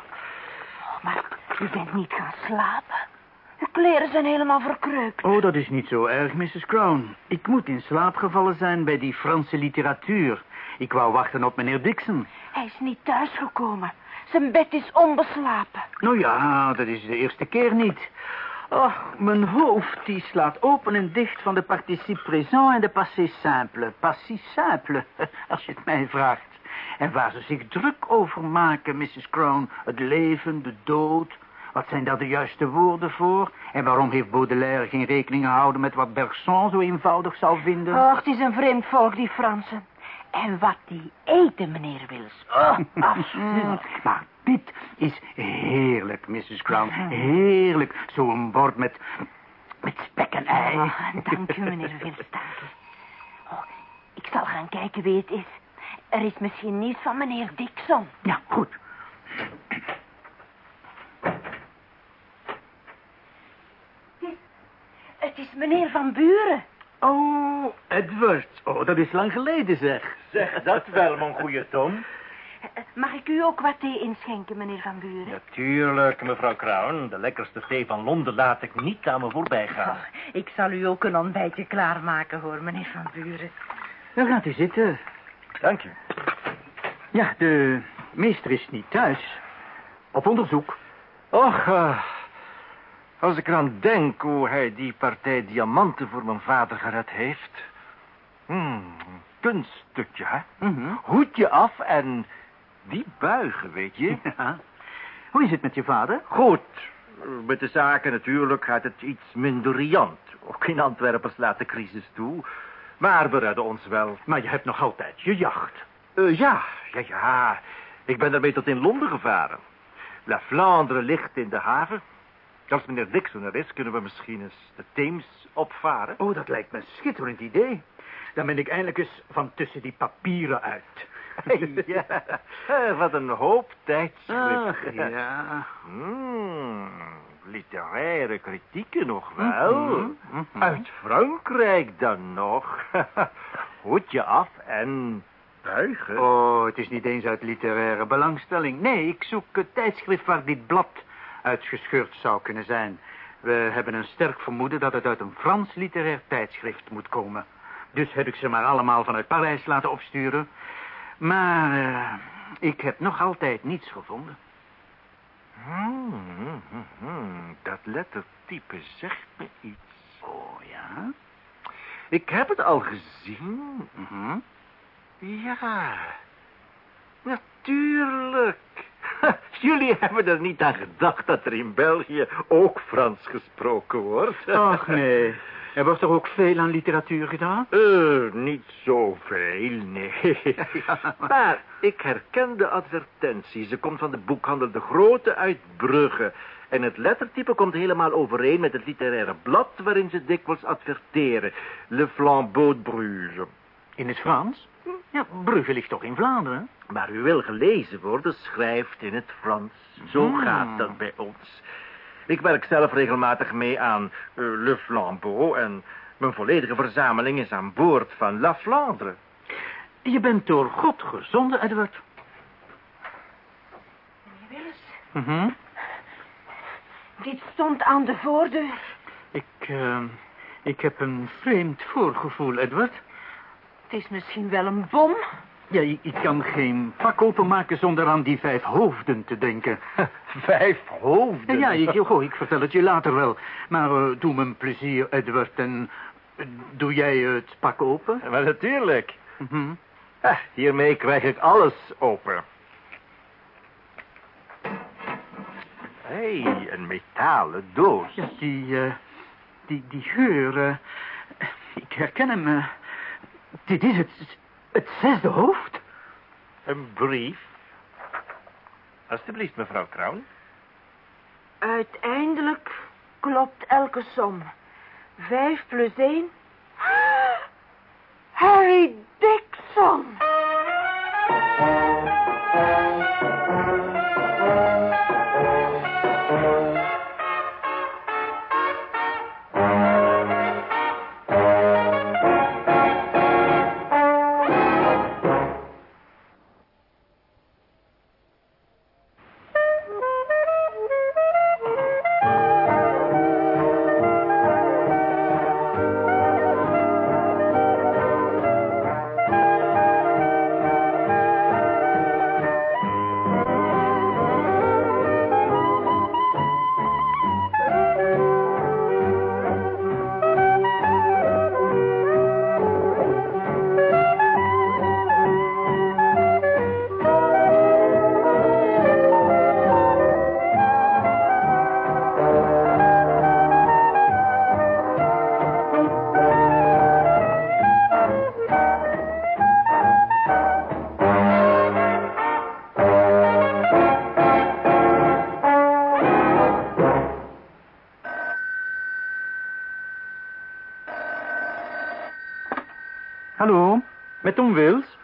Maar u bent niet gaan slapen. Uw kleren zijn helemaal verkreukt. Oh, dat is niet zo erg, Mrs. Crown. Ik moet in slaap gevallen zijn bij die Franse literatuur. Ik wou wachten op meneer Dixon. Hij is niet thuisgekomen. Zijn bed is onbeslapen. Nou ja, dat is de eerste keer niet. Ach, mijn hoofd die slaat open en dicht van de participe présent en de passé simple. Passé simple, *laughs* als je het mij vraagt. En waar ze zich druk over maken, Mrs. Crown. Het leven, de dood. Wat zijn daar de juiste woorden voor? En waarom heeft Baudelaire geen rekening gehouden met wat Bergson zo eenvoudig zou vinden? Och, het is een vreemd volk, die Fransen. En wat die eten, meneer Wills. *laughs* Oh, afschuwelijk. Maar dit is heerlijk, Mrs. Crown. Heerlijk. Zo'n bord met, met spek en ei. Oh, dank u, meneer Wills, dank u. Oh, ik zal gaan kijken wie het is. Er is misschien nieuws van meneer Dixon. Ja, goed. Van Buren. Oh, Edward. Oh, dat is lang geleden, zeg. Zeg dat wel, mijn goede Tom. Mag ik u ook wat thee inschenken, meneer Van Buren? Natuurlijk, mevrouw Crown. De lekkerste thee van Londen laat ik niet aan me voorbij gaan. Ik zal u ook een ontbijtje klaarmaken, hoor, meneer Van Buren. Dan gaat u zitten. Dank je. Ja, de meester is niet thuis. Op onderzoek. Och, eh, als ik eraan denk hoe hij die partij diamanten voor mijn vader gered heeft. Hmm, kunststukje, hè? Hoedje af en die buigen, weet je. *laughs* Ja. Hoe is het met je vader? Goed. Met de zaken natuurlijk gaat het iets minder riant. Ook in Antwerpen slaat de crisis toe. Maar we redden ons wel. Maar je hebt nog altijd je jacht. Eh, ja, ja, ja. Ik ben daarmee tot in Londen gevaren. La Flandre ligt in de haven. Als meneer Dixon er is, kunnen we misschien eens de Theems opvaren. Oh, dat lijkt me een schitterend idee. Dan ben ik eindelijk eens van tussen die papieren uit. *laughs* ja, eh, wat een hoop tijdschriften. Ach, ja. Hmm, literaire kritieken nog wel. Mhm, mhm. Uit Frankrijk dan nog. *laughs* Hoedje af en buigen. Oh, het is niet eens uit literaire belangstelling. Nee, ik zoek het tijdschrift waar dit blad uitgescheurd zou kunnen zijn. We hebben een sterk vermoeden dat het uit een Frans literair tijdschrift moet komen. Dus heb ik ze maar allemaal vanuit Parijs laten opsturen. Maar eh, ik heb nog altijd niets gevonden. Hmm, hmm, hmm, Dat lettertype zegt me iets. Oh, ja? Ik heb het al gezien. Mhm. Ja, natuurlijk. *laughs* Jullie hebben er niet aan gedacht dat er in België ook Frans gesproken wordt. *laughs* Ach, nee. Er wordt toch ook veel aan literatuur gedaan? Eh, niet zoveel, nee. *laughs* Maar ik herken de advertentie. Ze komt van de boekhandel De Grote uit Brugge. En het lettertype komt helemaal overeen met het literaire blad... waarin ze dikwijls adverteren. Le Flambeau de Bruges. In het Frans? Ja, Brugge ligt toch in Vlaanderen? Maar u wil gelezen worden, schrijft in het Frans. Zo Hmm. gaat dat bij ons. Ik werk zelf regelmatig mee aan eh, Le Flambeau... en mijn volledige verzameling is aan boord van La Flandre. Je bent door God gezonden, Edward. Mhm. Dit stond aan de voordeur. Ik, eh, ik heb een vreemd voorgevoel, Edward. Het is misschien wel een bom. Ja, ik, ik kan geen pak openmaken zonder aan die vijf hoofden te denken. *laughs* Vijf hoofden? Ja, ik, oh, ik vertel het je later wel. Maar eh, doe me een plezier, Edward, en eh, doe jij het pak open? Maar natuurlijk. Mhm. Ah, hiermee krijg ik alles open. Hé, hey, een metalen doos. Ja, die, eh, die, die geur, ik herken hem. Dit is het, het zesde hoofd. Een brief. Alsjeblieft, mevrouw Kroon. Uiteindelijk klopt elke som. Vijf plus één. *gasps* Harry Dixon. Met Tom Wils.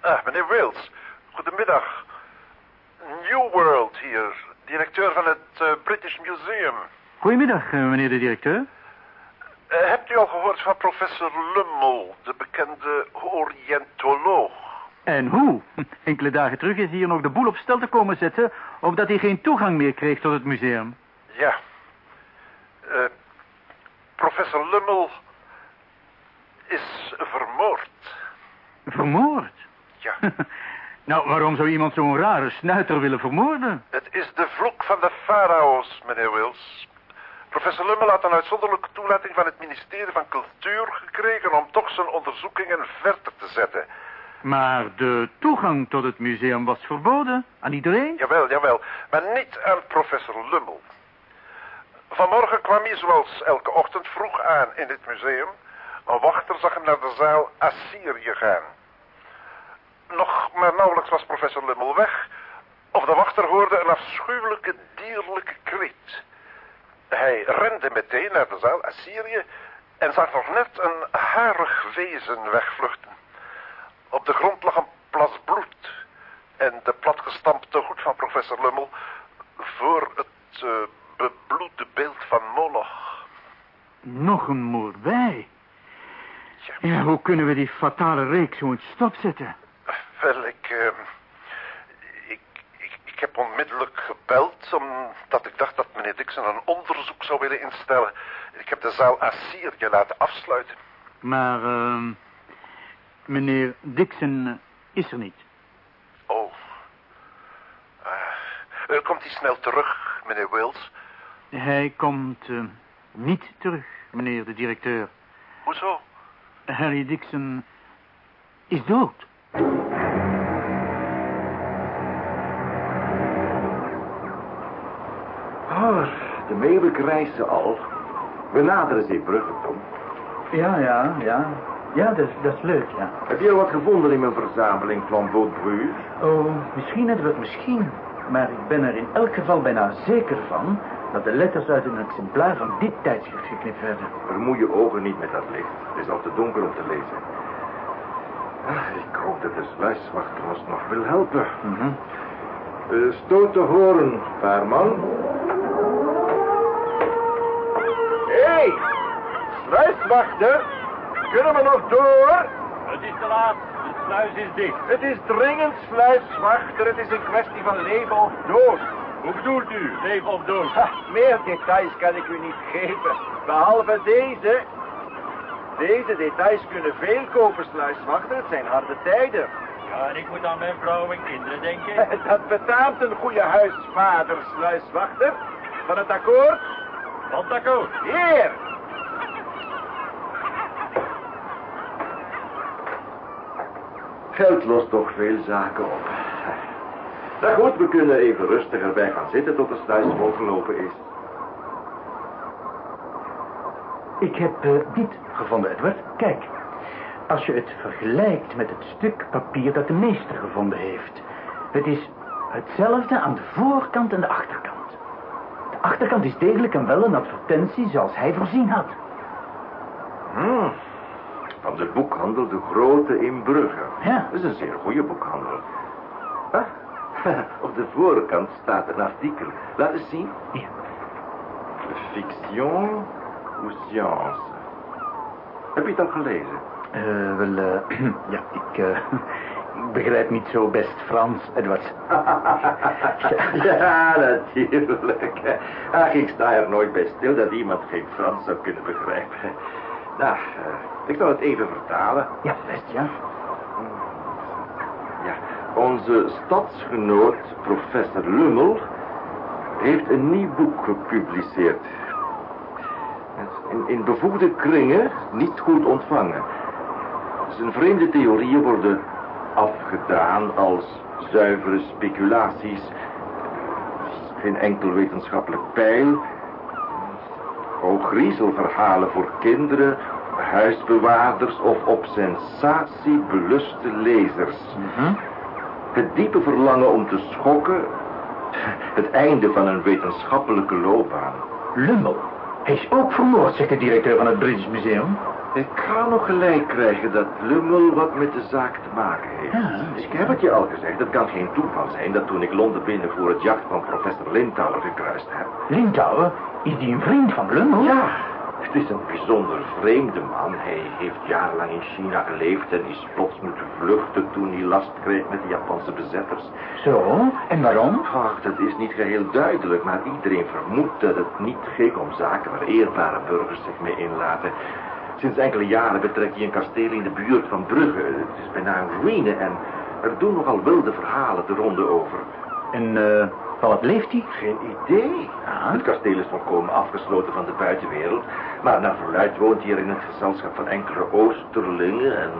Ah, meneer Wills. Goedemiddag. New World hier. Directeur van het eh, British Museum. Goedemiddag, eh, meneer de directeur. Eh, hebt u al gehoord van professor Lummel, de bekende oriëntoloog? En hoe? *laughs* Enkele dagen terug is hier nog de boel op stel te komen zetten... omdat hij geen toegang meer kreeg tot het museum. Ja. Eh, professor Lummel is vermoord. Vermoord? Ja. Nou, waarom zou iemand zo'n rare snuiter willen vermoorden? Het is de vloek van de farao's, meneer Wills. Professor Lummel had een uitzonderlijke toelating van het ministerie van Cultuur gekregen om toch zijn onderzoekingen verder te zetten. Maar de toegang tot het museum was verboden aan iedereen? Jawel, jawel, maar niet aan professor Lummel. Vanmorgen kwam hij zoals elke ochtend vroeg aan in het museum. Een wachter zag hem naar de zaal Assyrië gaan. Maar nauwelijks was professor Lummel weg... of de wachter hoorde een afschuwelijke dierlijke kreet. Hij rende meteen naar de zaal Assyrië... en zag nog net een harig wezen wegvluchten. Op de grond lag een plas bloed... en de platgestampte hoed van professor Lummel... voor het uh, bebloede beeld van Moloch. Nog een moordbij. Ja, hoe kunnen we die fatale reeks zo stopzetten? Wel, ik, uh, ik, ik, ik, heb onmiddellijk gebeld... omdat ik dacht dat meneer Dixon een onderzoek zou willen instellen. Ik heb de zaal Assyrië laten afsluiten. Maar, uh, meneer Dixon is er niet. Oh. Uh, komt hij snel terug, meneer Wills? Hij komt uh, niet terug, meneer de directeur. Hoezo? Harry Dixon is dood. De meeuwik reist ze al. We naderen Zeebrugge, Tom. Ja, ja, ja. Ja, dat is, dat is leuk, ja. Heb je al wat gevonden in mijn verzameling Flambeau Bruges? Oh, misschien hebben we het misschien. Maar ik ben er in elk geval bijna zeker van... dat de letters uit een exemplaar van dit tijdschrift geknipt werden. Vermoei je ogen niet met dat licht. Het is al te donker om te lezen. Ah, ik hoop dat de sluiswachter ons nog wil helpen. Mm -hmm. uh, stoot te horen, paarman. Sluiswachter. Kunnen we nog door? Het is te laat. De sluis is dicht. Het is dringend, sluiswachter. Het is een kwestie van leven of dood. Hoe bedoelt u, leven of dood? Ha, meer details kan ik u niet geven. Behalve deze. Deze details kunnen veel kopen, sluiswachter. Het zijn harde tijden. Ja, en ik moet aan mijn vrouw en kinderen denken. *laughs* Dat betaamt een goede huisvader, sluiswachter. Van het akkoord? Van. Hier! Geld lost toch veel zaken op. Nou goed, we kunnen even rustig erbij gaan zitten tot de sluis volgelopen is. Ik heb uh, dit gevonden, Edward. Kijk, als je het vergelijkt met het stuk papier dat de meester gevonden heeft. Het is hetzelfde aan de voorkant en de achterkant. Achterkant is degelijk en wel een advertentie zoals hij voorzien had. Hmm. Van de boekhandel De Grote in Brugge. Ja. Dat is een zeer goede boekhandel. Ah, *laughs* op de voorkant staat een artikel. Laat eens zien. Ja. Fiction ou science. Heb je het al gelezen? Uh, wel, uh, *clears throat* ja, ik, uh, *laughs* begrijp niet zo best Frans, Edward. *laughs* ja, natuurlijk. Ach, ik sta er nooit bij stil dat iemand geen Frans zou kunnen begrijpen. Nou, ik zal het even vertalen. Ja, best, ja. Ja, onze stadsgenoot, professor Lummel, heeft een nieuw boek gepubliceerd. In, in bevoegde kringen niet goed ontvangen. Zijn vreemde theorieën worden afgedaan als zuivere speculaties. Geen enkel wetenschappelijk pijl. Ook griezelverhalen voor kinderen, huisbewaarders of op sensatie beluste lezers. Mm -hmm. Het diepe verlangen om te schokken. Het einde van een wetenschappelijke loopbaan. Lummel. Hij is ook vermoord, zegt de directeur van het British Museum. Ik ga nog gelijk krijgen dat Lummel wat met de zaak te maken heeft. Ja, ik heb het je al gezegd, het kan geen toeval zijn dat toen ik Londen binnen voor het jacht van professor Lintauer gekruist heb. Lintauer? Is die een vriend van Lummel? Ja, Het is een bijzonder vreemde man. Hij heeft jarenlang in China geleefd en is plots moeten vluchten toen hij last kreeg met de Japanse bezetters. Zo, en waarom? Ach, dat is niet geheel duidelijk, maar iedereen vermoedt dat het niet ging om zaken waar eerbare burgers zich mee inlaten. Sinds enkele jaren betrekt hij een kasteel in de buurt van Brugge. Het is bijna een ruïne en er doen nogal wilde verhalen de ronde over. En uh, van wat leeft hij? Geen idee. Het kasteel is volkomen afgesloten van de buitenwereld. Maar naar verluid woont hij hier in het gezelschap van enkele Oosterlingen en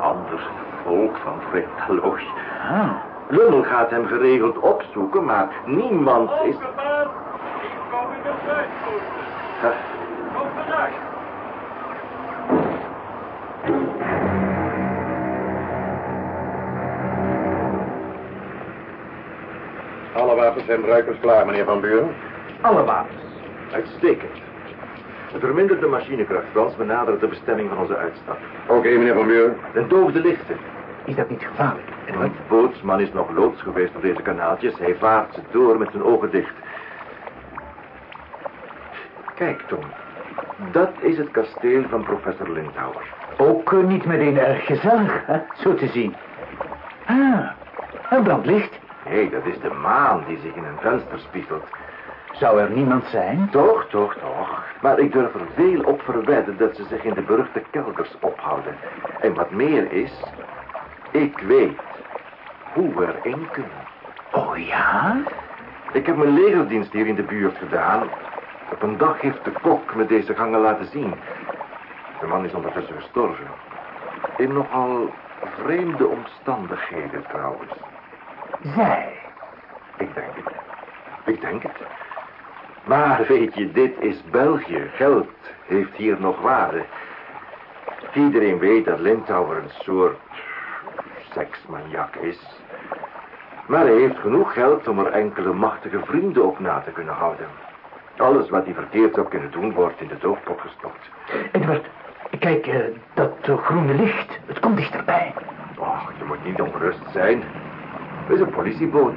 ander volk van vreemd allooi. Ah. Lummel gaat hem geregeld opzoeken, maar niemand is... Ik kom in de. Kom Alle wapens zijn bruikersklaar, meneer Van Buren. Alle wapens. Uitstekend. Het vermindert de machinekracht, Frans benadert de bestemming van onze uitstap. Oké, meneer Van Buren. De doofde lichten. Is dat niet gevaarlijk? Een bootsman is nog loods geweest op deze kanaaltjes. Hij vaart ze door met zijn ogen dicht. Kijk, Tom. Dat is het kasteel van professor Lindhauer. Ook uh, niet meteen erg gezellig, hè? zo te zien. Ah, een brandlicht. Nee, dat is de maan die zich in een venster spiegelt. Zou er niemand zijn? Toch, toch, toch. Maar ik durf er veel op verwedden dat ze zich in de beruchte kelders ophouden. En wat meer is, ik weet hoe we erin kunnen. Oh ja? Ik heb mijn legerdienst hier in de buurt gedaan. Op een dag heeft de kok me deze gangen laten zien. De man is ondertussen gestorven. In nogal vreemde omstandigheden trouwens. Zij? Ik denk het. Ik denk het. Maar weet je, dit is België. Geld heeft hier nog waarde. Iedereen weet dat Lindhauer een soort seksmaniak is. Maar hij heeft genoeg geld om er enkele machtige vrienden op na te kunnen houden. Alles wat hij verkeerd zou kunnen doen, wordt in de doofpot gestopt. Edward, kijk, uh, dat uh, groene licht, het komt dichterbij. Och, je moet niet ongerust zijn. Het is een politieboot.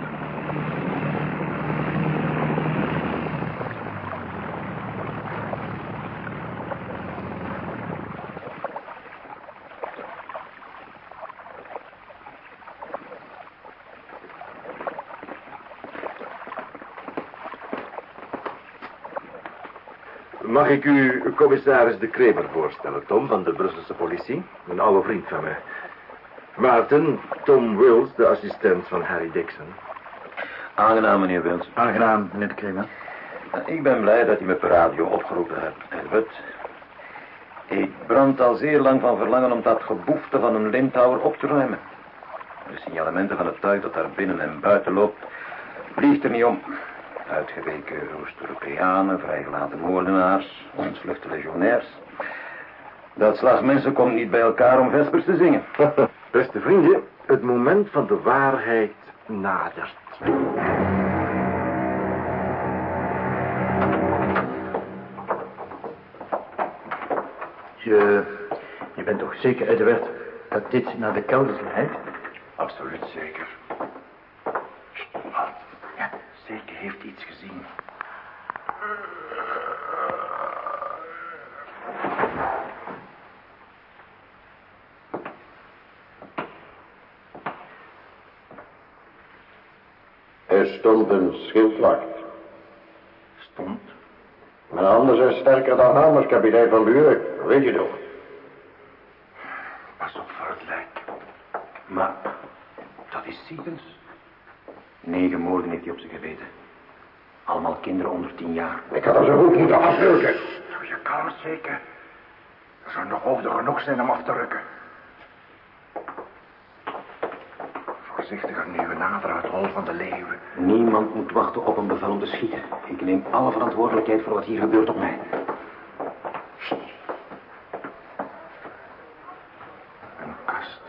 Mag ik u commissaris de Kremer voorstellen, Tom, van de Brusselse politie? Een oude vriend van mij. Maarten, Tom Wills, de assistent van Harry Dixon. Aangenaam, meneer Wills. Aangenaam, meneer de Kremer. Ik ben blij dat u me per radio opgeroepen hebt, Edward. Ik brand al zeer lang van verlangen om dat geboefte van een Lindhouwer op te ruimen. De signalementen van het tuig dat daar binnen en buiten loopt, vliegt er niet om. Uitgeweken Oost-Europeanen, vrijgelaten moordenaars, ontvluchte legionairs. Dat slag mensen komt niet bij elkaar om vespers te zingen. *laughs* Beste vrienden, het moment van de waarheid nadert. Je, je bent toch zeker, Edward, dat dit naar de kelders leidt? Absoluut zeker. Ja, zeker heeft hij iets gezien. Stond een schildwacht. Stond? Mijn handen zijn sterker dan hamers, kapitein van Buren. Weet je toch? Pas op voor het lijk. Maar, dat is Siebens. Negen moorden heeft hij op zich geweten. Allemaal kinderen onder tien jaar. Ik had er zo goed moeten afrukken. Je kan het zeker. Er zou nog hoofden genoeg zijn om af te rukken. Voorzichtiger nu we naderen het hol van de leeuwen. Niemand moet wachten op een bevel om te schieten. Ik neem alle verantwoordelijkheid voor wat hier gebeurt op mij. Een kast.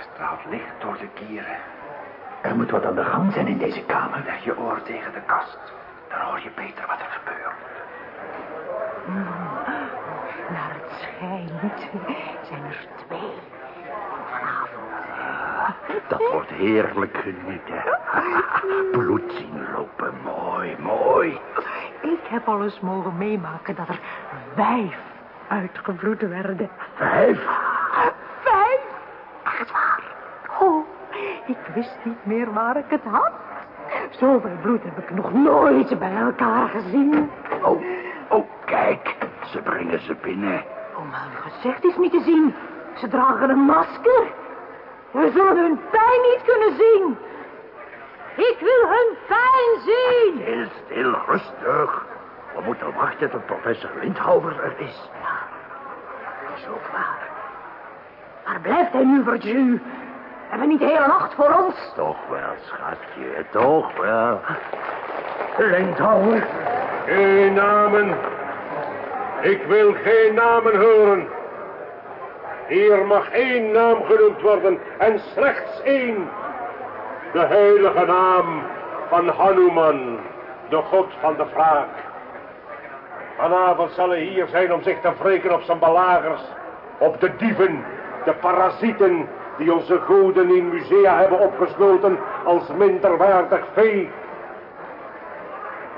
Straalt licht door de kieren. Er moet wat aan de gang zijn in deze kamer. Leg je oor tegen de kast. Dan hoor je beter wat er gebeurt. Naar het schijnt zijn er twee. Dat wordt heerlijk genieten. *laughs* Bloed zien lopen, mooi, mooi. Ik heb al eens mogen meemaken dat er vijf uitgebloed werden. Vijf? Vijf? Echt waar? Oh, ik wist niet meer waar ik het had. Zoveel bloed heb ik nog nooit bij elkaar gezien. Oh, oh, kijk. Ze brengen ze binnen. Oh, maar uw gezicht is niet te zien. Ze dragen een masker. We zullen hun pijn niet kunnen zien. Ik wil hun pijn zien. Stil, stil, rustig. We moeten wachten tot professor Lindhouwer er is. Dat is ook waar. Waar blijft hij nu, Verju? Hebben we niet de hele nacht voor ons? Toch wel, schatje, toch wel. Lindhouwer. Geen namen. Ik wil geen namen horen. Hier mag één naam genoemd worden en slechts één. De heilige naam van Hanuman, de god van de wraak. Vanavond zal hij hier zijn om zich te wreken op zijn belagers, op de dieven, de parasieten die onze goden in musea hebben opgesloten als minderwaardig vee.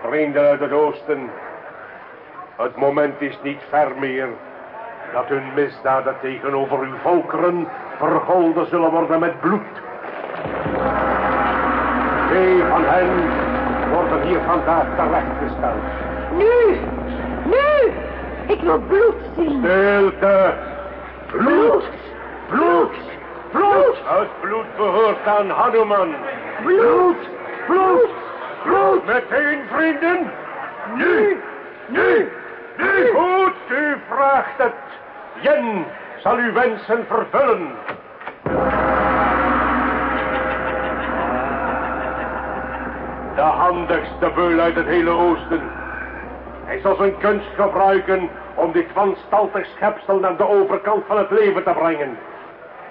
Vrienden uit het oosten, het moment is niet ver meer dat hun misdaden tegenover uw volkeren vergolden zullen worden met bloed. Twee van hen worden hier vandaag terechtgesteld. Nu! Nu! Ik wil bloed zien. Stilte! Bloed! Bloed! Bloed! Het bloed behoort aan Hanuman. Bloed! Bloed! Bloed! Meteen, vrienden! Nu! Nu! Nu! Goed, u vraagt het. Jen zal uw wensen vervullen. De handigste beul uit het hele oosten. Hij zal zijn kunst gebruiken om dit wanstaltig schepsel naar de overkant van het leven te brengen.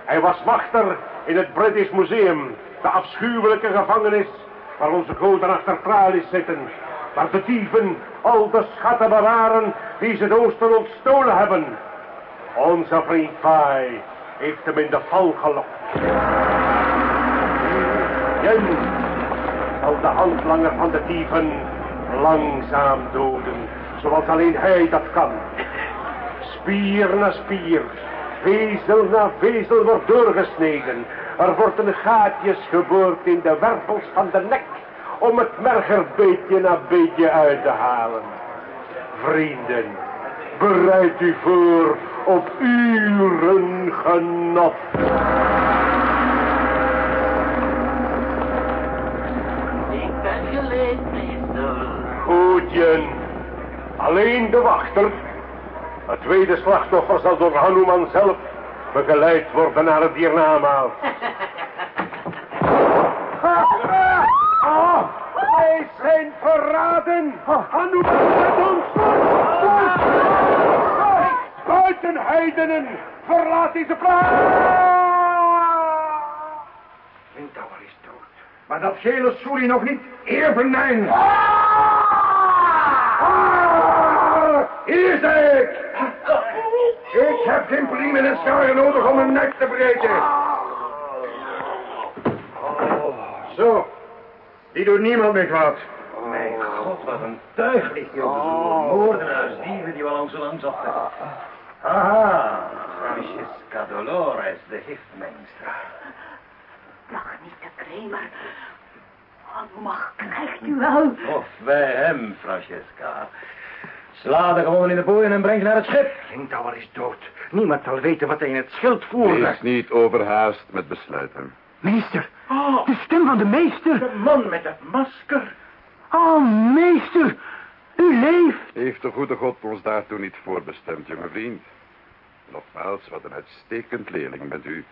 Hij was wachter in het British Museum, de afschuwelijke gevangenis waar onze goden achter tralies zitten. Waar de dieven al de schatten bewaren die ze het oosten ontstolen hebben. Onze vriend Pai heeft hem in de val gelokt. Jen zal de handlanger van de dieven langzaam doden, zoals alleen hij dat kan. Spier na spier, vezel na vezel wordt doorgesneden. Er worden gaatjes geboord in de wervels van de nek, om het merger beetje na beetje uit te halen. Vrienden, bereid u voor op uren genot. Ik ben geleid, meester. Goed, Jen. Alleen de wachter. Het tweede slachtoffer zal door Hanuman zelf begeleid worden naar het hiernamaal. *laughs* Ah, wij zijn verraden. Hanuman zet ons Buiten heidenen, verlaat deze plaats. Lindhouwer is dood. Maar dat gele soelie nog niet evenmijn. Ah, hier sta ik. Ik heb geen priem en scharen nodig om mijn nek te breken. Zo, die doet niemand meer kwaad. Mijn god, wat een tuig ligt hier op de vloer. Moordenaars, dieven die wel ons zo lang zochten. Aha, Francesca Dolores, de giftmengster. Niet te kremer. Wat mag krijgt u wel? Of wij hem, Francesca. Sla de gewoon in de boeien en breng ze naar het schip. Lindhouwer is dood. Niemand zal weten wat hij in het schild voerde. Wees niet overhaast met besluiten. Meester, de stem van de meester. De man met het masker. Oh, meester, u leeft. Heeft de goede God ons daartoe niet voorbestemd, jonge vriend? Nogmaals, wat een uitstekend leerling bent u.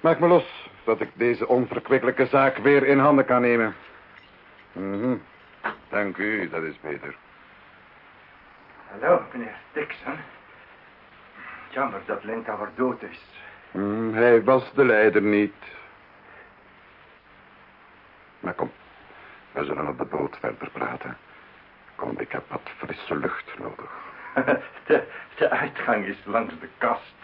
Maak me los, dat ik deze onverkwikkelijke zaak weer in handen kan nemen. Mhm. Dank u, dat is beter. Hallo, meneer Dixon. Jammer dat Lindhouwer dood is. Hmm, hij was de leider niet. Maar kom, we zullen op de boot verder praten. Kom, ik heb wat frisse lucht nodig. *laughs* De, de uitgang is langs de kast.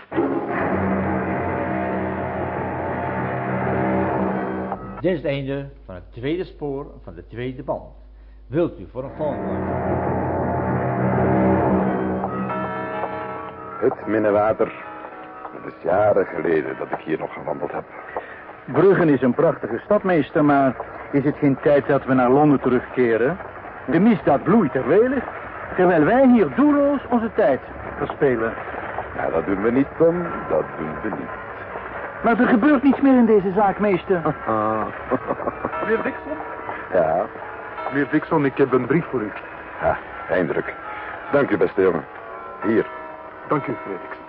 Dit is het einde van het tweede spoor van de tweede band. Wilt u voor een volgende? Het Minnewater. Het is jaren geleden dat ik hier nog gewandeld heb. Bruggen is een prachtige stad, meester, maar is het geen tijd dat we naar Londen terugkeren? De misdaad bloeit er welig, terwijl wij hier doelloos onze tijd verspelen. Ja, dat doen we niet, Tom. Dat doen we niet. Maar er gebeurt niets meer in deze zaak, meester. *laughs* Meneer Dixon? Ja. Meneer Dixon, ik heb een brief voor u. Ja, eindelijk. Dank u, beste jongen. Hier. Dank u, meneer Dixon.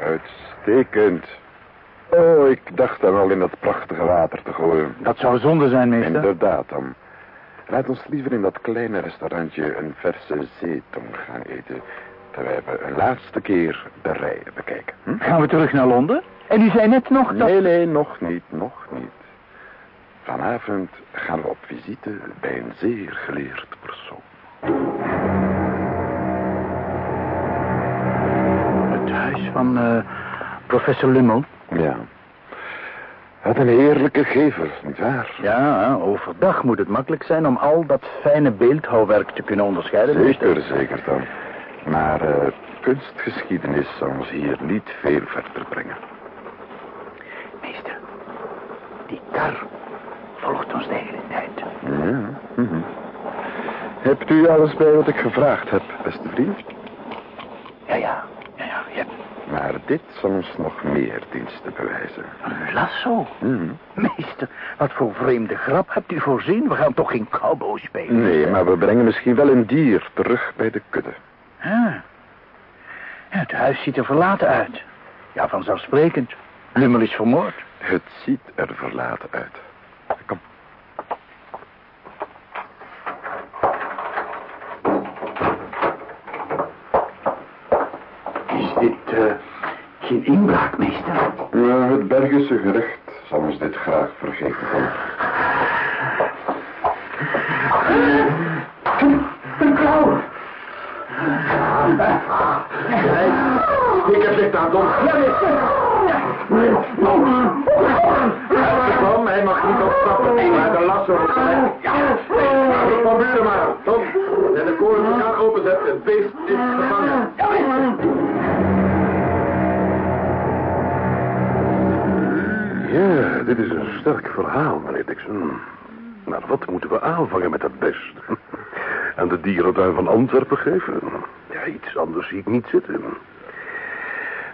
Uitstekend. Oh, ik dacht dan al in dat prachtige water te gooien. Dat zou zonde zijn, meester. Inderdaad, dan. Laat ons liever in dat kleine restaurantje een verse zeetong gaan eten... terwijl we een laatste keer de rijen bekijken. Hm? Gaan we terug naar Londen? En u zei net nog dat... Nee, nee, nog niet, nog niet. Vanavond gaan we op visite bij een zeer geleerd persoon. Het huis van eh, professor Lummel. Ja. Wat een heerlijke gevel, nietwaar? Ja, overdag moet het makkelijk zijn om al dat fijne beeldhouwwerk te kunnen onderscheiden. Zeker, zeker dan. Maar eh, kunstgeschiedenis zal ons hier niet veel verder brengen. Meester, die kar volgt ons de hele tijd. Ja. mhm. Hebt u alles bij wat ik gevraagd heb, beste vriend? Ja, ja. Maar dit zal ons nog meer diensten bewijzen. Een lasso? Mhm. Meester, wat voor vreemde grap hebt u voorzien? We gaan toch geen cowboy spelen? Nee, maar we brengen misschien wel een dier terug bij de kudde. Ah. Het huis ziet er verlaten uit. Ja, vanzelfsprekend. Lummel is vermoord. Het ziet er verlaten uit. Kom. Is dit eh, geen inbraak, meester? Ja, het Belgische gerecht zal ons dit graag vergeven van. Een klauw. Ik heb dit aan Tom. Tom, hij mag niet opstappen. Maar de lasso op zijn. Ja, buren maar. Tom, en de koren elkaar openzet. Het beest is gevangen. Ja, dit is een sterk verhaal, meneer Dixon. Maar wat moeten we aanvangen met dat best? *laughs* Aan de dierentuin van Antwerpen geven? Ja, iets anders zie ik niet zitten.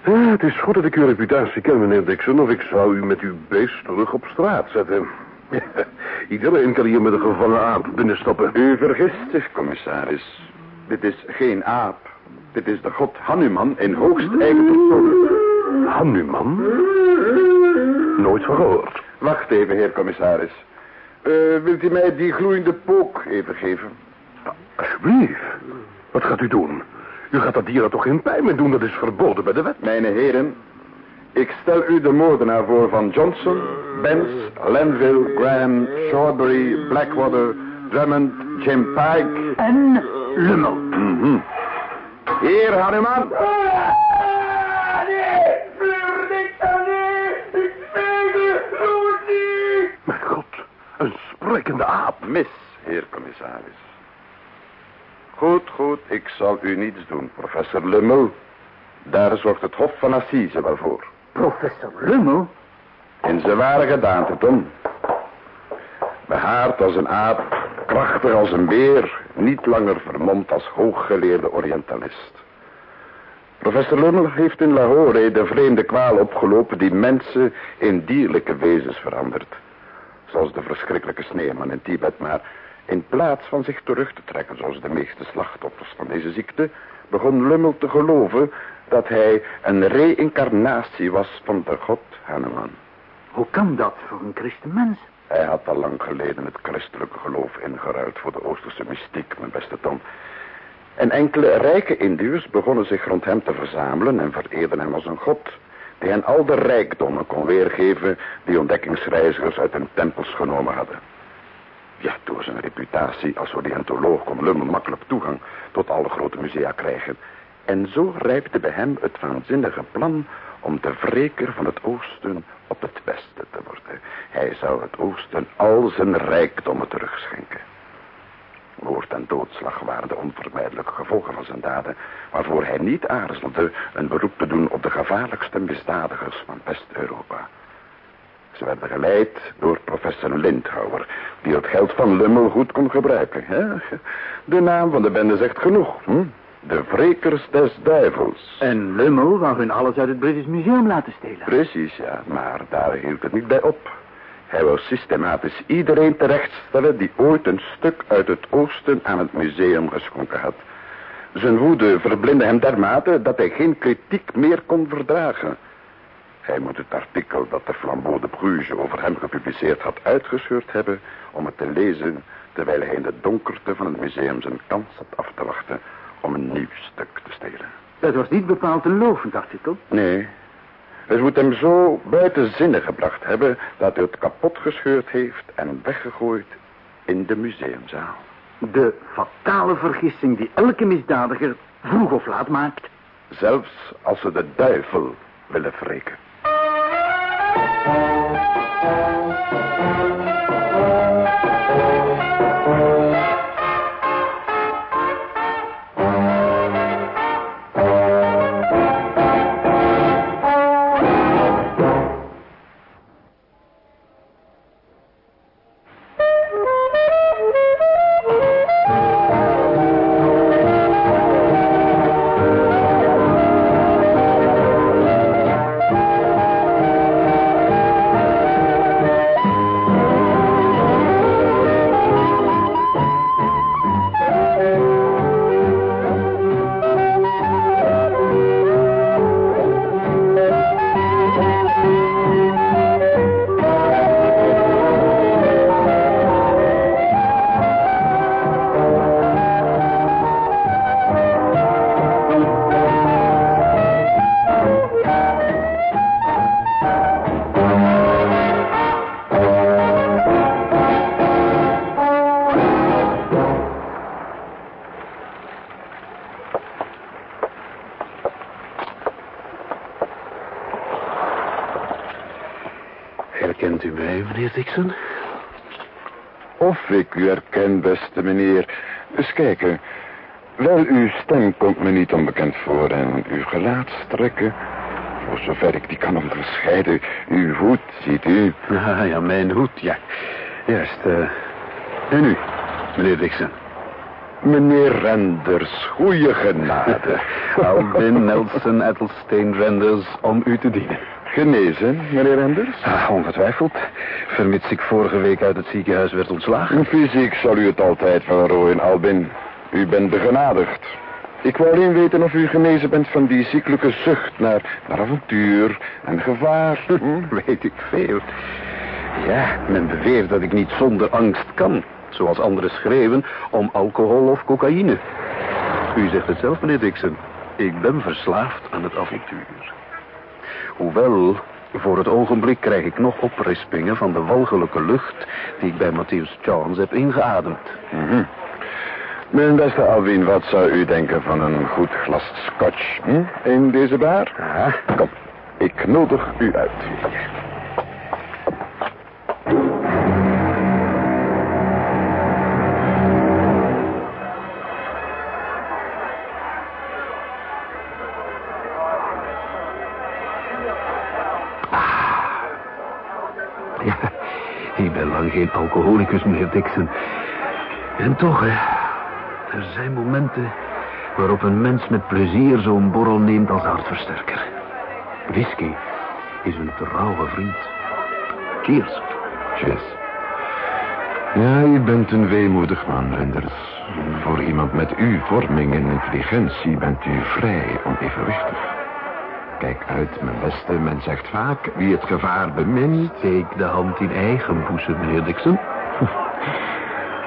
Ja, het is goed dat ik uw reputatie ken, meneer Dixon, of ik zou u met uw beest terug op straat zetten. *laughs* Iedereen kan hier met een gevangen aap binnenstappen. U vergist zich, commissaris. Dit is geen aap. Dit is de god Hanuman in hoogst eigen persoon. Hanuman? Nooit gehoord. Wacht even, heer commissaris. Eh, wilt u mij die gloeiende pook even geven? Alsjeblieft. Wat gaat u doen? U gaat dat dier er toch geen pijn mee doen? Dat is verboden bij de wet. Mijn heren, ik stel u de moordenaar voor van Johnson, Benz, Lenville, Graham, Shawbury, Blackwater, Drummond, Jim Pike... En Lummel. Mhm. Hier, Hanuman. Een sprekende aap. Mis, heer commissaris. Goed, goed, ik zal u niets doen, professor Lummel. Daar zorgt het Hof van Assise wel voor. Professor Lummel? In zijn ware gedaante, Tom. Behaard als een aap, krachtig als een beer, niet langer vermomd als hooggeleerde orientalist. Professor Lummel heeft in Lahore de vreemde kwaal opgelopen die mensen in dierlijke wezens verandert. Zoals de verschrikkelijke sneeuwman in Tibet, maar in plaats van zich terug te trekken zoals de meeste slachtoffers van deze ziekte, begon Lummel te geloven dat hij een reïncarnatie was van de god Hanuman. Hoe kan dat voor een christenmens? Hij had al lang geleden het christelijke geloof ingeruild voor de Oosterse mystiek, mijn beste Tom. En enkele rijke Indiërs begonnen zich rond hem te verzamelen en vereerden hem als een god, die hen al de rijkdommen kon weergeven die ontdekkingsreizigers uit hun tempels genomen hadden. Ja, door zijn reputatie als oriëntoloog kon Lummel makkelijk toegang tot alle grote musea krijgen. En zo rijpte bij hem het waanzinnige plan om de wreker van het oosten op het westen te worden. Hij zou het oosten al zijn rijkdommen terugschenken. Moord en doodslag waren de onvermijdelijke gevolgen van zijn daden, waarvoor hij niet aarzelde een beroep te doen op de gevaarlijkste misdadigers van West-Europa. Ze werden geleid door professor Lindhauer, die het geld van Lummel goed kon gebruiken. Hè? De naam van de bende zegt genoeg. Hm? De wrekers des duivels. En Lummel wou hun alles uit het British Museum laten stelen. Precies, ja, maar daar hield het niet bij op. Hij wou systematisch iedereen terechtstellen die ooit een stuk uit het oosten aan het museum geschonken had. Zijn woede verblindde hem dermate dat hij geen kritiek meer kon verdragen. Hij moet het artikel dat de Flambeau de Bruges over hem gepubliceerd had uitgescheurd hebben om het te lezen terwijl hij in de donkerte van het museum zijn kans had af te wachten om een nieuw stuk te stelen. Dat was niet bepaald een lovend artikel. Nee, het moet hem zo buiten zinnen gebracht hebben dat hij het kapot gescheurd heeft en weggegooid in de museumzaal. De fatale vergissing die elke misdadiger vroeg of laat maakt. Zelfs als ze de duivel willen wreken. Beste meneer. Eens kijken. Wel, uw stem komt me niet onbekend voor en uw gelaatstrekken... voor zover ik die kan onderscheiden. Uw hoed, ziet u? *laughs* Ah, ja, mijn hoed, ja. Juist, eh... en u, meneer Dixon? Meneer Renders, goeie genade. *laughs* Albin Nelson Etelsteen Renders, om u te dienen. Genezen, meneer Renders? Ah, ongetwijfeld. Vermits ik vorige week uit het ziekenhuis werd ontslagen. Fysiek zal u het altijd wel rooien, Albin. U bent begenadigd. Ik wou alleen weten of u genezen bent van die ziekelijke zucht naar, naar avontuur en gevaar. *laughs* Weet ik veel. Ja, men beweert dat ik niet zonder angst kan. Zoals anderen schreeuwen om alcohol of cocaïne. U zegt het zelf, meneer Dixon. Ik ben verslaafd aan het avontuur. Hoewel, voor het ogenblik krijg ik nog oprispingen van de walgelijke lucht... die ik bij Matthäus Chance heb ingeademd. Mhm. Mijn beste Alwin, wat zou u denken van een goed glas scotch hm? in deze bar? Ja. Kom, ik nodig u uit. Lang geen alcoholicus, meneer Dixon. En toch, hè, er zijn momenten waarop een mens met plezier zo'n borrel neemt als hartversterker. Whisky is een trouwe vriend. Cheers. Cheers. Ja, u bent een weemoedig man, Renders. Voor iemand met uw vorming en intelligentie bent u vrij onevenwichtig. Kijk uit, mijn beste. Men zegt vaak, wie het gevaar bemint... Steek de hand in eigen boezem, meneer Dixon.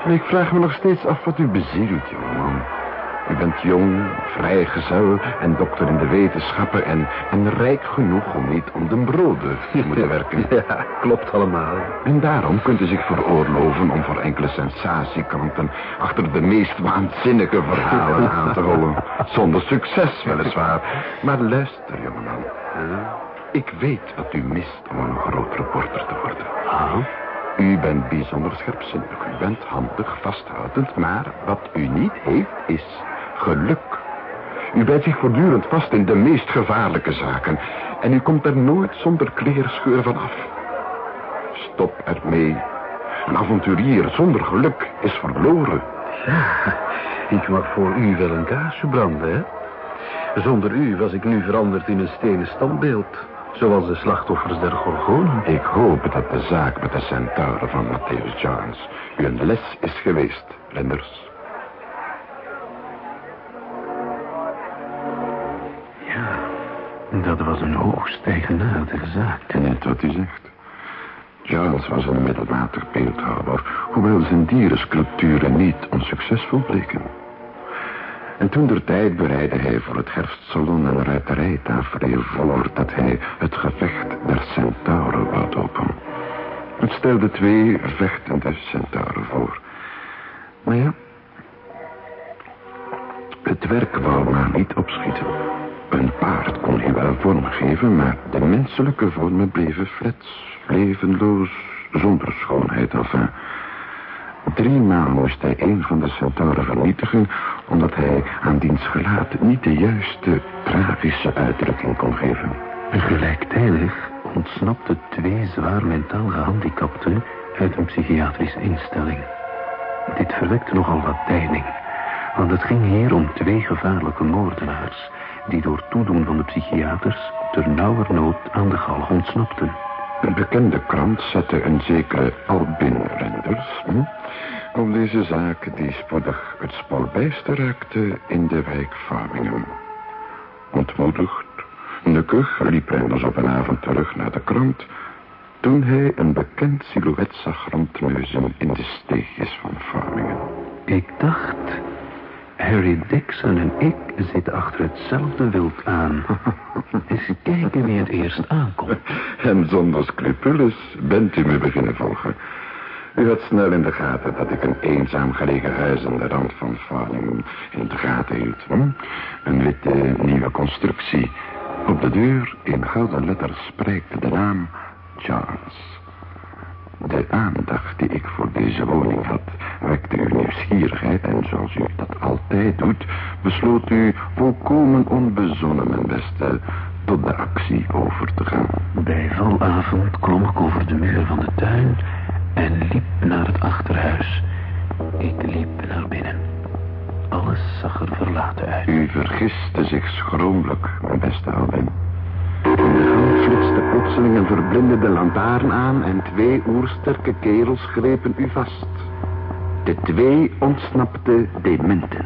*laughs* Ik vraag me nog steeds af wat u bezielt, jongeman. U bent jong, vrijgezel en dokter in de wetenschappen en, en rijk genoeg om niet om de broden te *laughs* moeten werken. Ja, klopt allemaal. En daarom kunt u zich veroorloven om voor enkele sensatiekranten achter de meest waanzinnige verhalen aan te rollen. Zonder succes weliswaar. Maar luister, jongeman. Ik weet wat u mist om een groot reporter te worden. U bent bijzonder scherpzinnig. U bent handig, vasthoudend. Maar wat u niet heeft, is geluk. U bijt zich voortdurend vast in de meest gevaarlijke zaken. En u komt er nooit zonder kleerscheur van af. Stop ermee. Een avonturier zonder geluk is verloren. Ja, ik mag voor u wel een kaarsje branden, hè? Zonder u was ik nu veranderd in een stenen standbeeld. Zoals de slachtoffers der Gorgonen. Ik hoop dat de zaak met de centauren van Matthäus Jones u een les is geweest, Lenders. Dat was een hoogst eigenaardige zaak. Net wat u zegt. Charles was een middelmatig beeldhouwer, hoewel zijn dierensculpturen niet onsuccesvol bleken. En toen der tijd bereidde hij voor het herfstsalon een ruiterijtafereel voor dat hij het gevecht der centauren wou open. Het stelde twee vechtende centauren voor. Maar ja, het werk wou maar niet opschieten. Een paard kon hij wel vormgeven, maar de menselijke vormen bleven flets, levenloos, zonder schoonheid. Enfin, driemaal moest hij een van de centauren vernietigen, omdat hij aan diens gelaat niet de juiste tragische uitdrukking kon geven. Gelijktijdig ontsnapten twee zwaar mentaal gehandicapten uit een psychiatrische instelling. Dit verwekte nogal wat deining, want het ging hier om twee gevaarlijke moordenaars die door toedoen van de psychiaters ter nauwernood aan de galg ontsnapten. Een bekende krant zette een zekere Albin Renders hm, op deze zaak die spoedig het spel bijster raakte in de wijk Farmingen. Ontmoedigd, nukkig liep Renders op een avond terug naar de krant toen hij een bekend silhouet zag rondneuzen in de steegjes van Farmingen. Ik dacht, Harry Dixon en ik zitten achter hetzelfde wild aan. *laughs* Eens kijken wie het eerst aankomt. En zonder scrupules bent u me beginnen volgen. U had snel in de gaten dat ik een eenzaam gelegen huis aan de rand van Farmingen in de gaten hield. Hm? Een witte nieuwe constructie. Op de deur in gouden letters spreekt de naam Charles. De aandacht die ik voor deze woning had, wekte uw nieuwsgierigheid en zoals u dat altijd doet, besloot u volkomen onbezonnen, mijn beste, tot de actie over te gaan. Bij valavond klom ik over de muur van de tuin en liep naar het achterhuis. Ik liep naar binnen. Alles zag er verlaten uit. U vergiste zich schromelijk, mijn beste Albin. In de gang flitste plotseling een verblindende lantaarn aan en twee oersterke kerels grepen u vast. De twee ontsnapte dementen.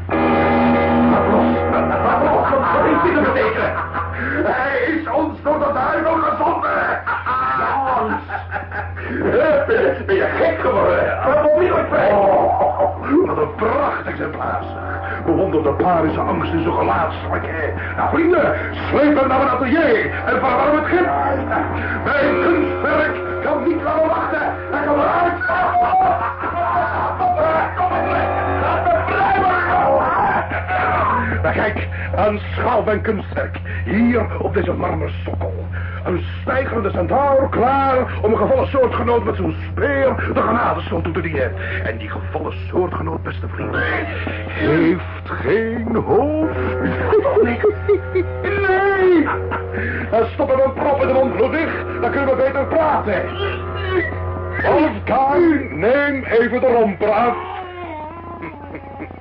Hij is ons door de duivel gezonden. Jans. Ben je, ben je gek geworden? Waarom niet? Oh, wat een prachtig exemplaar. Bewonder de paar in zijn angst in zijn gelaatstrekken. Nou, vrienden, sleep naar mijn atelier en verwarm het gif. Mijn kunstwerk kan niet langer wachten. Hij. Kijk, aanschouw mijn. Hier op deze marmeren sokkel. Een stijgerende centaur klaar om een gevallen soortgenoot met zo'n speer de genadestoot toe te dienen. En die gevallen soortgenoot, beste vriend, heeft geen hoofd. Nee! Dan stoppen we een prop in de mond bloedig, dan kunnen we beter praten. Wolfgang, neem even de romper.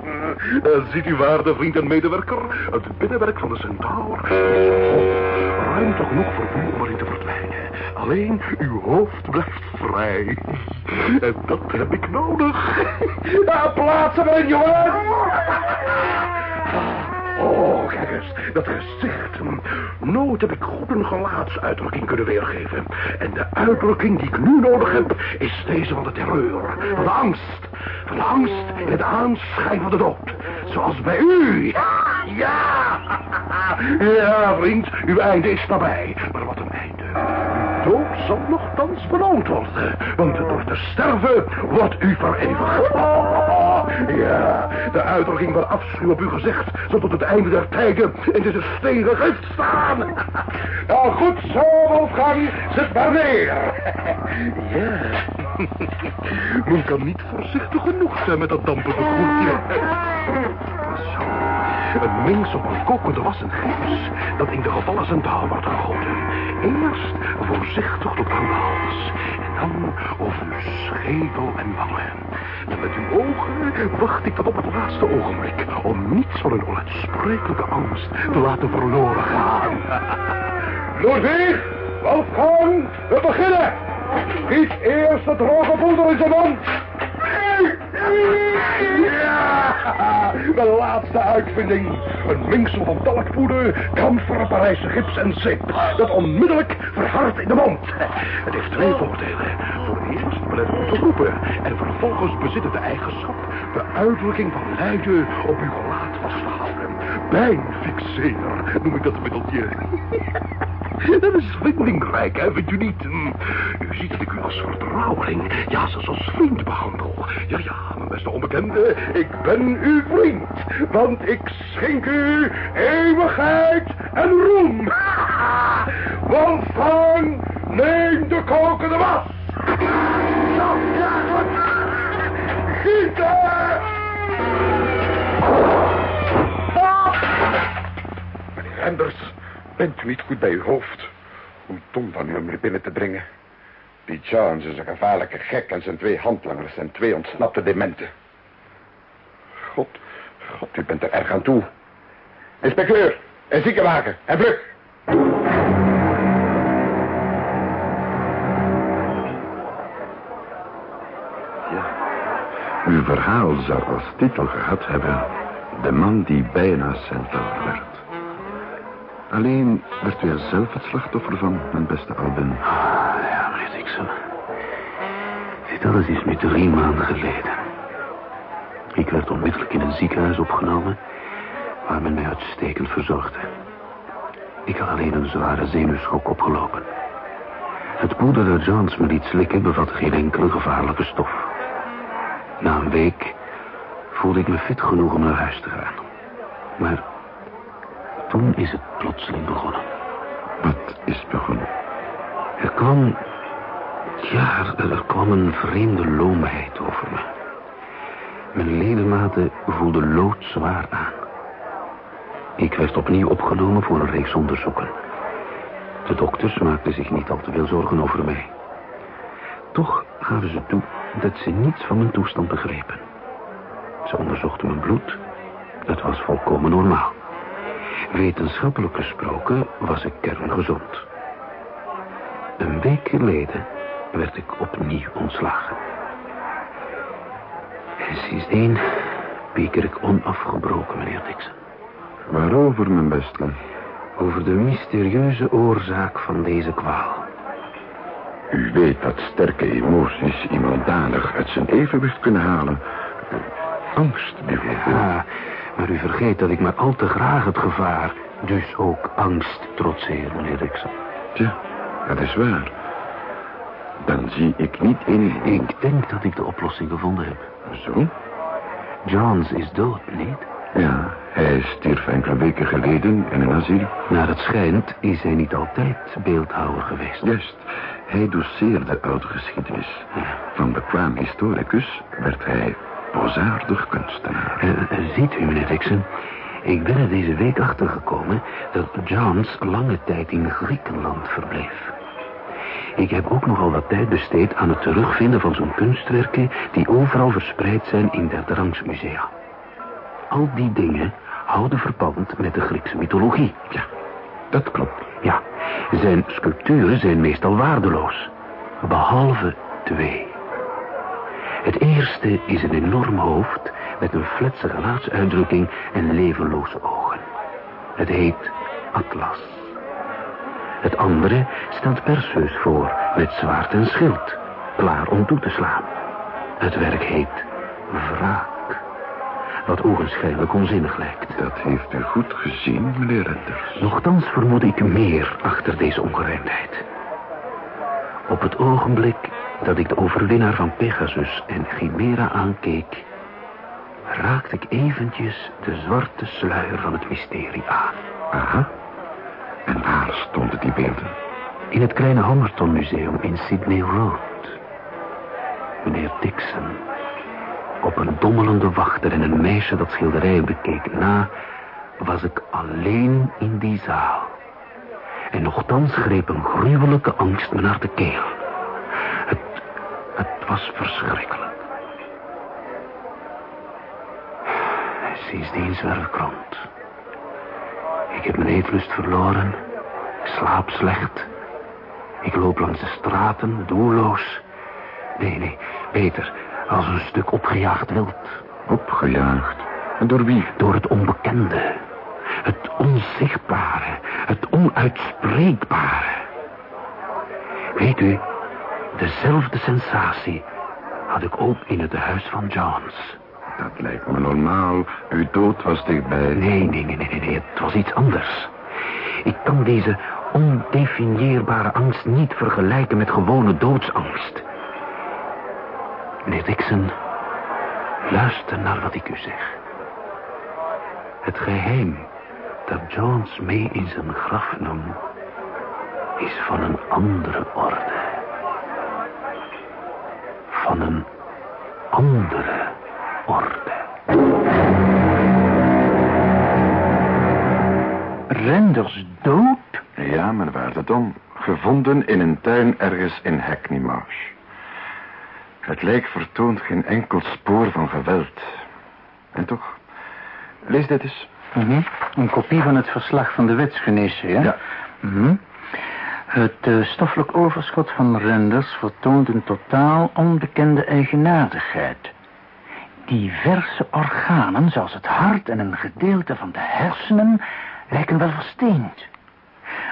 Uh, ziet u waarde vriend en medewerker? Het binnenwerk van de centaur is. Ruimte genoeg voor u om erin te verdwijnen. Alleen uw hoofd blijft vrij. En dat heb ik nodig. *laughs* Ja, plaatsen we, jongen! Oh, kijk ergens. Dat gezicht. Nooit heb ik goed een gelaatsuitdrukking kunnen weergeven. En de uitdrukking die ik nu nodig heb, is deze van de terreur. Van de angst. Van de angst in het aanschijn van de dood. Zoals bij u. *laughs* Ja! *laughs* Ja, vriend, uw einde is nabij. Maar wat een einde. Uw dood zal nogthans beloond worden. Want door te sterven wordt u vereeuwigd. *laughs* Ja, de uitdrukking van afschuw op uw gezicht tot het einde der tijden in deze stenen gift staan. Nou goed zo, Wolfgang, zet maar neer. Ja, *laughs* men kan niet voorzichtig genoeg zijn met dat dampende groentje. Zo, een mengsel van kokende was en dat in de gevallen centraal wordt gegoten. Eerst voorzichtig tot aan de hals en dan over uw schedel en wangen. En met uw ogen wacht ik tot op het laatste ogenblik om niets van een onuitsprekelijke angst te laten verloren gaan. *laughs* Ludwig, Wolfgang, we beginnen. Giet eerst het droge poeder in zijn mond. Ja, *laughs* de laatste uitvinding. Een mengsel van talkpoeder, kamfer, Parijse gips en zeep. Dat onmiddellijk verhardt in de mond. Het heeft twee voordelen. Voor eerst blijft het te roepen. En vervolgens bezit het de eigenschap de uitdrukking van lijden op uw gelaat vast te houden. Pijnfixeer noem ik dat middeltje. *laughs* Dat is vindingrijk, hè, vindt u niet? Hm, U ziet dat ik u als vertrouweling, ja, zelfs als vriend behandel. Ja, ja, mijn beste onbekende, ik ben uw vriend. Want ik schenk u eeuwigheid en roem. *laughs* Wolfgang, neem de kokende was. Gieten! Enders, bent u niet goed bij uw hoofd? Hoe dom van u om hier binnen te dringen. Die Jones is een gevaarlijke gek en zijn twee handlangers zijn twee ontsnapte dementen. God, God, u bent er erg aan toe. Inspecteur, een ziekenwagen, en vlug. Uw verhaal zou als titel gehad hebben... De man die bijna centaur werd. Alleen werd u zelf het slachtoffer van, mijn beste Albin. Ja, meneer Dixon. Dit alles is nu drie maanden geleden. Ik werd onmiddellijk in een ziekenhuis opgenomen... waar men mij uitstekend verzorgde. Ik had alleen een zware zenuwschok opgelopen. Het poeder dat Johns me liet slikken bevatte geen enkele gevaarlijke stof. Na een week voelde ik me fit genoeg om naar huis te gaan. Maar toen is het plotseling begonnen. Wat is begonnen? Er kwam... Ja, er, kwam een vreemde loomheid over me. Mijn ledematen voelden loodzwaar aan. Ik werd opnieuw opgenomen voor een reeks onderzoeken. De dokters maakten zich niet al te veel zorgen over mij. Toch gaven ze toe dat ze niets van mijn toestand begrepen. Ze onderzochten mijn bloed. Het was volkomen normaal. Wetenschappelijk gesproken was ik kerngezond. Een week geleden werd ik opnieuw ontslagen. En sindsdien pieker ik onafgebroken, meneer Dixon. Waarover, mijn beste? Over de mysterieuze oorzaak van deze kwaal. U weet dat sterke emoties iemand danig uit zijn evenwicht kunnen halen. Angst bijvoorbeeld. Ja, maar u vergeet dat ik maar al te graag het gevaar, dus ook angst, trotseer, meneer Dixon. Tja, dat is waar. Dan zie ik niet in... Ik denk dat ik de oplossing gevonden heb. Zo? Johns is dood, niet? Ja, hij stierf enkele weken geleden in een asiel. Naar het schijnt is hij niet altijd beeldhouwer geweest. Juist. Hij doseerde oude geschiedenis. Van bekwaam historicus werd hij boosaardig kunstenaar. Uh, uh, ziet u, meneer Dixon, ik ben er deze week achtergekomen dat Johns lange tijd in Griekenland verbleef. Ik heb ook nogal wat tijd besteed aan het terugvinden van zijn kunstwerken... die overal verspreid zijn in derderangsmusea. Al die dingen houden verband met de Griekse mythologie. Ja, dat klopt. Ja, zijn sculpturen zijn meestal waardeloos. Behalve twee. Het eerste is een enorm hoofd met een fletse gelaatsuitdrukking en levenloze ogen. Het heet Atlas. Het andere stelt Perseus voor met zwaard en schild, klaar om toe te slaan. Het werk heet Wraak. Wat ogenschijnlijk onzinnig lijkt. Dat heeft u goed gezien, meneer Renders. Nochtans vermoed ik meer achter deze ongerijmdheid. Op het ogenblik dat ik de overwinnaar van Pegasus en Chimera aankeek... raakte ik eventjes de zwarte sluier van het mysterie aan. Aha. En waar stonden die beelden? In het kleine Hammerton Museum in Sydney Road. Meneer Dixon, op een dommelende wachter en een meisje dat schilderijen bekeek na... was ik alleen in die zaal. En nochtans greep een gruwelijke angst me naar de keel. Het, was verschrikkelijk. Sindsdien zwerf ik rond. Ik heb mijn eetlust verloren. Ik slaap slecht. Ik loop langs de straten, doelloos. Nee, nee, beter. Als een stuk opgejaagd wild. Opgejaagd? En door wie? Door het onbekende. Het onzichtbare. Het onuitspreekbare. Weet u, dezelfde sensatie had ik ook in het huis van Johns. Dat lijkt me normaal. Uw dood was dichtbij. Nee, nee, nee, nee, nee. Het was iets anders. Ik kan deze ondefinieerbare angst niet vergelijken met gewone doodsangst. Meneer Dixon, luister naar wat ik u zeg. Het geheim dat Jones mee in zijn graf nam, is van een andere orde. Van een andere orde. Renders dood? Ja, mijn waarde Tom. Gevonden in een tuin ergens in Hackney Marsh. Het lijk vertoont geen enkel spoor van geweld. En toch, lees dit eens. Mhm. Een kopie van het verslag van de wetsgeneesheer, ja? Ja. Mhm. Het eh, stoffelijk overschot van renders vertoont een totaal onbekende eigenaardigheid. Diverse organen, zoals het hart en een gedeelte van de hersenen, lijken wel versteend.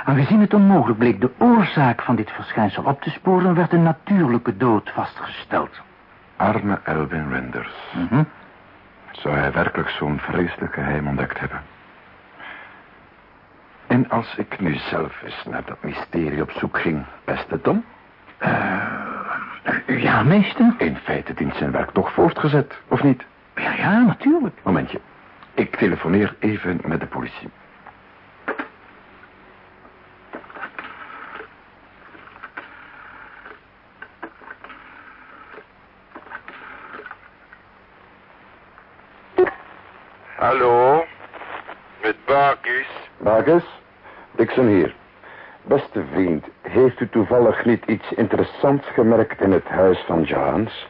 Aangezien het onmogelijk bleek de oorzaak van dit verschijnsel op te sporen, werd een natuurlijke dood vastgesteld. Arme Elvin Renders. Mhm. Zou hij werkelijk zo'n vreselijk geheim ontdekt hebben? En als ik nu zelf eens naar dat mysterie op zoek ging, beste Tom? ja, meester. In feite dient zijn werk toch voortgezet, of niet? Ja, ja, natuurlijk. Momentje. Ik telefoneer even met de politie. Hallo, met Bakis. Bakers, Dixon hier. Beste vriend, heeft u toevallig niet iets interessants gemerkt in het huis van Johns?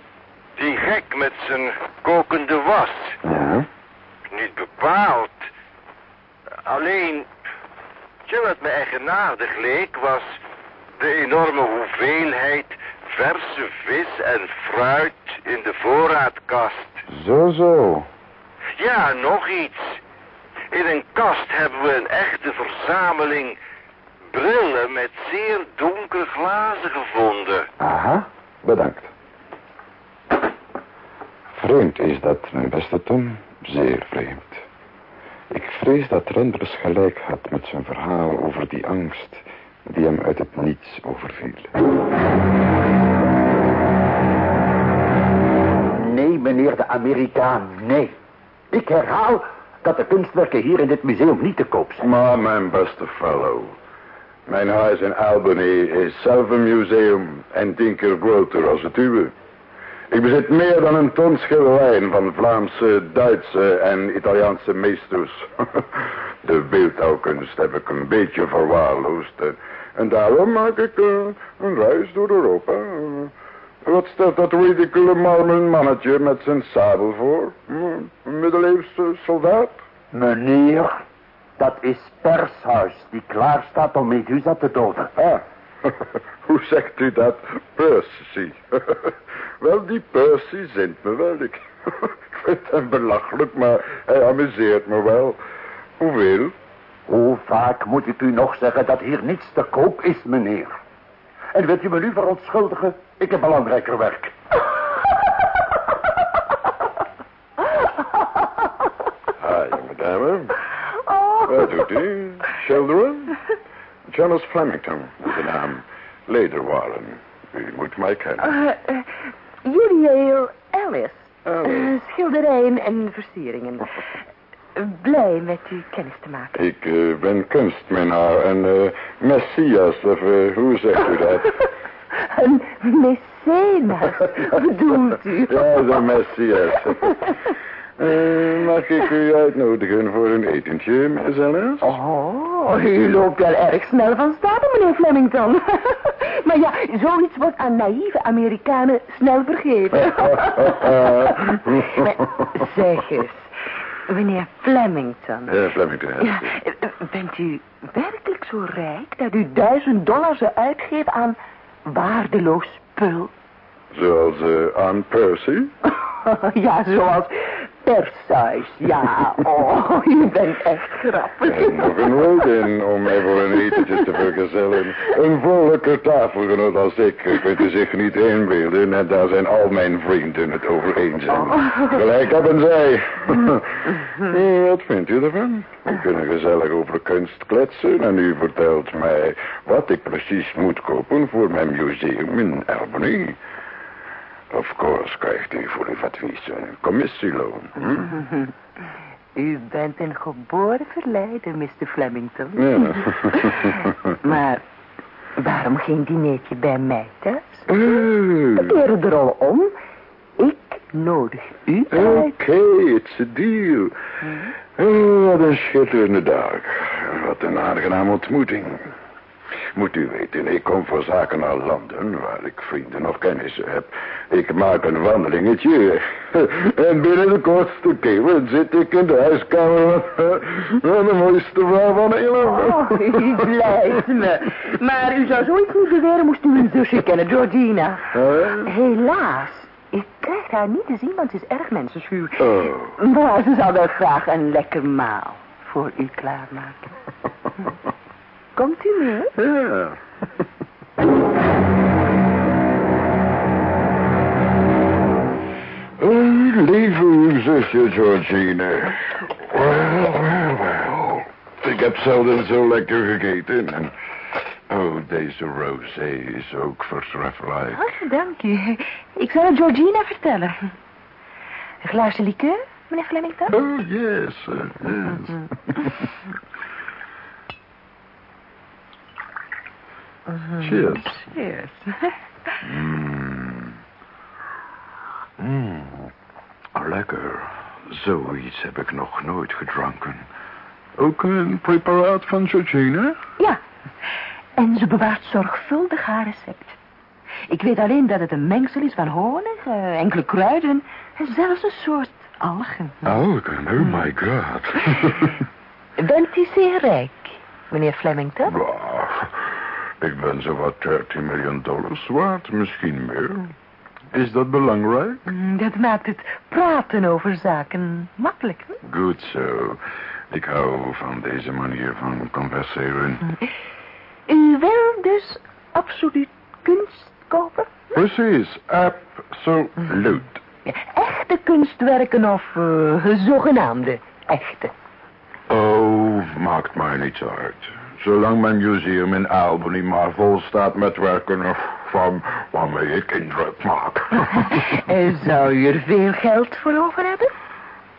Die gek met zijn kokende was. Ja? Niet bepaald. Alleen, tja, wat me eigenaardig leek was de enorme hoeveelheid verse vis en fruit in de voorraadkast. Zo, zo. Ja, nog iets. In een kast hebben we een echte verzameling brillen met zeer donkere glazen gevonden. Aha, bedankt. Vreemd is dat, mijn beste Tom. Zeer vreemd. Ik vrees dat Renders gelijk had met zijn verhaal over die angst die hem uit het niets overviel. Nee, meneer de Amerikaan, nee. Ik herhaal dat de kunstwerken hier in dit museum niet te koop zijn. Maar mijn beste fellow, mijn huis in Albany is zelf een museum en tien keer groter als het uwe. Ik bezit meer dan een ton schilderijen van Vlaamse, Duitse en Italiaanse meesters. *laughs* De beeldhouwkunst heb ik een beetje verwaarloosd. En, daarom maak ik eh, een reis door Europa. Wat stelt dat ridicule marmeren mannetje met zijn sabel voor? Een middeleeuwse soldaat? Meneer, dat is Pershuis die klaar staat om Medusa te doden. Ah, *laughs* hoe zegt u dat? Percy. *laughs* wel, die Percy zint me wel. Ik, ik *laughs* vind hem belachelijk, maar hij amuseert me wel. Hoeveel? Hoe vaak moet ik u nog zeggen dat hier niets te koop is, meneer? En wilt u me nu verontschuldigen? Ik heb belangrijker werk. Hi, jonge dame. Wat doet u? Children? Jonas Flemington is de naam. Lederwaren. U moet mij kennen. Uh, uh, Alice. Uh, schilderijen en versieringen. Blij met u kennis te maken. Ik uh, ben kunstminnaar en uh, messias, of uh, hoe zegt u dat? *laughs* Een mecenas, bedoelt u? ja, een messias. mag ik u uitnodigen voor een etentje, zelfs? Oh, u loopt wel erg snel van stapel, meneer Flemington. *laughs* maar ja, zoiets wordt aan naïeve Amerikanen snel vergeven. *laughs* maar, zeg eens, Meneer Flemington. Ja, Flemington. Ja, bent u werkelijk zo rijk dat u duizend dollars zou uitgeven aan waardeloos spul? Zoals uh, aan Percy? *laughs* ja, zoals Perseus, ja. *laughs* Oh, u bent echt grappig. En nog een woord in om mij voor een etentje te vergezellen. Een vrolijke tafelgenoot als ik kunt u zich niet inbeelden. En daar zijn al mijn vrienden het over eens. Gelijk hebben zij. *laughs* Wat vindt u ervan? We kunnen gezellig over kunst kletsen en u vertelt mij wat ik precies moet kopen voor mijn museum in Albany. Of course krijgt u voor uw advies een commissieloon. Hm? *laughs* U bent een geboren verleider, Mr. Flemington. Ja. *laughs* maar waarom geen dinertje bij mij thuis? Uh. We keren de rol om. Ik nodig u uit. Oké, it's a deal. Oh, wat een schitterende dag. Wat een aangename ontmoeting. Moet u weten, ik kom voor zaken naar Londen, waar ik vrienden of kennissen heb. Ik maak een wandelingetje. *laughs* En binnen de kortste keren zit ik in de huiskamer *laughs* van de mooiste vrouw van Nederland. Oh, u blijft me. Maar u zou zoiets niet beweren, moest u een zusje kennen, Georgina. Helaas. Ik krijg haar niet te zien, want ze is erg mensenschuw. Oh. Maar ze zou wel graag een lekker maal voor u klaarmaken. *laughs* Komt u mee? Ja. *laughs* Oh, lieve zusje Georgine. Wel, wel, wel. Ik heb zelden zo lekker gegeten. En, oh, deze rosé is ook vertreffelijk. Oh, dank u. Ik zal het Georgina vertellen. Een glaasje liqueur, meneer Flemington? Oh, yes, *laughs* uh, yes. Cheers. Cheers. *laughs* Mm. Mm. Lekker. Zoiets heb ik nog nooit gedronken. Ook een preparaat van Georgina? Ja. En ze bewaart zorgvuldig haar recept. Ik weet alleen dat het een mengsel is van honing, uh, enkele kruiden en zelfs een soort algen. Oh, oh my god. *laughs* Bent u zeer rijk, meneer Flemington? Bah, ik ben zowat 13 miljoen dollars waard, misschien meer. Is dat belangrijk? Dat maakt het praten over zaken makkelijk. Goed zo. Ik hou van deze manier van converseren. U wil dus absoluut kunst kopen? Precies, absoluut. Ja, echte kunstwerken of uh, zogenaamde echte? Oh, maakt mij niets uit. Zolang mijn museum in Albany maar vol staat met werken van waarmee ik indruk maak. *laughs* en zou u er veel geld voor over hebben?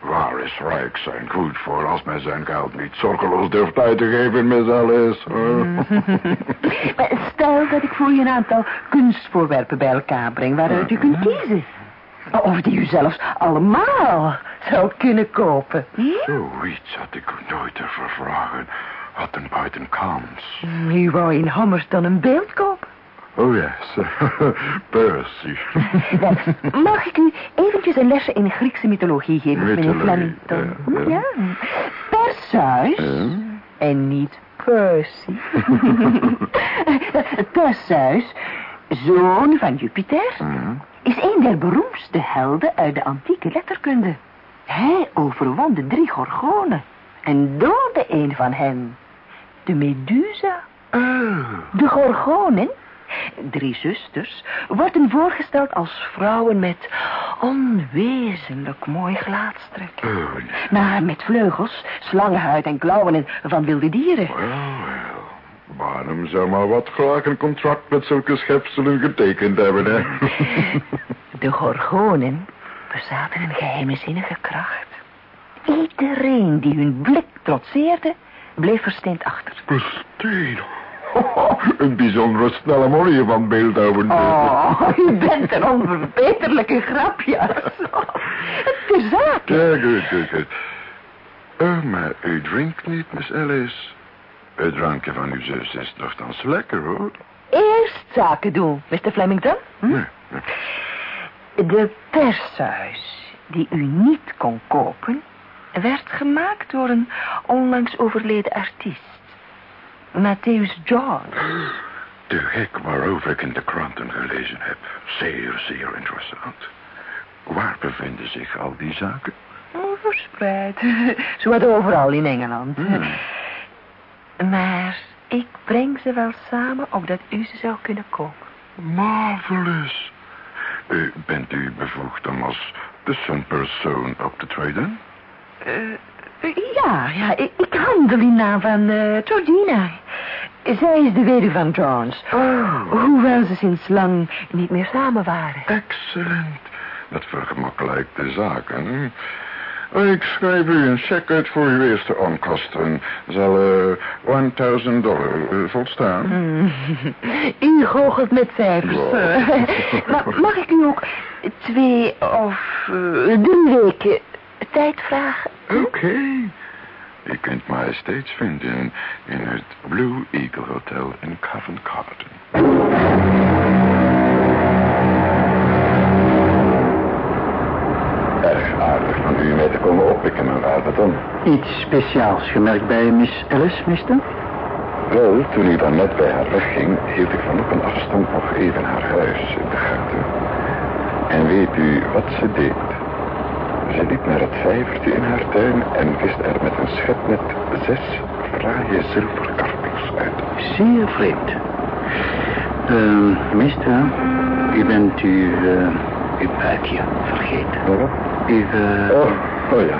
Waar is rijk zijn goed voor als men zijn geld niet zorgeloos durft uit te geven, Miss Alice? *laughs* Stel dat ik voor u een aantal kunstvoorwerpen bij elkaar breng waaruit u kunt kiezen. Of die u zelfs allemaal zou kunnen kopen. Zoiets had ik nooit durven vragen. Wat een buitenkans. U wou in Hammerston een beeld kopen? Oh, yes. *laughs* Percy. Mag ik u eventjes een lesje in Griekse mythologie geven, meneer Flemington? Ja, ja. Perseus en niet Percy. *laughs* Perseus, zoon van Jupiter, is een der beroemdste helden uit de antieke letterkunde. Hij overwon de drie gorgonen en doodde een van hen. De Medusa. De Gorgonen, drie zusters, worden voorgesteld als vrouwen met onwezenlijk mooi gelaatstrek. Maar met vleugels, slangenhuid en klauwen van wilde dieren. Barnum zou maar wat graag een contract met zulke schepselen getekend hebben, hè? *laughs* De Gorgonen bezaten een geheimzinnige kracht. Iedereen die hun blik trotseerde, bleef versteend achter. Versteend? *laughs* een bijzonder snelle manier van beeldhouden. Oh, u *laughs* bent een onverbeterlijke grapjas. Het is zaak. Ja, goed, goed, goed. Oh, maar u drinkt niet, Miss Alice. Het drankje van uw zus is nogthans lekker, hoor. Eerst zaken doen, Mr. Flemington. Hm? De pershuis die u niet kon kopen... werd gemaakt door een onlangs overleden artiest. Matthäus John. De hek waarover ik in de kranten gelezen heb. Zeer, zeer interessant. Waar bevinden zich al die zaken? Verspreid. *laughs* Zowat overal in Engeland. Maar ik breng ze wel samen opdat u ze zou kunnen kopen. Marvelous. Uh, bent u bevoegd om als tussenpersoon op te treden? Uh, ja, ja, ik, ik, handel in naam van uh, Georgina. Zij is de weduwe van Jones. Oh. Hoewel ze sinds lang niet meer samen waren. Excellent. Dat vergemakkelijkt de zaken. Ik schrijf u een cheque uit voor uw eerste onkosten. Zal uh, 1000 dollar uh, volstaan? *laughs* Mm. U goochelt met cijfers. *laughs* maar mag ik u ook twee of uh, drie weken tijd vragen? Oké. Okay. Je kunt mij steeds vinden in het Blue Eagle Hotel in Covent Garden. Erg aardig van u mee te komen oppikken, Tom. Iets speciaals gemerkt bij Miss Alice, mister? Wel, toen u dan net bij haar wegging, hield ik van op een afstand nog even haar huis in de gaten. En weet u wat ze deed? Ze liep naar het vijvertje in haar tuin en vist er met een schepnet zes fraaie zilverkarpels uit. Zeer vreemd. Uh, meester, u bent uw, uh, uw buikje vergeten. Waarom? Uw... Uh... Oh, oh ja.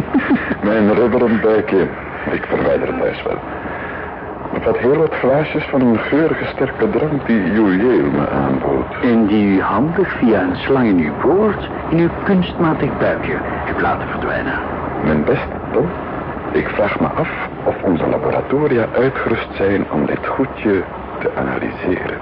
*laughs* Mijn ribberen buikje. Ik verwijder het thuis wel. Ik had heel wat glaasjes van een geurige sterke drank die Julieel me aanbood. En die u handig via een slang in uw boord in uw kunstmatig buikje hebt laten verdwijnen. Mijn beste Tom, ik vraag me af of onze laboratoria uitgerust zijn om dit goedje te analyseren.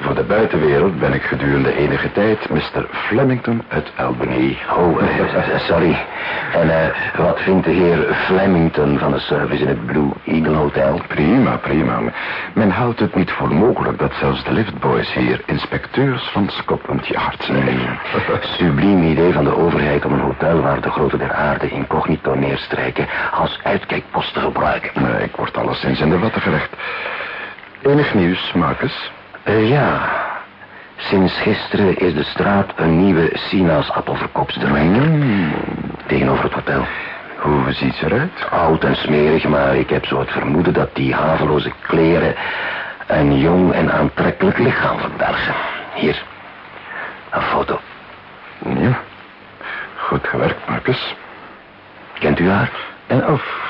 Voor de buitenwereld ben ik gedurende enige tijd Mr. Flemington uit Albany. Oh, uh, sorry. En uh, wat vindt de heer Flemington van de service in het Blue Eagle Hotel? Prima, prima. Men houdt het niet voor mogelijk dat zelfs de liftboys hier inspecteurs van Scotland Yard zijn. Subliem idee van de overheid om een hotel waar de grote der aarde incognito neerstrijken als uitkijkpost te gebruiken. Nee, ik word alleszins in de watten gelegd. Enig nieuws, Marcus? Uh, ja. Sinds gisteren is de straat een nieuwe sinaasappelverkoopster. Mm. tegenover het hotel. Hoe ziet ze eruit? Oud en smerig, maar ik heb zo het vermoeden dat die haveloze kleren een jong en aantrekkelijk lichaam verbergen. Hier, een foto. Ja, goed gewerkt, Marcus. Kent u haar? En of.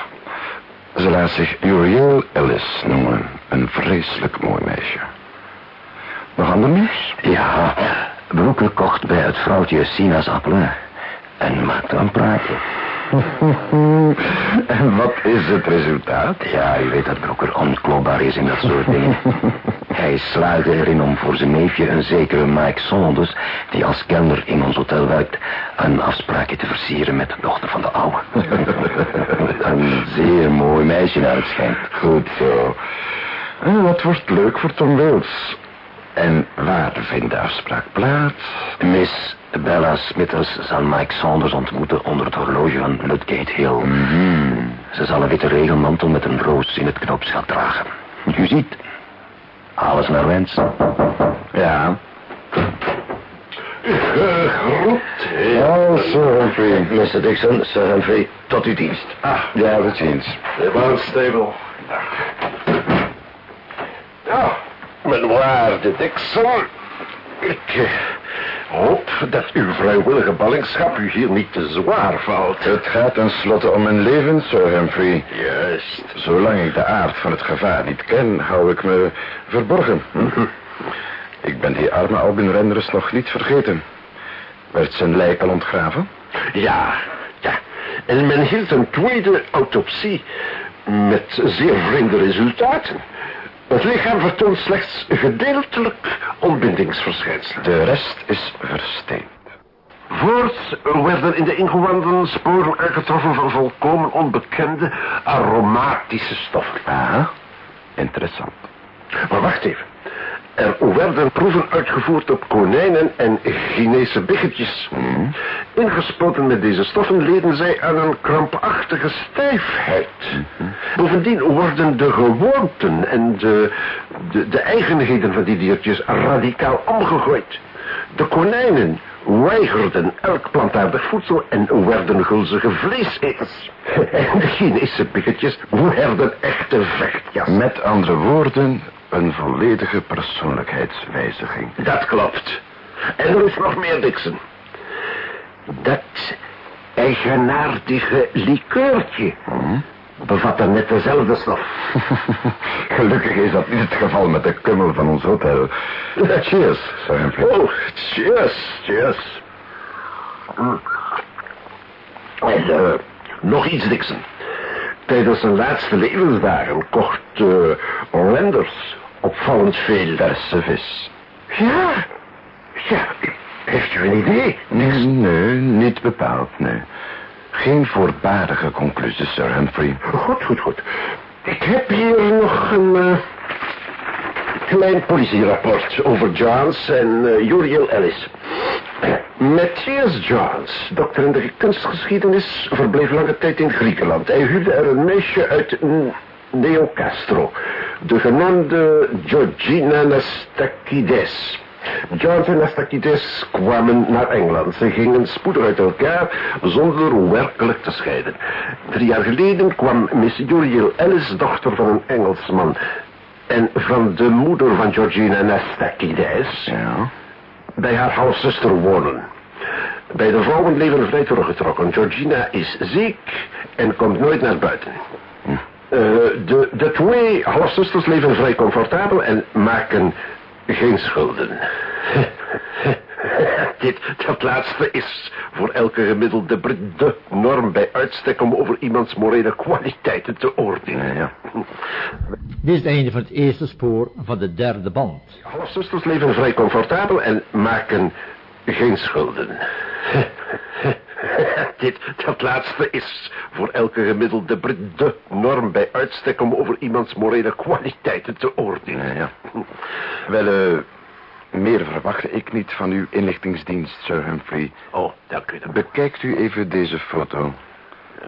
Ze laat zich Uriel Ellis noemen. Een vreselijk mooi meisje. Nog ander? Ja, Broeker kocht bij het vrouwtje sinaasappelen en maakte een praatje. En *laughs* wat is het resultaat? Ja, u weet dat Broeker onklopbaar is in dat soort dingen. *laughs* Hij slaagde erin om voor zijn neefje een zekere Mike Saunders, die als kelner in ons hotel werkt, een afspraakje te versieren met de dochter van de oude. *laughs* een zeer mooi meisje naar het schijnt. Goed zo. En dat wordt leuk voor Tom Wills. En waar vindt de afspraak plaats? Miss Bella Smithers zal Mike Saunders ontmoeten onder het horloge van Ludgate Hill. Mhm. Ze zal een witte regenmantel met een roos in het knoopsgat dragen. U ziet, alles naar wens. Ja. Gegroet. Ja, Sir Humphrey. Mr. Dixon, Sir Humphrey, tot uw dienst. Ah, ja, tot ziens. De Barnstable. Ja, mijn waarde Dixon. Ik eh, hoop dat uw vrijwillige ballingschap u hier niet te zwaar valt. Het gaat tenslotte om mijn leven, Sir Humphrey. Juist. Zolang ik de aard van het gevaar niet ken, hou ik me verborgen. Mhm. Ik ben die arme Albin Renders nog niet vergeten. Werd zijn lijk al ontgraven? Ja, ja. En men hield een tweede autopsie met zeer vreemde resultaten. Het lichaam vertoont slechts gedeeltelijk ontbindingsverschijnselen. De rest is versteend. Voorts werden in de ingewanden sporen aangetroffen van volkomen onbekende aromatische stoffen. Aha, interessant. Maar wacht even. Er werden proeven uitgevoerd op konijnen en Chinese biggetjes. Hmm. Ingespoten met deze stoffen leden zij aan een krampachtige stijfheid. Hmm. Bovendien worden de gewoonten en de, de, de eigenheden van die diertjes radicaal omgegooid. De konijnen weigerden elk plantaardig voedsel en werden gulzige vleeseters. *laughs* En de Chinese biggetjes werden echte vechtjas. Met andere woorden, een volledige persoonlijkheidswijziging. Dat klopt. En er is nog meer, Dixon. Dat eigenaardige likeurtje bevatte net dezelfde stof. *laughs* Gelukkig is dat niet het geval met de kummel van ons hotel. *laughs* Cheers, Sir Humphrey. Oh, cheers, cheers. Mm. En eh, nog iets, Dixon. Tijdens zijn laatste levensdagen kocht uh, Renders opvallend veel verse vis. Ja, ja. Heeft u een idee? Nee, nee, niet bepaald, nee. Geen voorbarige conclusies, Sir Humphrey. Goed, goed, goed. Ik heb hier nog een uh, klein politierapport over Johns en uh, Uriel Ellis. Matthias Johns, dokter in de kunstgeschiedenis, verbleef lange tijd in Griekenland. Hij huwde er een meisje uit Neocastro, de genaamde Georgina Nastakides. Johns en Nastakides kwamen naar Engeland. Ze gingen spoedig uit elkaar zonder werkelijk te scheiden. Drie jaar geleden kwam Miss Uriel Ellis, dochter van een Engelsman... en van de moeder van Georgina Nastakides... Ja. bij haar halfzuster wonen. Bij de vrouwen leven vrij teruggetrokken. Georgina is ziek en komt nooit naar buiten. Uh, de, de twee halfzusters leven vrij comfortabel en maken geen schulden. *laughs* Dit, dat laatste is voor elke gemiddelde Brit de norm bij uitstek om over iemands morele kwaliteiten te oordelen. Ja. Dit is het einde van het eerste spoor van de derde band. Halfzusters leven vrij comfortabel en maken geen schulden. *laughs* *laughs* Dit, dat laatste is voor elke gemiddelde Brit de norm bij uitstek om over iemands morele kwaliteiten te oordelen. Ja. *laughs* Wel, eh, meer verwachtte ik niet van uw inlichtingsdienst, Sir Humphrey. Oh, dank u. Dank. Bekijkt u even deze foto.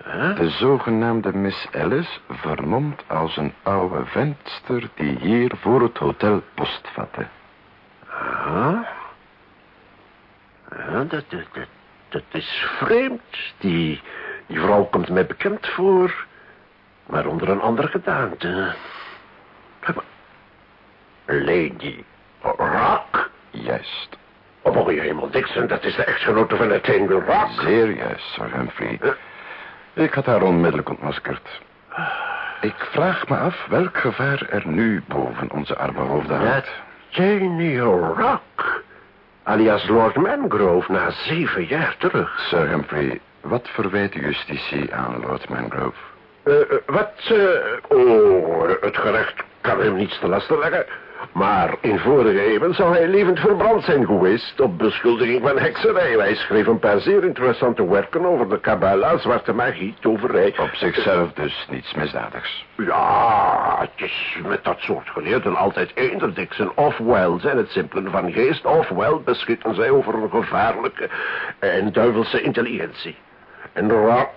Huh? De zogenaamde Miss Alice vermomd als een oude venster die hier voor het hotel postvatte. Ah. Ja, dat, dat, dat, dat is vreemd. Die, die vrouw komt mij bekend voor. Maar onder een andere gedaante. Lady Rock? Juist. Oh, je hemel, Dixon, dat is de echtgenote van Nathaniel Rock. Zeer juist, Sir Humphrey. Ik had haar onmiddellijk ontmaskerd. Ik vraag me af welk gevaar er nu boven onze arme hoofden hangt. Nathaniel Rock, alias Lord Mangrove, na zeven jaar terug. Sir Humphrey, wat verwijt de justitie aan Lord Mangrove? Eh, wat, eh, oh, het gerecht kan hem niets te lasten leggen. Maar in vorige eeuwen zou hij levend verbrand zijn geweest op beschuldiging van hekserij. Hij schreef een paar zeer interessante werken over de Kabbala, zwarte magie, toverij. Op zichzelf dus niets misdadigs. Ja, het is met dat soort geleerden altijd eender, Dixon. Ofwel zijn het simpelen van geest, ofwel beschikken zij over een gevaarlijke en duivelse intelligentie. En Rock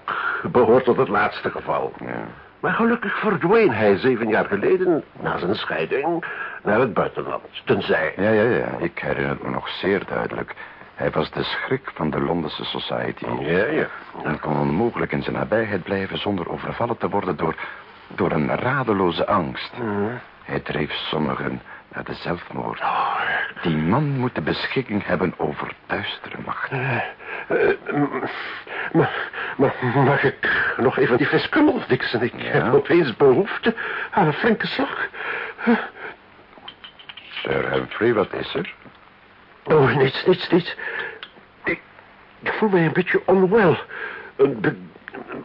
behoort tot het laatste geval. Ja. Maar gelukkig verdween hij zeven jaar geleden, na zijn scheiding, naar het buitenland. Tenzij... Ja, ja, ja. Ik herinner het me nog zeer duidelijk. Hij was de schrik van de Londense Society. Ja, ja. En kon onmogelijk in zijn nabijheid blijven zonder overvallen te worden door, door een radeloze angst. Hij dreef sommigen naar de zelfmoord. Die man moet de beschikking hebben over duistere machten. Eh, maar, maar, mag ik nog even die fles krummel, Dixon? Ik heb opeens behoefte aan een flinke slag. Sir Humphrey, wat is er? Oh, niets, niets, niets. Ik, ik voel mij een beetje onwel. Een, be-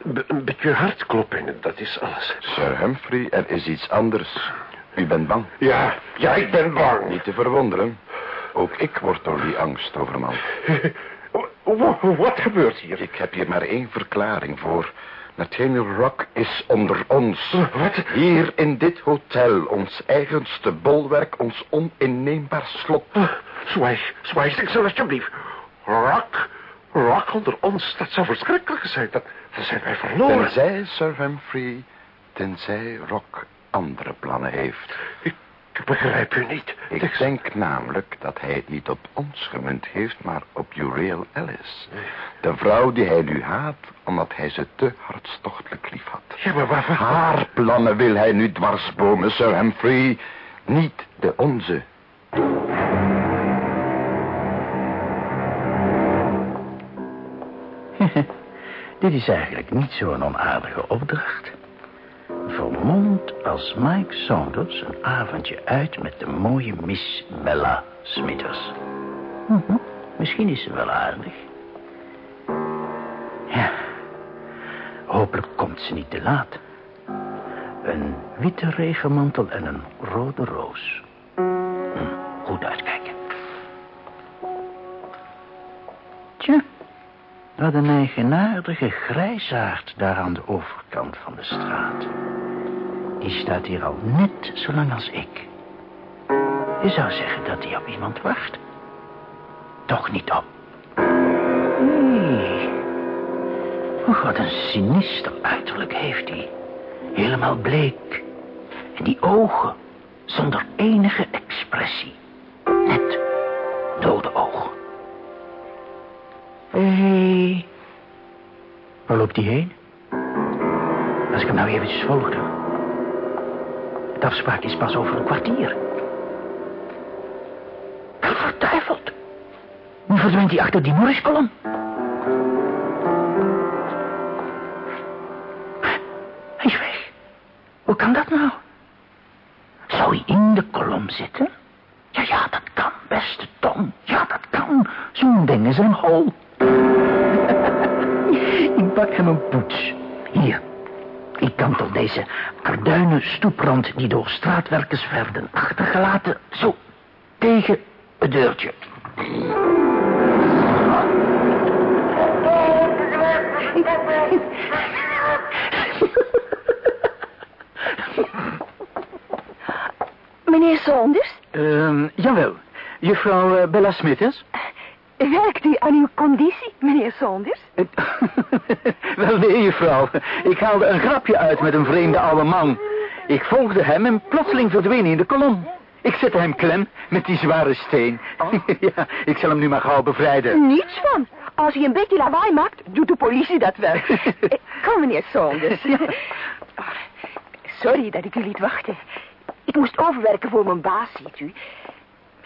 een, een beetje hartkloppingen, dat is alles. Sir Humphrey, er is iets anders. U bent bang? Ja, ja, ik ben bang. Niet te verwonderen. Ook ik word door die angst overmand. Wat gebeurt hier? Ik heb hier maar één verklaring voor. Nathaniel Rock is onder ons. Wat? Hier in dit hotel, ons eigenste bolwerk, ons oninneembaar slot. Zwijg, zwijg, Dixon, alsjeblieft. Rock, rock onder ons, dat zou verschrikkelijk zijn. Dat, dan zijn wij verloren. Tenzij, Sir Humphrey, tenzij Rock andere plannen heeft. Ik begrijp u niet. Ik denk namelijk dat hij het niet op ons gemunt heeft, maar op Uriel Ellis. De vrouw die hij nu haat, omdat hij ze te hartstochtelijk lief had. Ja, maar. Haar plannen wil hij nu dwarsbomen, Sir Humphrey. Niet de onze. *laughs* Dit is eigenlijk niet zo'n onaardige opdracht. Vermomd als Mike Saunders een avondje uit met de mooie Miss Bella Smithers. Mhm, Misschien is ze wel aardig. Ja, hopelijk komt ze niet te laat. Een witte regenmantel en een rode roos. Hm, goed uitkijken. Tja, wat een eigenaardige grijsaard daar aan de overkant van de straat. Die staat hier al net zo lang als ik. Je zou zeggen dat hij op iemand wacht. Toch niet op. Nee. Och, wat een sinister uiterlijk heeft hij. Helemaal bleek. En die ogen, zonder enige expressie. Net dode ogen. Hey. Waar loopt hij heen? Als ik hem nou eventjes volgde. De afspraak is pas over een kwartier. Verduiveld. Nu verdwijnt hij achter die Morriskolom. Hij is weg. Hoe kan dat nou? Zou hij in de kolom zitten? Ja, ja, dat kan, beste Tom. Ja, dat kan. Zo'n dingen zijn hol. *laughs* Ik bak hem een poets. Hier. Ik kantel deze arduinen stoeprand die door straatwerkers werden achtergelaten. Zo, tegen het deurtje. Meneer Saunders, Ehm, jawel. Juffrouw eh, Bella Smithers? Werkt u aan uw conditie, meneer Saunders? *laughs* Wel nee, juffrouw. Ik haalde een grapje uit met een vreemde oude man. Ik volgde hem en plotseling verdween hij in de kolom. Ik zette hem klem met die zware steen. *laughs* ja, ik zal hem nu maar gauw bevrijden. Niets van. Als u een beetje lawaai maakt, doet de politie dat wel. *laughs* Eh, Kom, meneer Saunders. Oh, Sorry dat ik u liet wachten. Ik moest overwerken voor mijn baas, ziet u.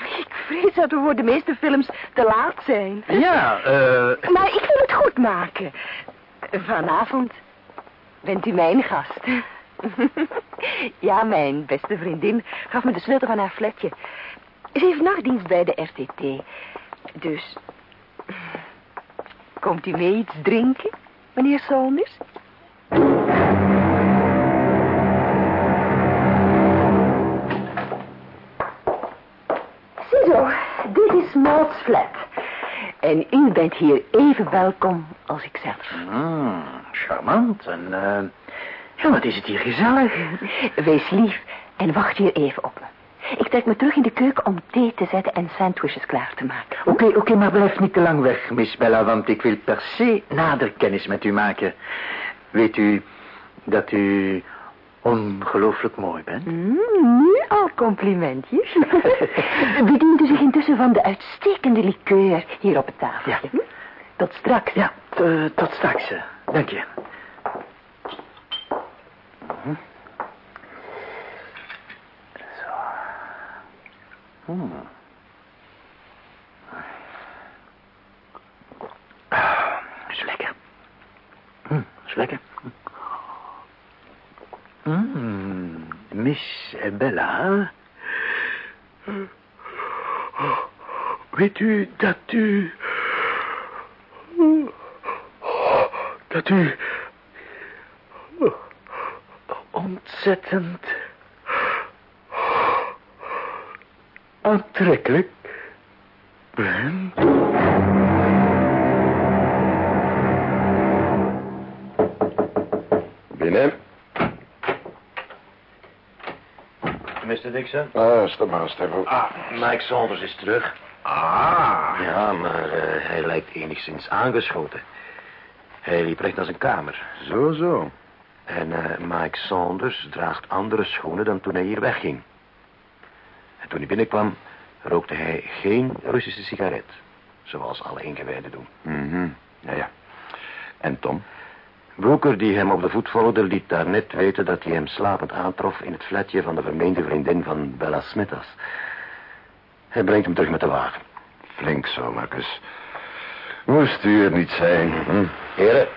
Ik vrees dat we voor de meeste films te laat zijn. Ja, eh... Maar ik wil het goed maken. Vanavond bent u mijn gast. *laughs* ja, mijn beste vriendin gaf me de sleutel van haar flatje. Ze heeft nachtdienst bij de RTT. Dus... Komt u mee iets drinken, meneer Saunders? Dit is Maud's flat. En u bent hier even welkom als ik zelf. Mm, charmant. En, eh... ja, wat is het hier gezellig. Wees lief en wacht hier even op me. Ik trek me terug in de keuken om thee te zetten en sandwiches klaar te maken. Oké, oké, maar blijf niet te lang weg, Miss Bella, want ik wil per se nader kennis met u maken. Weet u dat u ongelooflijk mooi bent? Mm, nu al complimentjes. *laughs* Bedient u zich intussen van de uitstekende liqueur hier op het tafeltje. hm? Tot straks. Ja, t- tot straks. eh. Dank je. Hm. Zo. Hmm. Ah, is lekker. Hm, is lekker. Mm, Miss Bella. Weet u dat u... Dat u... Ontzettend aantrekkelijk bent. Binnen. Mr. Dixon? Ah, stap maar, Stefan. Ah, Mike Saunders is terug. Ah. Ja, maar eh, hij lijkt enigszins aangeschoten. Hij liep recht naar zijn kamer. Zo, zo. En eh, Mike Saunders draagt andere schoenen dan toen hij hier wegging. En toen hij binnenkwam, rookte hij geen Russische sigaret. Zoals alle ingewijden doen. Mhm. Ja, ja. En Tom? Brooker, die hem op de voet volgde, liet daarnet weten dat hij hem slapend aantrof in het flatje van de vermeende vriendin van Bella Smithers. Hij brengt hem terug met de wagen. Flink zo, Marcus. Moest u er niet zijn, hm? Heren.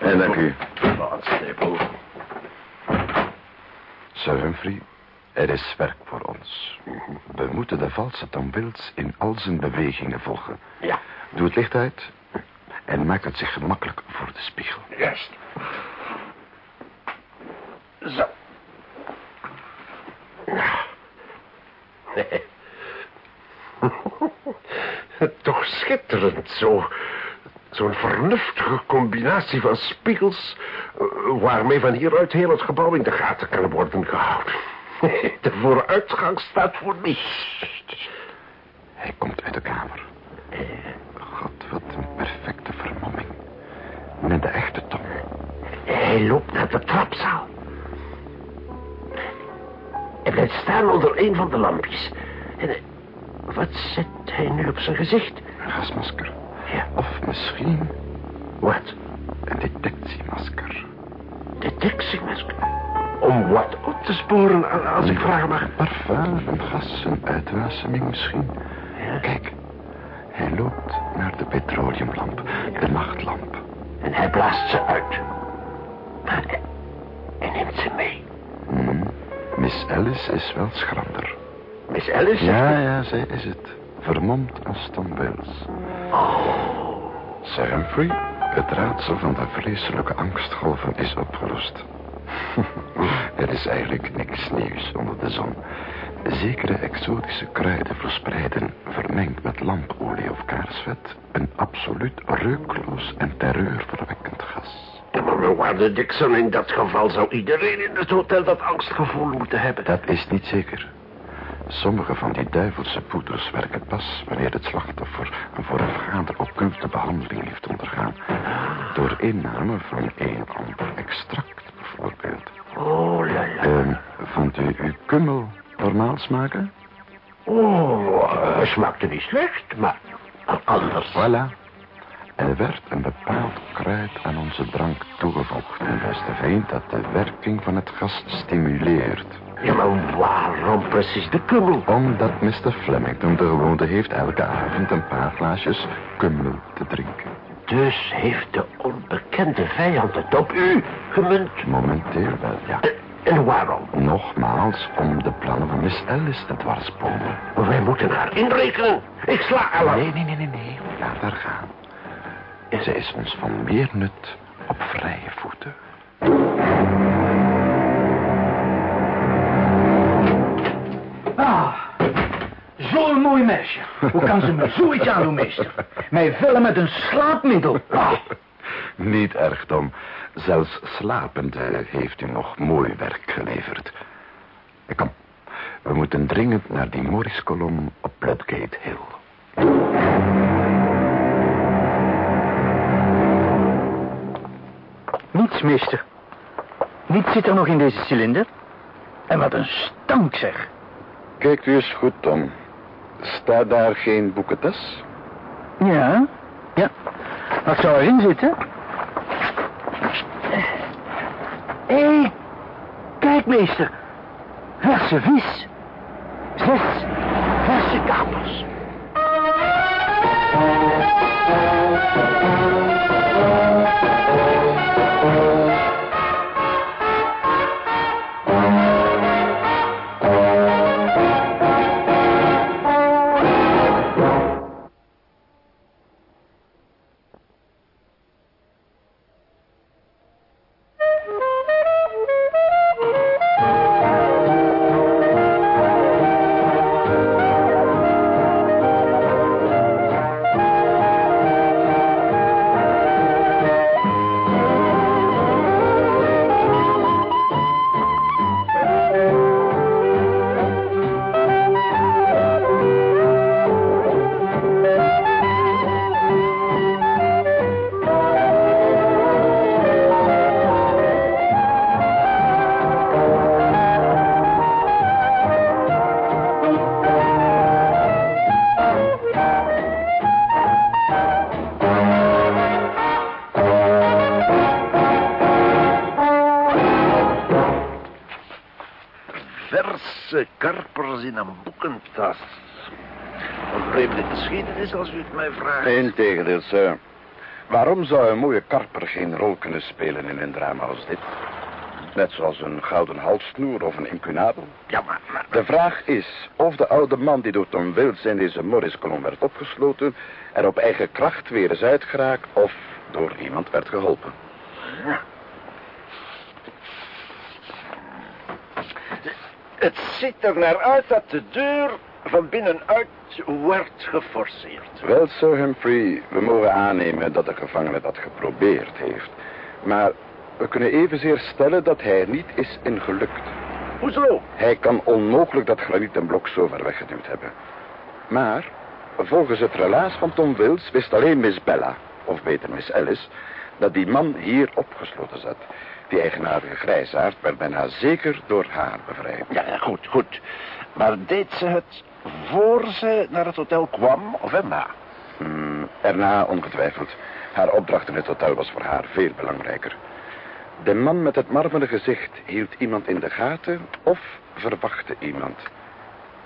En dank u. Stapel. Sir Humphrey, er is werk voor ons. We moeten de valse Tom Wills in al zijn bewegingen volgen. Ja. Doe het licht uit en maak het zich gemakkelijk voor de spiegel. Juist. Zo. *laughs* Toch schitterend, zo. Zo'n vernuftige combinatie van spiegels... eh, waarmee van hieruit heel het gebouw in de gaten kan worden gehouden. *laughs* De vooruitgang staat voor niets. Hij komt uit de kamer. God, wat een vermomming. Met de echte Tom. Hij loopt naar de trapzaal. Hij blijft staan onder een van de lampjes. En eh, wat zet hij nu op zijn gezicht? Een gasmasker. Ja. Of misschien Wat? een detectiemasker. Detectiemasker? Om wat op te sporen, a- als ik vragen mag? Parfum, een gas, een uitwaseming misschien. Kijk, hij loopt naar de petroleumlamp, de nachtlamp. En hij blaast ze uit. Maar hij, hij neemt ze mee. Hmm, Miss Alice is wel schrander. Miss Alice? Ja, ja, zij is het. Vermomd als Tom Wills. Sir Humphrey, het raadsel van de vreselijke angstgolven is opgelost. *laughs* er is eigenlijk niks nieuws onder de zon. Zekere exotische kruiden verspreiden, vermengd met lampolie of kaarsvet, een absoluut reukloos en terreurverwekkend gas. Waarde Dixon, in dat geval zou iedereen in het hotel dat angstgevoel moeten hebben. Dat is niet zeker. Sommige van die duivelse poeders werken pas wanneer het slachtoffer een voorafgaande occulte behandeling heeft ondergaan. Door inname van een ander extract bijvoorbeeld. Oh, la la. Ehm, vond u uw kummel normaal smaken? Oh, hij smaakte niet slecht, maar anders. Voilà. Er werd een bepaald kruid aan onze drank toegevoegd, mijn beste vriend, dat de werking van het gas stimuleert. Ja, maar waarom precies de kummel? Omdat Mr. Flemington de gewoonte heeft elke avond een paar glaasjes kummel te drinken. Dus heeft de onbekende vijand het op u gemunt? Momenteel wel, ja. En waarom? Nogmaals, om de plannen van Miss Alice te dwarsbomen. Wij moeten haar inrekenen. Ik sla haar. Nee, nee, nee, nee, nee. Laat haar gaan. Ze is ons van meer nut op vrije voeten. Ah, zo'n mooi meisje. Hoe kan ze me *laughs* zoiets aandoen, meester? Mij vullen met een slaapmiddel. Ah. Niet erg, Tom. Zelfs slapende heeft u nog mooi werk geleverd. Kom, we moeten dringend naar die Morris-kolom op Bloodgate Hill. Niets, meester. Niets zit er nog in deze cilinder. En wat een stank, zeg. Kijkt u eens goed, Tom. Staat daar geen boekentas? Ja, ja. Wat zou erin zitten? Hé, hey, kijk, meester. Verse vis. Zes verse kapers. Integendeel, sir. Waarom zou een mooie karper geen rol kunnen spelen in een drama als dit? Net zoals een gouden halssnoer of een incunabel. Ja, maar, maar... De vraag is of de oude man die door Tom Wills in deze Morris-kolom werd opgesloten... er op eigen kracht weer is uitgeraakt of door iemand werd geholpen. Ja. Het ziet er naar uit dat de deur van binnenuit wordt geforceerd. Wel, Sir Humphrey, we mogen aannemen dat de gevangene dat geprobeerd heeft. Maar we kunnen evenzeer stellen dat hij er niet is in gelukt. Hoezo? Hij kan onmogelijk dat granieten blok zo ver weggeduwd hebben. Maar, volgens het relaas van Tom Wills wist alleen Miss Bella, of beter Miss Alice, dat die man hier opgesloten zat. Die eigenaardige grijsaard werd bijna zeker door haar bevrijd. Ja, ja, goed, goed. Maar deed ze het voor ze naar het hotel kwam of erna? Hmm, erna ongetwijfeld. Haar opdracht in het hotel was voor haar veel belangrijker. De man met het marmeren gezicht hield iemand in de gaten of verwachtte iemand.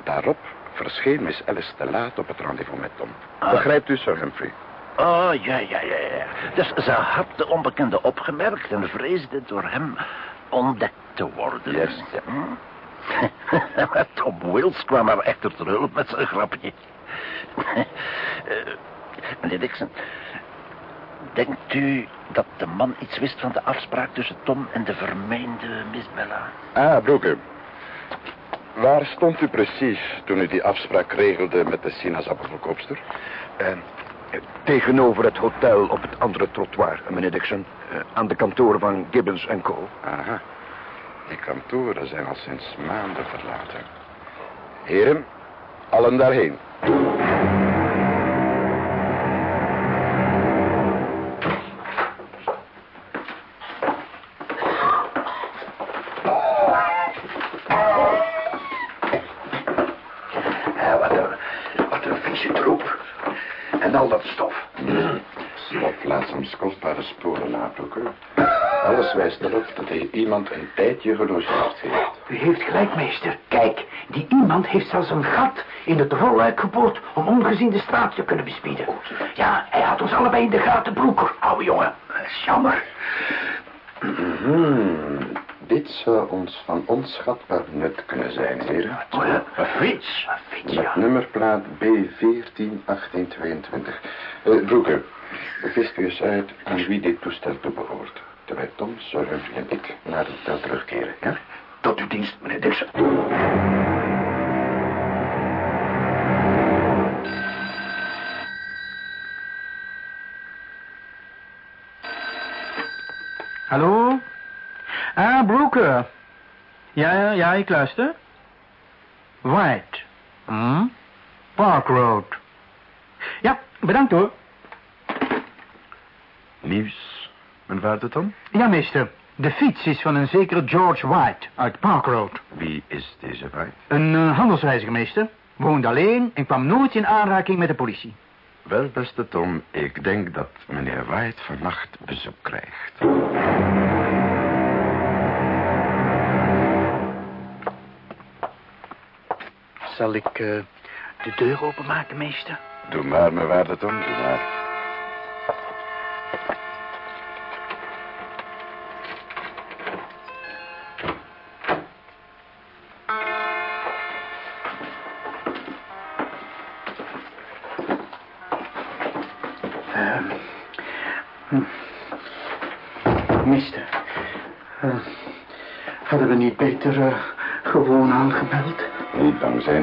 Daarop verscheen Miss Alice te laat op het rendezvous met Tom. Ah. Begrijpt u, Sir Humphrey? Oh, ja, ja, ja, ja. Dus ze had de onbekende opgemerkt en vreesde door hem ontdekt te worden. Ja. Hm? *laughs* Tom Wills kwam er echter terug met zijn grapje. uh, meneer Dixon, denkt u dat de man iets wist van de afspraak tussen Tom en de vermeende Miss Bella? Ah, Broeke. Waar stond u precies toen u die afspraak regelde met de sinaasappelverkoopster? Uh, tegenover het hotel op het andere trottoir, meneer Dixon. Uh, aan de kantoren van Gibbons Co. Aha. Die kantoren zijn al sinds maanden verlaten. Heren, allen daarheen. Heeft. U heeft gelijk, meester. Kijk, die iemand heeft zelfs een gat in het rolluik geboord om ongezien de straat te kunnen bespieden. Ja, hij had ons allebei in de gaten, broeker, ouwe jongen. Dat is jammer. Mhm. Dit zou ons van onschatbaar nut kunnen zijn, heren. Oh ja, een fiets. Een fiets, ja. Met nummerplaat B141822. Uh, Broeker, vist u eens uit aan wie dit toestel toebehoort. Terwijl Tom, Sir en ik naar het hotel terugkeren, ja? Tot uw dienst, meneer Dixon. Hallo? Ah, Brooker. Ja, ja, ja, ik luister. White. Hm? Park Road. Ja, bedankt hoor. Nieuws, mijn waarde Tom? Ja, meester. De fiets is van een zekere George White uit Park Road. Wie is deze White? Een uh, handelsreiziger, meester. Woonde alleen en kwam nooit in aanraking met de politie. Wel, beste Tom, ik denk dat meneer White vannacht bezoek krijgt. Zal ik uh, de deur openmaken, meester? Doe maar, mijn waarde Tom, doe maar.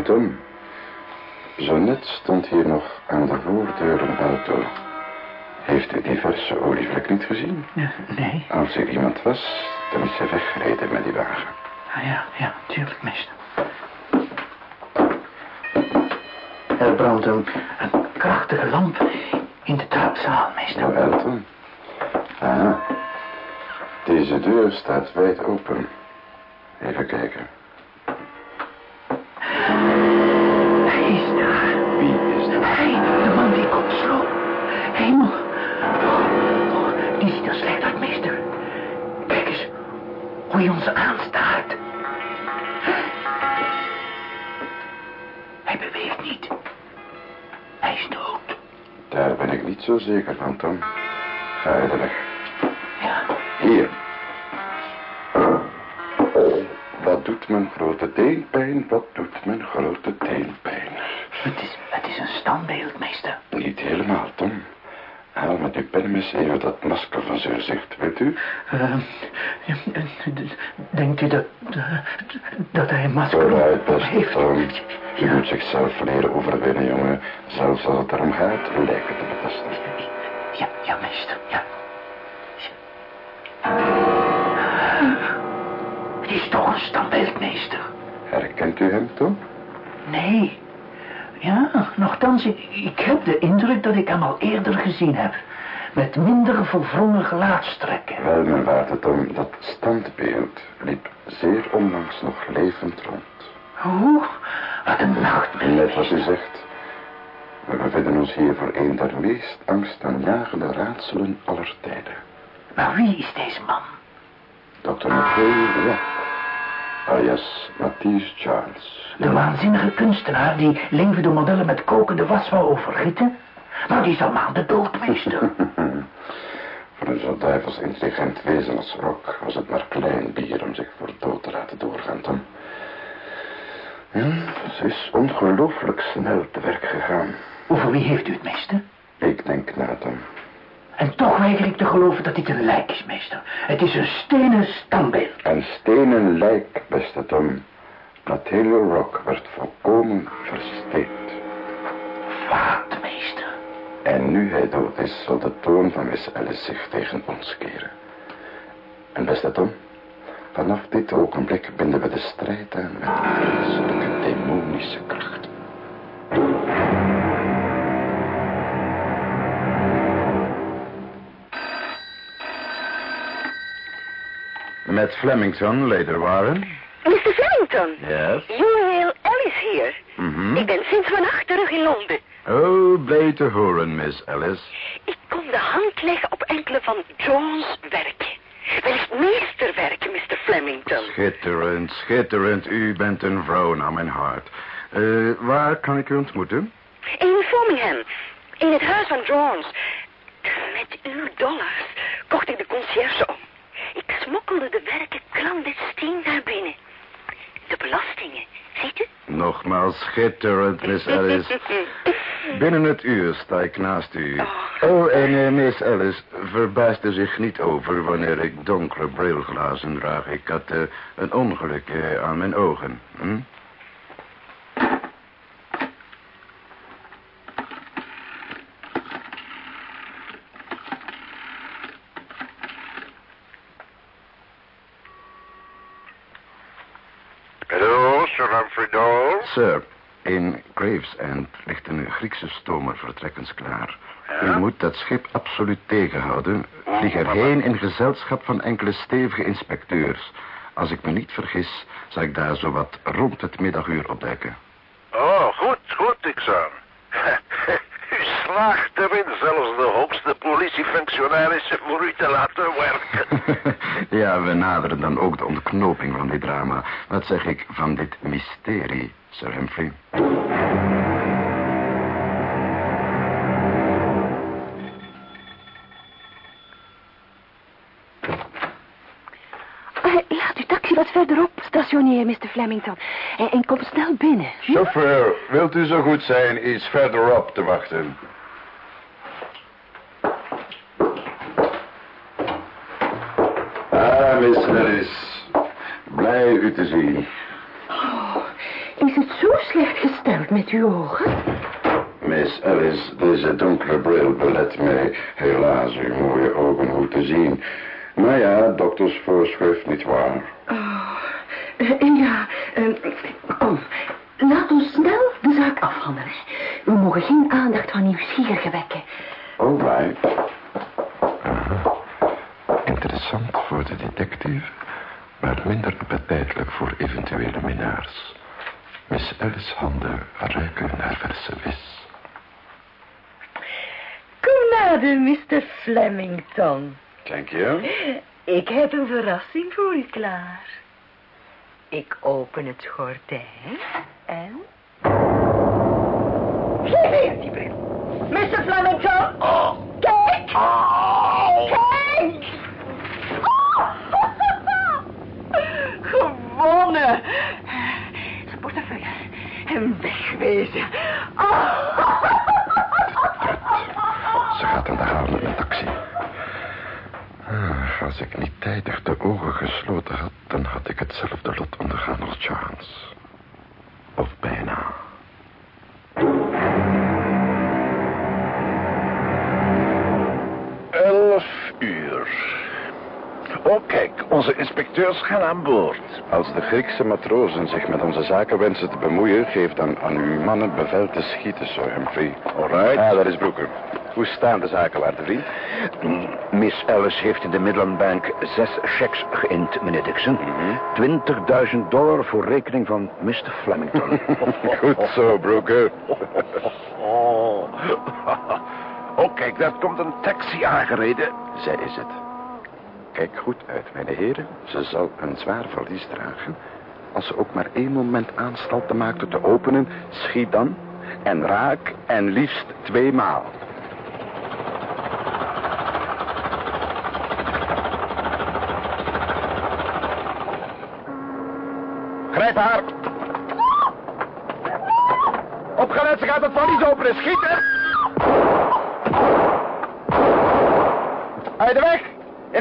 Tom. Zo net stond hier nog aan de voordeur een auto. Heeft u die verse olievlek niet gezien? Ja, nee. Als er iemand was, dan is hij weggereden met die wagen. Ah, ja, ja, tuurlijk, meester. Er brandt een, een krachtige lamp in de trapzaal, meester. Wel, Tom. Ah, deze deur staat wijd open. Even kijken. Zo zeker van, Tom. Ga uit de weg. Ja. Hier. Wat doet mijn grote teenpijn? Wat doet mijn grote teenpijn? Het is, het is een standbeeld, meester. Niet helemaal, Tom. Haal met uw penmes even dat masker van zijn gezicht, weet u? Uh, denkt u dat, dat hij een masker Vooruit, heeft? Je moet zichzelf leren overwinnen, jongen. Zelfs als het erom gaat, lijken te betasten. Ja, ja, meester, ja. Het is toch een standbeeld, meester. Herkent u hem, Tom? Nee. Ja, nogthans, ik, ik heb de indruk dat ik hem al eerder gezien heb. Met minder verwrongen gelaatstrekken. Wel, mijn Tom, dat standbeeld liep zeer onlangs nog levend rond. Hoe? Wat een nachtmerrie. Net wat u zegt. We bevinden ons hier voor een der meest angstaanjagende raadselen aller tijden. Maar wie is deze man? Dr. Rock, alias Mathies Charles. De waanzinnige kunstenaar die levende modellen met kokende was wou overgieten? Maar die is al maanden dood, meester. *laughs* voor een zo duivels intelligent wezen als Rock was het maar klein bier om zich voor dood te laten doorgaan, Tom. Ja, ze is ongelooflijk snel te werk gegaan. Over wie heeft u het, meester? Ik denk na, Tom. En toch weiger ik te geloven dat dit een lijk is, meester. Het is een stenen standbeeld. Een stenen lijk, beste Tom. Hele rock werd volkomen versteend. Wat, meester? En nu hij dood is, zal de toon van Miss Alice zich tegen ons keren. En beste Tom, vanaf dit ogenblik binden we de strijd aan met vreselijke demonische kracht. Met Flemington, Lady Warren. Mr. Flemington. Yes? Uriel Alice hier. Mhm. Ik ben sinds vannacht terug in Londen. Oh, blij te horen, Miss Alice. Ik kon de hand leggen op enkele van John's werken. Wellicht meesterwerken, Mr. Flemington. Schitterend, schitterend. U bent een vrouw naar mijn hart. Eh, waar kan ik u ontmoeten? In Birmingham, in het huis van Jones. Met uw dollars kocht ik de conciërge om. Ik smokkelde de werken clandestien naar binnen. De belastingen, ziet u? Nogmaals schitterend, Miss Alice. *laughs* Binnen het uur sta ik naast u. Oh, en eh, Miss Alice, verbaasde zich niet over wanneer ik donkere brilglazen draag. Ik had eh, een ongeluk aan mijn ogen. Hm? Hallo, Sir Humphrey Dole. Sir, in Gravesend ligt een Griekse stomer vertrekkens klaar. U moet dat schip absoluut tegenhouden. Vlieg erheen in gezelschap van enkele stevige inspecteurs. Als ik me niet vergis, zal ik daar zowat rond het middaguur opduiken. Oh, goed, goed, Dixon. *laughs* U slaagt erin zelfs de hoogste politiefunctionarissen voor u te laten werken. *laughs* ja, we naderen dan ook de ontknoping van dit drama. Wat zeg ik van dit mysterie, Sir Humphrey? Eh, laat uw taxi wat verderop stationeren, Mr. Flemington. En, en kom snel binnen. Chauffeur, wilt u zo goed zijn iets verderop te wachten? Ah, Miss Harris. Blij u te zien. Oh, is het zo slecht gesteld met uw ogen? Miss Alice, deze donkere bril belet mij helaas uw mooie ogen goed te zien. Maar ja, doktersvoorschrift niet waar. Oh, eh, ja, eh, kom. Laat ons snel de zaak afhandelen. We mogen geen aandacht van nieuwsgierigen wekken. All right. Interessant voor de detective, maar minder appetijtelijk voor eventuele minnaars. Miss Alice handen ruiken naar verse. Kom nader, Mr. Flemington. Dank je. Ik heb een verrassing voor u klaar. Ik open het gordijn en... Geef hier die bril. Mr. Flemington. Kijk. Kijk. *laughs* Gewonnen. En wegwezen. *laughs* Ze gaat aan de haal met een taxi. Ah, als ik niet tijdig de ogen gesloten had, dan had ik hetzelfde lot ondergaan als Charles. Of bijna. Elf uur. Oh, kijk, onze inspecteurs gaan aan boord. Als de Griekse matrozen zich met onze zaken wensen te bemoeien, geef dan aan uw mannen bevel te schieten, Sir Humphrey. Alright. Ah, dat is Broeker. Hoe staan de zaken, waarde vriend? Miss Alice heeft in de Midland Bank zes checks geïnd, meneer Dixon. Mhm. 20.000 dollar voor rekening van Mr. Flemington. *laughs* Goed zo, Broeker. Oh. *laughs* oh, kijk, daar komt een taxi aangereden. Zij is het. Kijk goed uit, mijn heren. Ze zal een zwaar valies dragen. Als ze ook maar één moment aanstalten maakte te openen, schiet dan en raak en liefst tweemaal. Grijp haar. Opgelet, ze gaat het valies openen. Schieten. Uit de weg.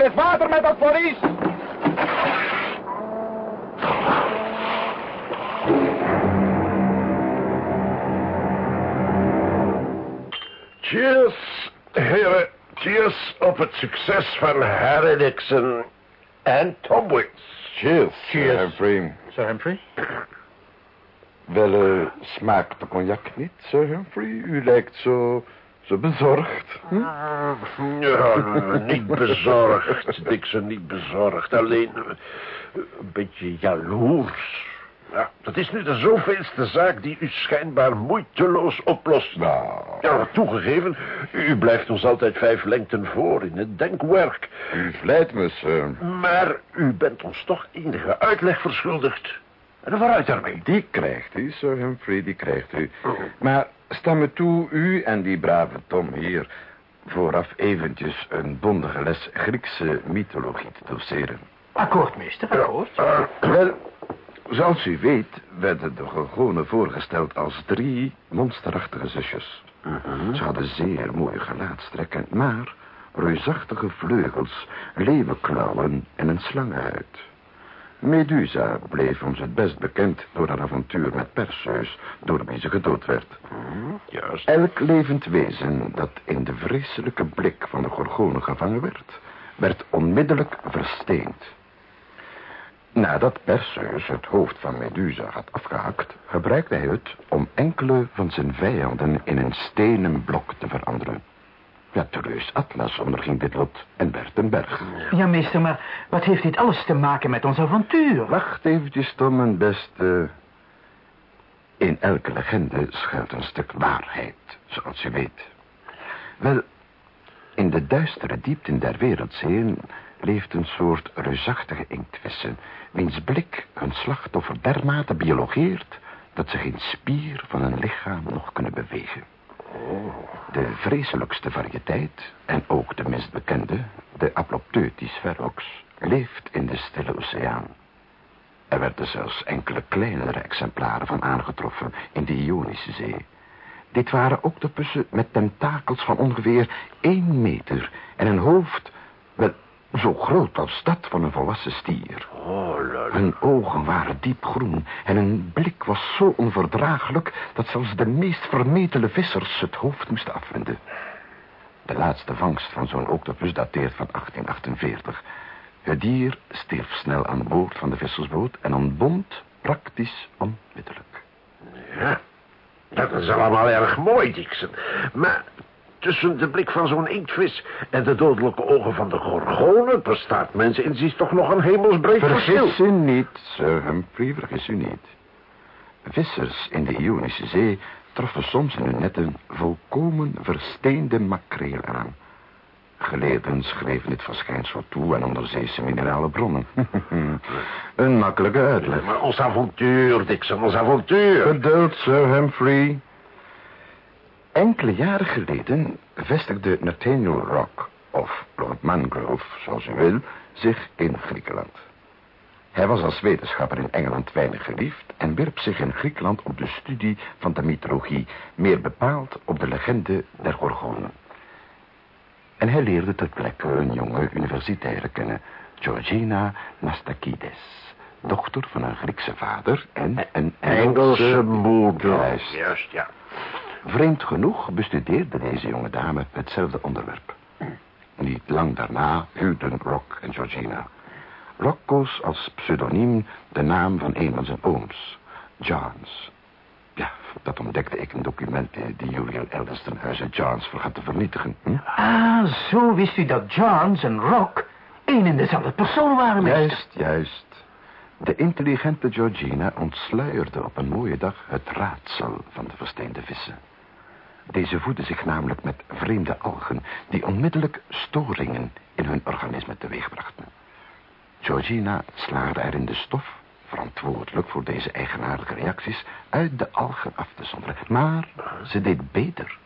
In het water met dat valies. Cheers, heren. Cheers op het succes van Harry Dixon en Tom Wicks. Cheers, Cheers. Sir Humphrey. Sir Humphrey? Wel, eh, smaakt de cognac niet, Sir Humphrey? U lijkt zo, zo bezorgd. Hm? Ja, niet bezorgd, Dixon, niet bezorgd. Alleen eh, een beetje jaloers. Ja, dat is nu de zoveelste zaak die u schijnbaar moeiteloos oplost. Nou... Ja, toegegeven, u blijft ons altijd vijf lengten voor in het denkwerk. U vlijt me, sir. Maar u bent ons toch enige uitleg verschuldigd. En vooruit daarmee. Die krijgt u, Sir Humphrey, die krijgt u. Maar sta me toe, u en die brave Tom hier... vooraf eventjes een bondige les Griekse mythologie te doseren. Akkoord, meester, akkoord. Wel, zoals u weet werden de Gorgonen voorgesteld als drie monsterachtige zusjes. Ze hadden zeer mooie gelaatstrekken, maar reusachtige vleugels, leeuwenklauwen en een slangenhuid. Medusa bleef ons het best bekend door haar avontuur met Perseus, door wie ze gedood werd. Juist. Elk levend wezen dat in de vreselijke blik van de Gorgonen gevangen werd, werd onmiddellijk versteend. Nadat Perseus het hoofd van Medusa had afgehakt, gebruikte hij het om enkele van zijn vijanden in een stenen blok te veranderen. Ja, de reus Atlas onderging dit lot en werd een berg. Ja, meester, maar wat heeft dit alles te maken met ons avontuur? Wacht eventjes, Tom, mijn beste. In elke legende schuilt een stuk waarheid, zoals u weet. Wel, in de duistere diepten der wereldzeeën leeft een soort reusachtige inktvissen... wiens blik hun slachtoffer dermate biologeert... dat ze geen spier van hun lichaam nog kunnen bewegen. De vreselijkste variëteit, en ook de minst bekende, de Aplopteutis ferox, leeft in de stille oceaan. Er werden zelfs enkele kleinere exemplaren van aangetroffen in de Ionische Zee. Dit waren octopussen met tentakels van ongeveer één meter en een hoofd, wel, zo groot als dat van een volwassen stier. Hun ogen waren diepgroen en hun blik was zo onverdraaglijk dat zelfs de meest vermetele vissers het hoofd moesten afwenden. De laatste vangst van zo'n octopus dateert van 1848. Het dier stierf snel aan boord van de vissersboot en ontbond praktisch onmiddellijk. Ja, dat is allemaal erg mooi, Dixon. Maar tussen de blik van zo'n inktvis en de dodelijke ogen van de gorgonen... bestaat mensen inziens toch nog een hemelsbreed verschil. Vergis u niet, Sir Humphrey, vergis u niet. Vissers in de Ionische Zee troffen soms in hun netten volkomen versteende makreel aan. Geleerden schreven dit verschijnsel toe aan onderzeese minerale bronnen. *laughs* een makkelijke uitleg. Maar ons avontuur, Dixon, ons avontuur. Geduld, Sir Humphrey. Enkele jaren geleden vestigde Nathaniel Rock, of Lord Mangrove, zoals u wil, zich in Griekenland. Hij was als wetenschapper in Engeland weinig geliefd en wierp zich in Griekenland op de studie van de mythologie, meer bepaald op de legende der Gorgonen. En hij leerde ter plekke een jonge universitaire kennen, Georgina Nastakides, dochter van een Griekse vader en een Engelse moeder. Juist. Juist, ja. Vreemd genoeg bestudeerde deze jonge dame hetzelfde onderwerp. Niet lang daarna huwden Rock en Georgina. Rock koos als pseudoniem de naam van een van zijn ooms, Johns. Ja, dat ontdekte ik in documenten die Julian Elderston huizen Johns vergat te vernietigen. Hm? Ah, zo wist u dat Johns en Rock één en dezelfde persoon waren, meester. Juist, juist. De intelligente Georgina ontsluierde op een mooie dag het raadsel van de versteende vissen. Deze voeden zich namelijk met vreemde algen die onmiddellijk storingen in hun organisme teweegbrachten. Georgina slaagde er in de stof, verantwoordelijk voor deze eigenaardige reacties, uit de algen af te zonderen. Maar ze deed beter.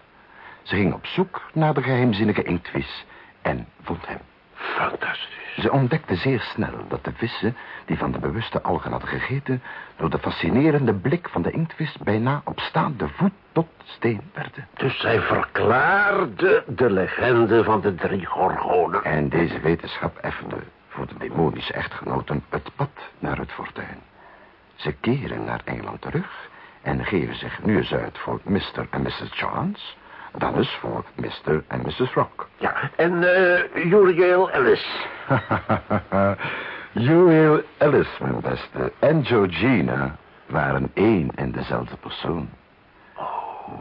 Ze ging op zoek naar de geheimzinnige inktvis en vond hem. Fantastisch. Ze ontdekte zeer snel dat de vissen die van de bewuste algen hadden gegeten... door de fascinerende blik van de inktvis bijna op staande voet tot steen werden. Dus zij verklaarde de legende van de drie gorgonen. En deze wetenschap effende voor de demonische echtgenoten het pad naar het fortuin. Ze keren naar Engeland terug en geven zich nu eens uit voor Mr. en Mrs. Chance... dan eens voor Mr. en Mrs. Rock. *laughs* Ja, en eh Uriel Ellis. Uriel Ellis, mijn beste, en Georgina waren één en dezelfde persoon.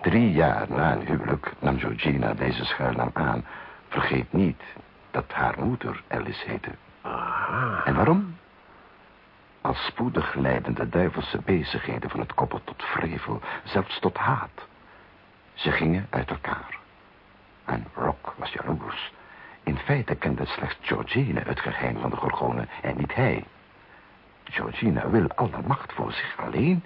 Drie jaar na hun huwelijk nam Georgina deze schuilnaam aan. Vergeet niet dat haar moeder Alice heette. En waarom? Als spoedig leiden de duivelse bezigheden van het koppel tot vrevel, zelfs tot haat. Ze gingen uit elkaar. En Rock was jaloers. In feite kende slechts Georgina het geheim van de Gorgonen en niet hij. Georgina wil alle macht voor zich alleen,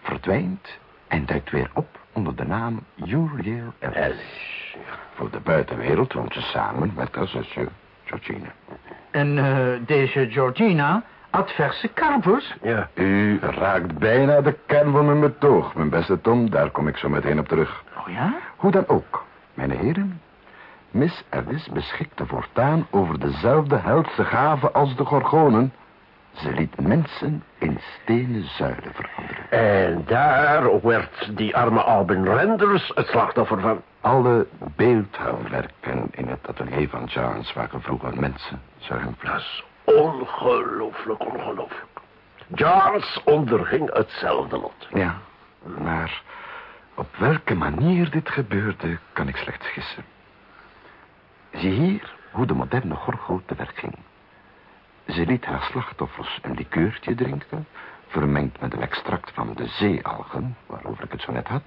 verdwijnt en duikt weer op onder de naam Uriel Ellis. Voor de buitenwereld woont ze samen met haar zusje Georgina. En eh, deze Georgina had verse karpers. Ja. U raakt bijna de kern van mijn betoog, mijn beste Tom. Daar kom ik zo meteen op terug. Oh ja? Hoe dan ook, mijn heren. Miss Alice beschikte voortaan over dezelfde helse gave als de Gorgonen. Ze liet mensen in stenen zuilen veranderen. En daar werd die arme Albin Renders het slachtoffer van. Alle beeldhouwwerken in het atelier van Charles waren vroeger mensen. Dat is ongelooflijk, ongelooflijk. Charles onderging hetzelfde lot. Ja, maar op welke manier dit gebeurde, kan ik slechts gissen. Zie hier hoe de moderne Gorgo te werk ging. Ze liet haar slachtoffers een likeurtje drinken, vermengd met een extract van de zeealgen, waarover ik het zo net had.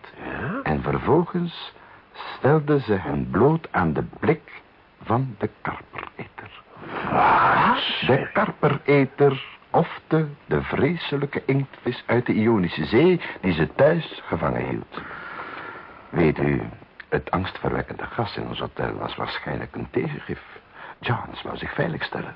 En vervolgens stelde ze hen bloot aan de blik van de karpereter. De karpereter ofte de vreselijke inktvis uit de Ionische Zee die ze thuis gevangen hield. Weet u, het angstverwekkende gas in ons hotel was waarschijnlijk een tegengif. Johns wou zich veiligstellen.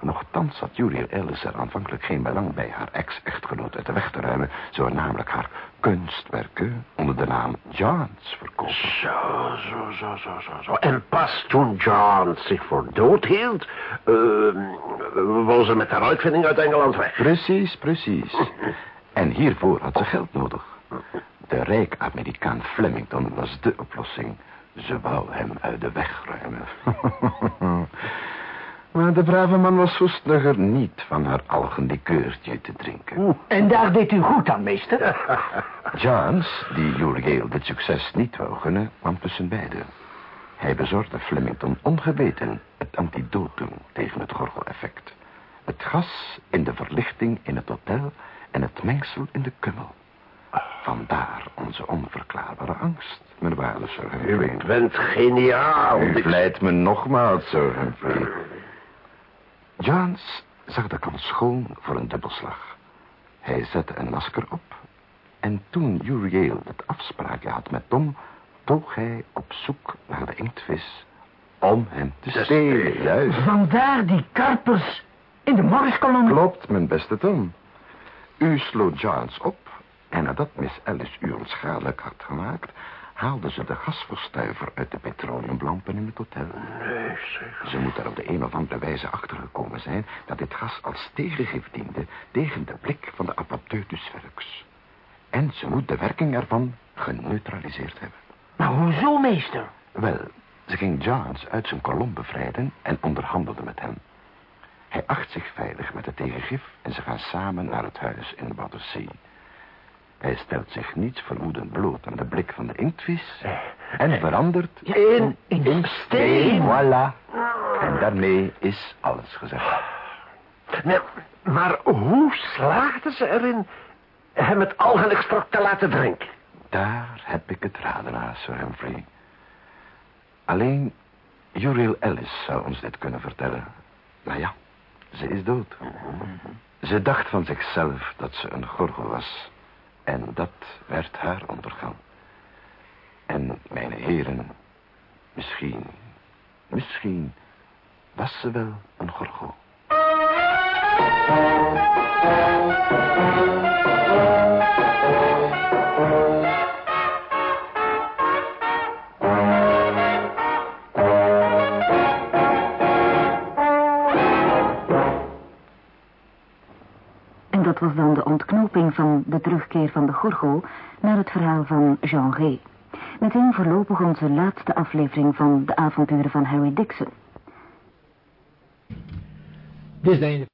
Nochtans had Julia Ellis er aanvankelijk geen belang bij haar ex-echtgenoot uit de weg te ruimen. Ze wou namelijk haar kunstwerken onder de naam Johns verkopen. Zo, zo, zo, zo, zo, zo. En pas toen John zich voor dood hield, uh, was ze met haar uitvinding uit Engeland weg. Precies, precies. En hiervoor had ze geld nodig. De rijk Amerikaan Flemington was de oplossing. Ze wou hem uit de weg ruimen. *laughs* maar de brave man was zo niet van haar algenlikeurtje te drinken. En daar deed u goed aan, meester. *laughs* Johns, die Uriel dit succes niet wou gunnen, kwam tussen beiden. Hij bezorgde Flemington ongeweten het antidotum tegen het gorgeleffect. Het gas in de verlichting in het hotel en het mengsel in de kummel. Vandaar onze onverklaarbare angst, mijn waarde Sir Humphrey. U bent geniaal. U vlijt me nogmaals, Sir Humphrey. Johns zag de kans schoon voor een dubbelslag. Hij zette een masker op. En toen Uriel het afspraakje had met Tom... toog hij op zoek naar de inktvis... om hem te stelen, juist. Vandaar die karpers in de morgenkolom. Klopt, mijn beste Tom. U sloot Johns op... en nadat Miss Alice u onschadelijk had gemaakt... haalde ze de gasverstuiver uit de petroleumlampen in het hotel. Nee, zeg. Ze moet er op de een of andere wijze achtergekomen zijn... dat dit gas als tegengif diende tegen de blik van de apopteutus Velux. En ze moet de werking ervan geneutraliseerd hebben. Maar hoezo, meester? Wel, ze ging Johns uit zijn kolom bevrijden en onderhandelde met hem. Hij acht zich veilig met het tegengif en ze gaan samen naar het huis in Battersea. Hij stelt zich niets vermoedend bloot aan de blik van de inktvis en verandert In, in steen. Voilà. En daarmee is alles gezegd. Nee, maar hoe slaagden ze erin hem het algenextract te laten drinken? Daar heb ik het raden aan, Sir Humphrey. Alleen Uriel Ellis zou ons dit kunnen vertellen. Maar ja, ze is dood. Ze dacht van zichzelf dat ze een gorgel was. En dat werd haar ondergang. En mijn heren, misschien, misschien was ze wel een gorgel. Was dan de ontknoping van de terugkeer van de Gorgo naar het verhaal van Jean Rey. Meteen voorlopig onze laatste aflevering van de avonturen van Harry Dixon. Dit is de einde.